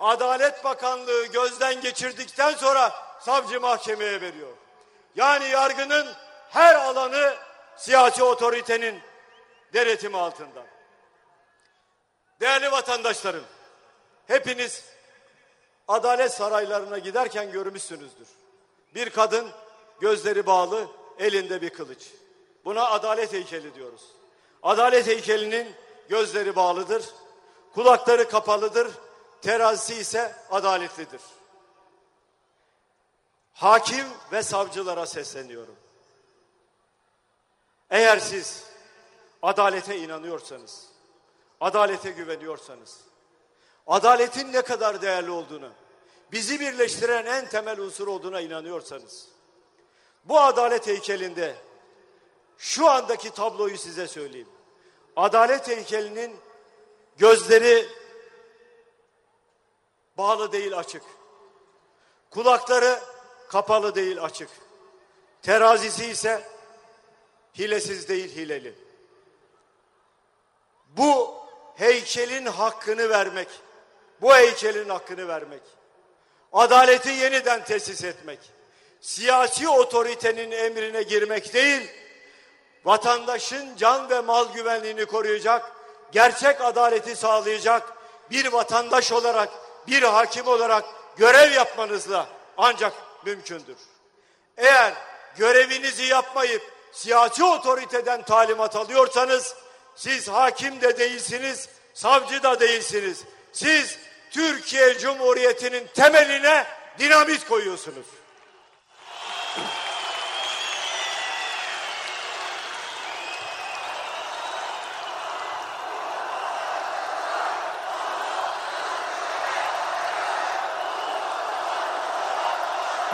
Adalet Bakanlığı gözden geçirdikten sonra savcı mahkemeye veriyor. Yani yargının her alanı siyasi otoritenin denetimi altında. Değerli vatandaşlarım, hepiniz adalet saraylarına giderken görmüşsünüzdür. Bir kadın gözleri bağlı, elinde bir kılıç. Buna adalet heykeli diyoruz. Adalet heykelinin gözleri bağlıdır, kulakları kapalıdır, terazisi ise adaletlidir. Hakim ve savcılara sesleniyorum. Eğer siz adalete inanıyorsanız, adalete güveniyorsanız, adaletin ne kadar değerli olduğunu, bizi birleştiren en temel unsur olduğuna inanıyorsanız, bu adalet heykelinde şu andaki tabloyu size söyleyeyim. Adalet heykelinin gözleri bağlı değil açık. Kulakları kapalı değil açık. Terazisi ise hilesiz değil hileli. Bu heykelin hakkını vermek, bu heykelin hakkını vermek, adaleti yeniden tesis etmek, siyasi otoritenin emrine girmek değil, vatandaşın can ve mal güvenliğini koruyacak, gerçek adaleti sağlayacak bir vatandaş olarak, bir hakim olarak görev yapmanızla ancak mümkündür. Eğer görevinizi yapmayıp siyasi otoriteden talimat alıyorsanız siz hakim de değilsiniz, savcı da değilsiniz. Siz Türkiye Cumhuriyeti'nin temeline dinamit koyuyorsunuz.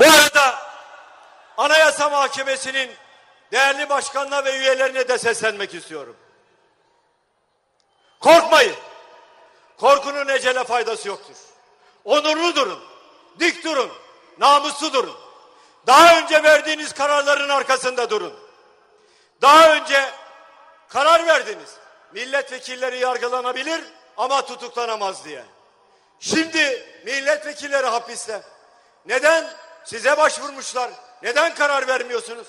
Bu arada Anayasa Mahkemesi'nin değerli başkanına ve üyelerine de seslenmek istiyorum. Korkmayın. Korkunun ecele faydası yoktur. Onurlu durun. Dik durun. Namuslu durun. Daha önce verdiğiniz kararların arkasında durun. Daha önce karar verdiniz. Milletvekilleri yargılanabilir ama tutuklanamaz diye. Şimdi milletvekilleri hapiste. Neden? Size başvurmuşlar. Neden karar vermiyorsunuz?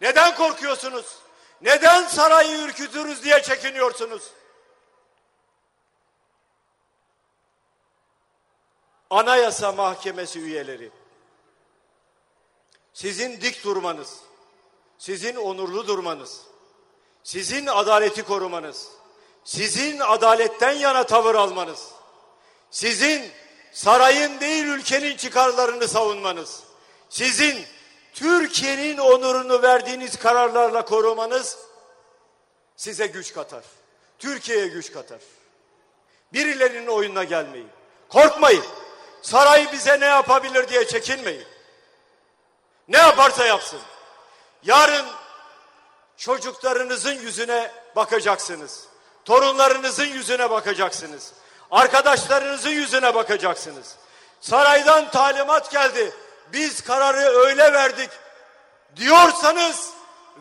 Neden korkuyorsunuz? Neden sarayı ürkütürüz diye çekiniyorsunuz? Anayasa Mahkemesi üyeleri, sizin dik durmanız, sizin onurlu durmanız, sizin adaleti korumanız, sizin adaletten yana tavır almanız, sizin sarayın değil ülkenin çıkarlarını savunmanız, sizin Türkiye'nin onurunu verdiğiniz kararlarla korumanız size güç katar. Türkiye'ye güç katar. Birilerinin oyununa gelmeyin. Korkmayın. Saray bize ne yapabilir diye çekinmeyin. Ne yaparsa yapsın. Yarın çocuklarınızın yüzüne bakacaksınız. Torunlarınızın yüzüne bakacaksınız. Arkadaşlarınızın yüzüne bakacaksınız. Saraydan talimat geldi. Biz kararı öyle verdik diyorsanız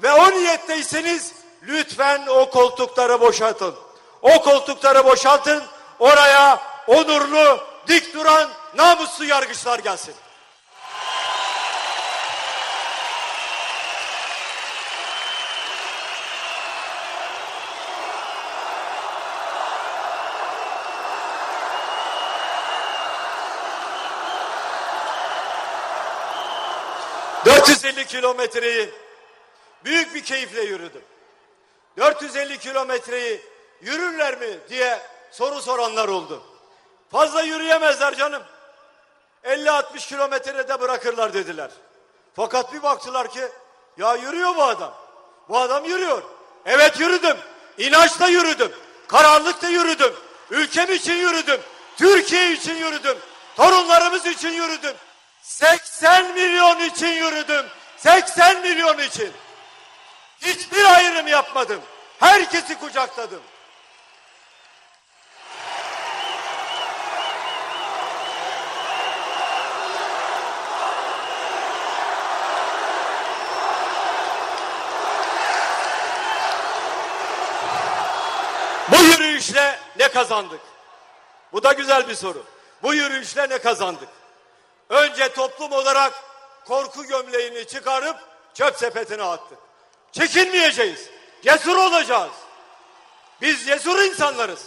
ve o niyetteyseniz lütfen o koltukları boşaltın. O koltukları boşaltın. Oraya onurlu, dik duran, namuslu yargıçlar gelsin. ...450 kilometreyi... ...büyük bir keyifle yürüdüm. 450 kilometreyi yürürler mi diye soru soranlar oldu. Fazla yürüyemezler canım. 50-60 kilometrede bırakırlar dediler. Fakat bir baktılar ki ya yürüyor bu adam. Bu adam yürüyor. Evet yürüdüm. İnançla yürüdüm. Kararlılıkla yürüdüm. Ülkem için yürüdüm. Türkiye için yürüdüm. Torunlarımız için yürüdüm. 80 milyon için yürüdüm. 80 milyon için. Hiçbir ayrım yapmadım. Herkesi kucakladım. Bu yürüyüşle ne kazandık? Bu da güzel bir soru. Bu yürüyüşle ne kazandık? Önce toplum olarak korku gömleğini çıkarıp çöp sepetine attık. Çekinmeyeceğiz. Cesur olacağız. Biz cesur insanlarız.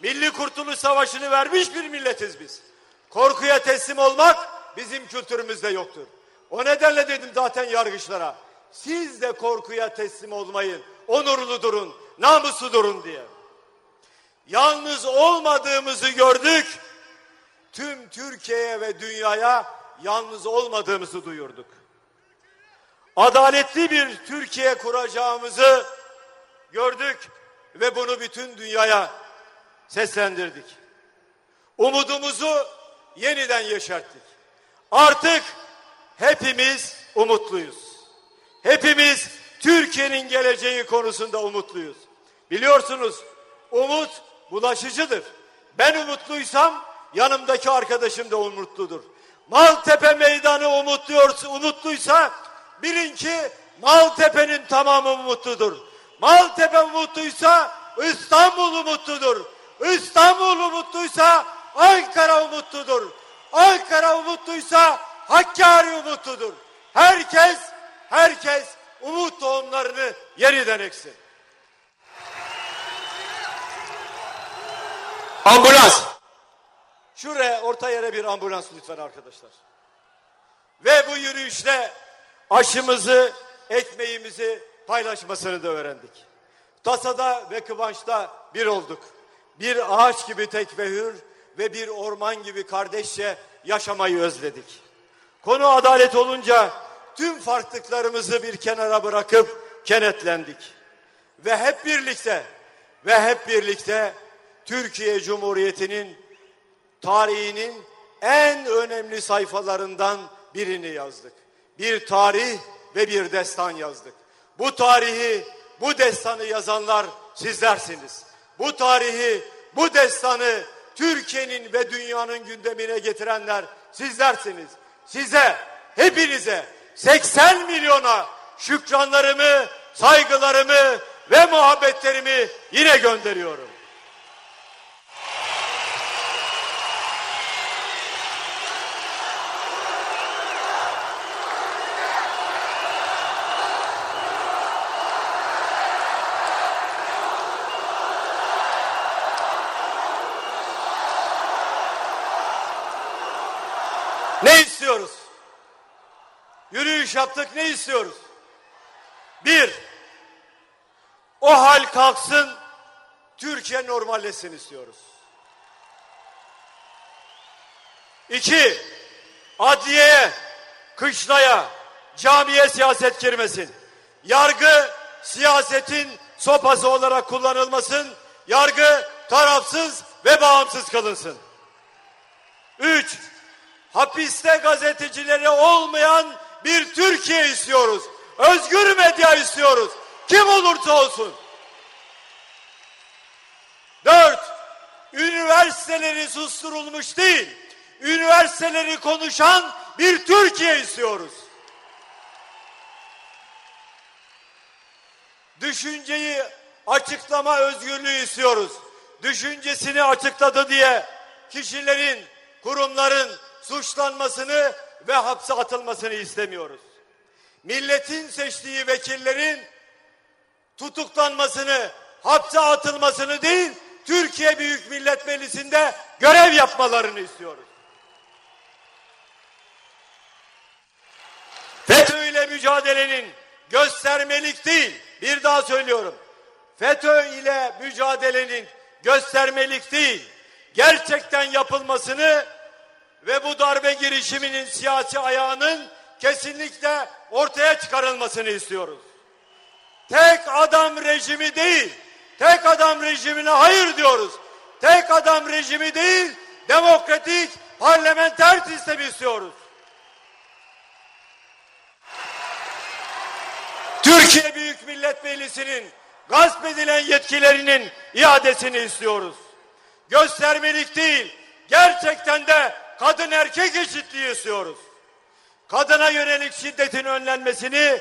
Milli Kurtuluş Savaşı'nı vermiş bir milletiz biz. Korkuya teslim olmak bizim kültürümüzde yoktur. O nedenle dedim zaten yargıçlara. Siz de korkuya teslim olmayın. Onurlu durun, namuslu durun diye. Yalnız olmadığımızı gördük. Tüm Türkiye'ye ve dünyaya yalnız olmadığımızı duyurduk. Adaletli bir Türkiye kuracağımızı gördük ve bunu bütün dünyaya seslendirdik. Umudumuzu yeniden yeşerttik. Artık hepimiz umutluyuz. Hepimiz Türkiye'nin geleceği konusunda umutluyuz. Biliyorsunuz umut bulaşıcıdır. Ben umutluysam yanımdaki arkadaşım da umutludur. Maltepe meydanı umutluyor, umutluysa bilin ki Maltepe'nin tamamı umutludur. Maltepe umutluysa İstanbul umutludur. İstanbul umutluysa Ankara umutludur. Ankara umutluysa Hakkari umutludur. Herkes, herkes umut tohumlarını yeniden eksin. Ambulans. Şuraya orta yere bir ambulans lütfen arkadaşlar. Ve bu yürüyüşle aşımızı, ekmeğimizi paylaşmasını da öğrendik. Tasada ve kıvançta bir olduk. Bir ağaç gibi tek ve hür ve bir orman gibi kardeşçe yaşamayı özledik. Konu adalet olunca tüm farklılıklarımızı bir kenara bırakıp kenetlendik. Ve hep birlikte ve hep birlikte Türkiye Cumhuriyeti'nin tarihinin en önemli sayfalarından birini yazdık. Bir tarih ve bir destan yazdık. Bu tarihi, bu destanı yazanlar sizlersiniz. Bu tarihi, bu destanı Türkiye'nin ve dünyanın gündemine getirenler sizlersiniz. Size, hepinize 80 milyona şükranlarımı, saygılarımı ve muhabbetlerimi yine gönderiyorum. Ne istiyoruz? Yürüyüş yaptık ne istiyoruz? Bir, o hal kalksın, Türkiye normalleşsin istiyoruz. İki, adliyeye, kışlaya, camiye siyaset girmesin. Yargı siyasetin sopası olarak kullanılmasın. Yargı tarafsız ve bağımsız kılınsın. Üç, hapiste gazetecileri olmayan bir Türkiye istiyoruz. Özgür medya istiyoruz. Kim olursa olsun. Dört, üniversiteleri susturulmuş değil, üniversiteleri konuşan bir Türkiye istiyoruz. Düşünceyi açıklama özgürlüğü istiyoruz. Düşüncesini açıkladı diye kişilerin, kurumların suçlanmasını ve hapse atılmasını istemiyoruz. Milletin seçtiği vekillerin tutuklanmasını, hapse atılmasını değil, Türkiye Büyük Millet Meclisi'nde görev yapmalarını istiyoruz. FETÖ ile mücadelenin göstermelik değil, bir daha söylüyorum. FETÖ ile mücadelenin göstermelik değil, gerçekten yapılmasını ve bu darbe girişiminin siyasi ayağının kesinlikle ortaya çıkarılmasını istiyoruz. Tek adam rejimi değil, tek adam rejimine hayır diyoruz. Tek adam rejimi değil, demokratik parlamenter sistem istiyoruz. Türkiye Büyük Millet Meclisi'nin gasp edilen yetkilerinin iadesini istiyoruz. Göstermelik değil, gerçekten de kadın erkek eşitliği istiyoruz. Kadına yönelik şiddetin önlenmesini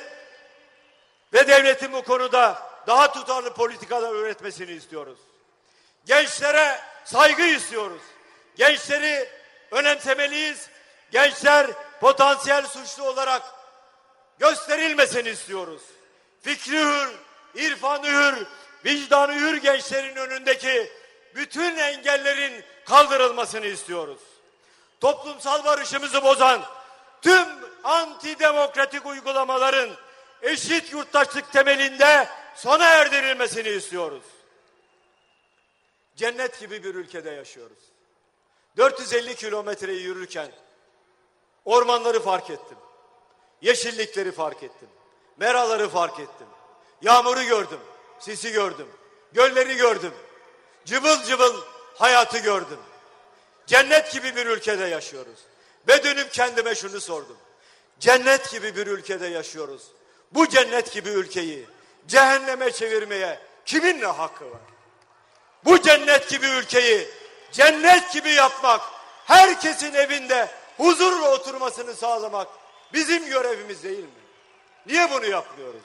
ve devletin bu konuda daha tutarlı politikalar üretmesini istiyoruz. Gençlere saygı istiyoruz. Gençleri önemsemeliyiz. Gençler potansiyel suçlu olarak gösterilmesini istiyoruz. fikri hür, irfanı hür, vicdanı hür gençlerin önündeki bütün engellerin kaldırılmasını istiyoruz. Toplumsal barışımızı bozan tüm antidemokratik uygulamaların eşit yurttaşlık temelinde sona erdirilmesini istiyoruz. Cennet gibi bir ülkede yaşıyoruz. 450 kilometreyi yürürken ormanları fark ettim. Yeşillikleri fark ettim. Meraları fark ettim. Yağmuru gördüm. Sisi gördüm. Gölleri gördüm. Cıvıl cıvıl hayatı gördüm. Cennet gibi bir ülkede yaşıyoruz. Ve dönüp kendime şunu sordum. Cennet gibi bir ülkede yaşıyoruz. Bu cennet gibi ülkeyi cehenneme çevirmeye kimin ne hakkı var? Bu cennet gibi ülkeyi cennet gibi yapmak, herkesin evinde huzurla oturmasını sağlamak bizim görevimiz değil mi? Niye bunu yapmıyoruz?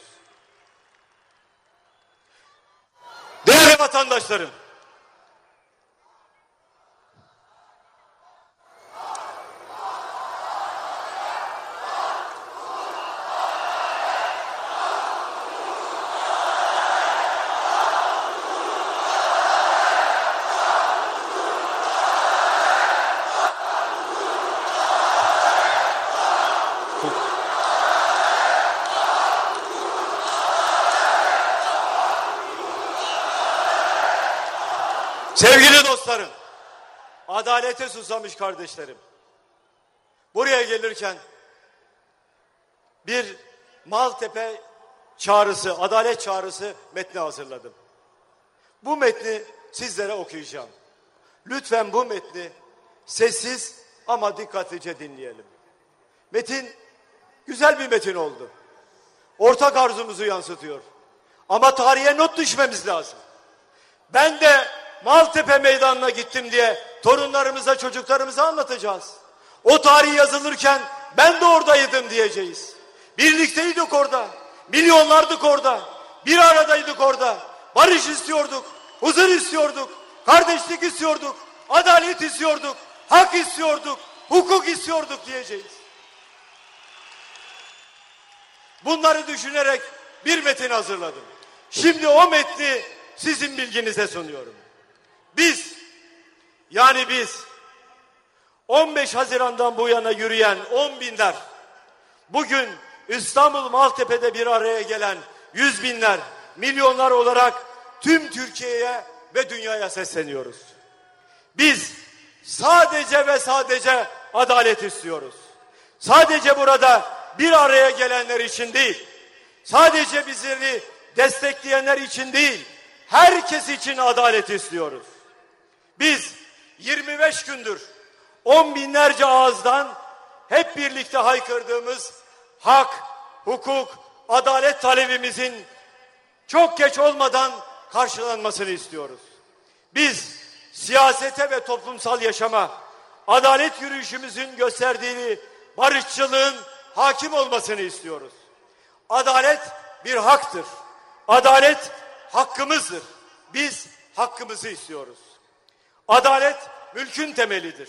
Değerli vatandaşlarım, Sevgili dostlarım, adalete susamış kardeşlerim. Buraya gelirken bir Maltepe çağrısı, adalet çağrısı metni hazırladım. Bu metni sizlere okuyacağım. Lütfen bu metni sessiz ama dikkatlice dinleyelim. Metin güzel bir metin oldu. Ortak arzumuzu yansıtıyor. Ama tarihe not düşmemiz lazım. Ben de Maltepe meydanına gittim diye torunlarımıza, çocuklarımıza anlatacağız. O tarih yazılırken ben de oradaydım diyeceğiz. Birlikteydik orada. Milyonlardık orada. Bir aradaydık orada. Barış istiyorduk. Huzur istiyorduk. Kardeşlik istiyorduk. Adalet istiyorduk. Hak istiyorduk. Hukuk istiyorduk diyeceğiz. Bunları düşünerek bir metin hazırladım. Şimdi o metni sizin bilginize sunuyorum. Biz yani biz 15 Haziran'dan bu yana yürüyen 10 binler bugün İstanbul Maltepe'de bir araya gelen yüz binler milyonlar olarak tüm Türkiye'ye ve dünyaya sesleniyoruz. Biz sadece ve sadece adalet istiyoruz. Sadece burada bir araya gelenler için değil, sadece bizleri destekleyenler için değil, herkes için adalet istiyoruz. Biz 25 gündür on binlerce ağızdan hep birlikte haykırdığımız hak, hukuk, adalet talebimizin çok geç olmadan karşılanmasını istiyoruz. Biz siyasete ve toplumsal yaşama adalet yürüyüşümüzün gösterdiği barışçılığın hakim olmasını istiyoruz. Adalet bir haktır. Adalet hakkımızdır. Biz hakkımızı istiyoruz. Adalet mülkün temelidir.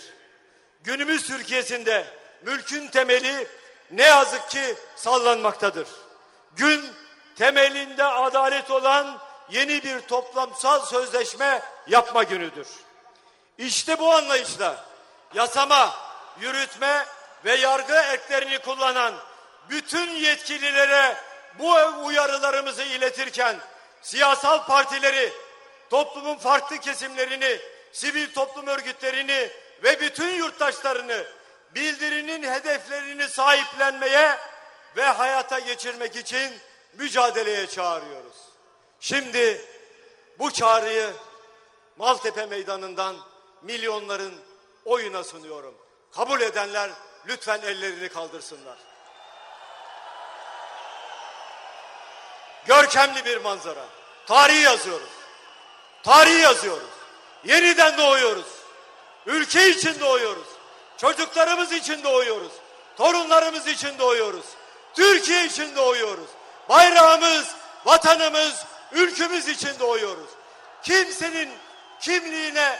Günümüz Türkiye'sinde mülkün temeli ne yazık ki sallanmaktadır. Gün temelinde adalet olan yeni bir toplamsal sözleşme yapma günüdür. İşte bu anlayışla yasama, yürütme ve yargı eklerini kullanan bütün yetkililere bu uyarılarımızı iletirken siyasal partileri, toplumun farklı kesimlerini, sivil toplum örgütlerini ve bütün yurttaşlarını bildirinin hedeflerini sahiplenmeye ve hayata geçirmek için mücadeleye çağırıyoruz. Şimdi bu çağrıyı Maltepe Meydanı'ndan milyonların oyuna sunuyorum. Kabul edenler lütfen ellerini kaldırsınlar. Görkemli bir manzara. Tarihi yazıyoruz. Tarihi yazıyoruz. Yeniden doğuyoruz. Ülke için doğuyoruz. Çocuklarımız için doğuyoruz. Torunlarımız için doğuyoruz. Türkiye için doğuyoruz. Bayrağımız, vatanımız, ülkemiz için doğuyoruz. Kimsenin kimliğine,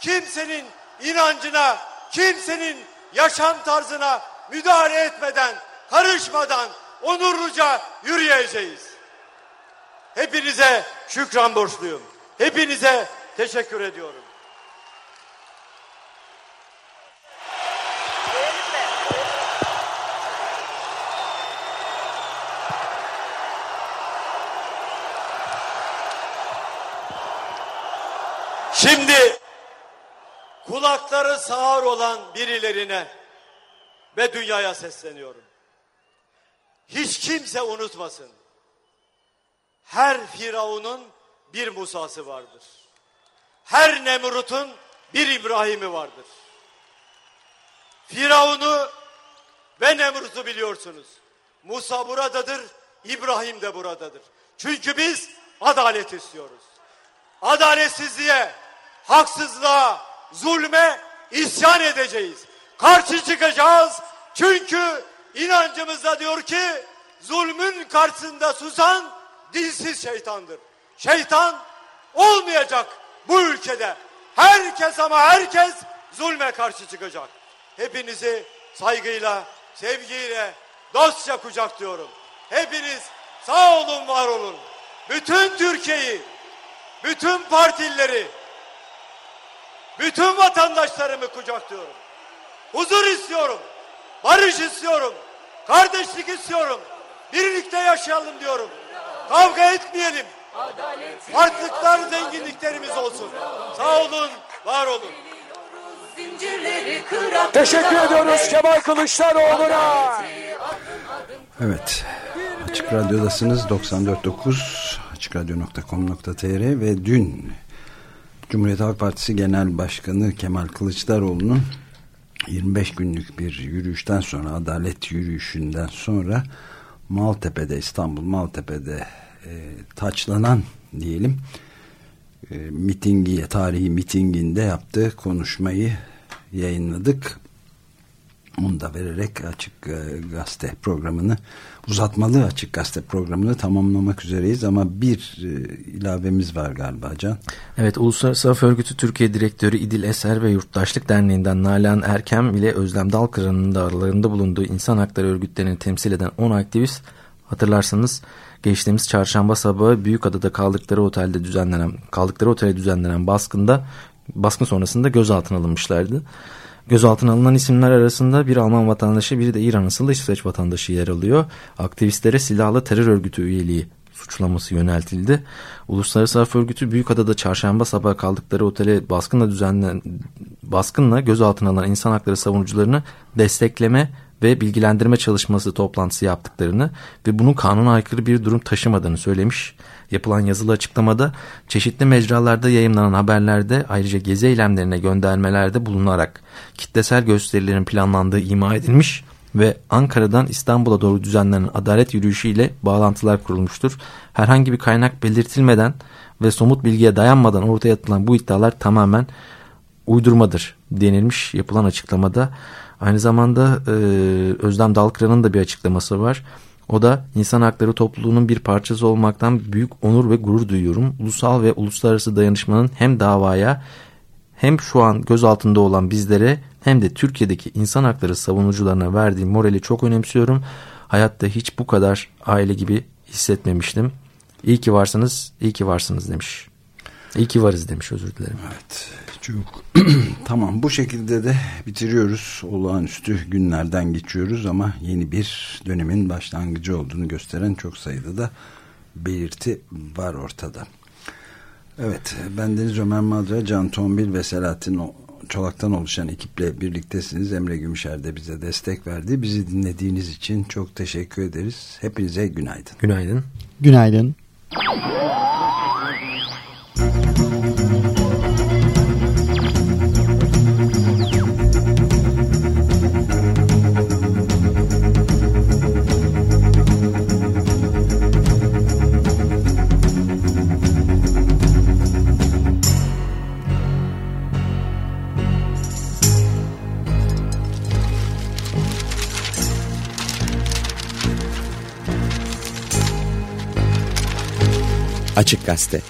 kimsenin inancına, kimsenin yaşam tarzına müdahale etmeden, karışmadan onurluca yürüyeceğiz. Hepinize şükran borçluyum. Hepinize teşekkür ediyorum. Şimdi kulakları sağır olan birilerine ve dünyaya sesleniyorum. Hiç kimse unutmasın. Her Firavun'un bir Musa'sı vardır. Her Nemrut'un bir İbrahim'i vardır. Firavun'u ve Nemrut'u biliyorsunuz. Musa buradadır, İbrahim de buradadır. Çünkü biz adalet istiyoruz. Adaletsizliğe, haksızlığa, zulme isyan edeceğiz. Karşı çıkacağız. Çünkü inancımızda diyor ki zulmün karşısında susan dilsiz şeytandır. Şeytan olmayacak bu ülkede. Herkes ama herkes zulme karşı çıkacak. Hepinizi saygıyla, sevgiyle, dostça kucaklıyorum. Hepiniz sağ olun, var olun. Bütün Türkiye'yi, bütün partilileri, bütün vatandaşlarımı kucaklıyorum. Huzur istiyorum, barış istiyorum, kardeşlik istiyorum. Birlikte yaşayalım diyorum. Kavga etmeyelim. Farklılıklar zenginliklerimiz olsun. Sağ olun, var olun. Teşekkür ediyoruz Kemal Kılıçdaroğlu'na. Evet. Açık Radyo'dasınız 94.9 açıkradyo.com.tr ve dün Cumhuriyet Halk Partisi Genel Başkanı Kemal Kılıçdaroğlu'nun 25 günlük bir yürüyüşten sonra adalet yürüyüşünden sonra Maltepe'de İstanbul Maltepe'de e, taçlanan diyelim e, mitingi tarihi mitinginde yaptığı konuşmayı yayınladık. Onu da vererek açık e, gazete programını uzatmalı açık gazete programını tamamlamak üzereyiz ama bir e, ilavemiz var galiba Can. Evet Uluslararası Af Örgütü Türkiye Direktörü İdil Eser ve Yurttaşlık Derneği'nden Nalan Erkem ile Özlem Dalkıran'ın da aralarında bulunduğu insan hakları örgütlerini temsil eden 10 aktivist hatırlarsanız geçtiğimiz çarşamba sabahı Büyükada'da kaldıkları otelde düzenlenen kaldıkları otele düzenlenen baskında baskın sonrasında gözaltına alınmışlardı. Gözaltına alınan isimler arasında bir Alman vatandaşı biri de İran asıllı İsveç vatandaşı yer alıyor. Aktivistlere silahlı terör örgütü üyeliği suçlaması yöneltildi. Uluslararası Af Örgütü Büyükada'da çarşamba sabahı kaldıkları otele baskınla düzenlen baskınla gözaltına alınan insan hakları savunucularını destekleme ve bilgilendirme çalışması toplantısı yaptıklarını ve bunun kanuna aykırı bir durum taşımadığını söylemiş. Yapılan yazılı açıklamada çeşitli mecralarda yayınlanan haberlerde ayrıca gezi eylemlerine göndermelerde bulunarak kitlesel gösterilerin planlandığı ima edilmiş ve Ankara'dan İstanbul'a doğru düzenlenen adalet yürüyüşüyle bağlantılar kurulmuştur. Herhangi bir kaynak belirtilmeden ve somut bilgiye dayanmadan ortaya atılan bu iddialar tamamen uydurmadır denilmiş yapılan açıklamada. Aynı zamanda e, Özlem Dalkıran'ın da bir açıklaması var. O da insan hakları topluluğunun bir parçası olmaktan büyük onur ve gurur duyuyorum. Ulusal ve uluslararası dayanışmanın hem davaya hem şu an gözaltında olan bizlere hem de Türkiye'deki insan hakları savunucularına verdiğim morali çok önemsiyorum. Hayatta hiç bu kadar aile gibi hissetmemiştim. İyi ki varsınız, iyi ki varsınız demiş. İyi ki varız demiş özür dilerim. Evet çok tamam bu şekilde de bitiriyoruz. Olağanüstü günlerden geçiyoruz ama yeni bir dönemin başlangıcı olduğunu gösteren çok sayıda da belirti var ortada. Evet ben Deniz Ömer Madra, Can Tombil ve Selahattin Çolak'tan oluşan ekiple birliktesiniz. Emre Gümüşer de bize destek verdi. Bizi dinlediğiniz için çok teşekkür ederiz. Hepinize günaydın. Günaydın. Günaydın. Açık Gazete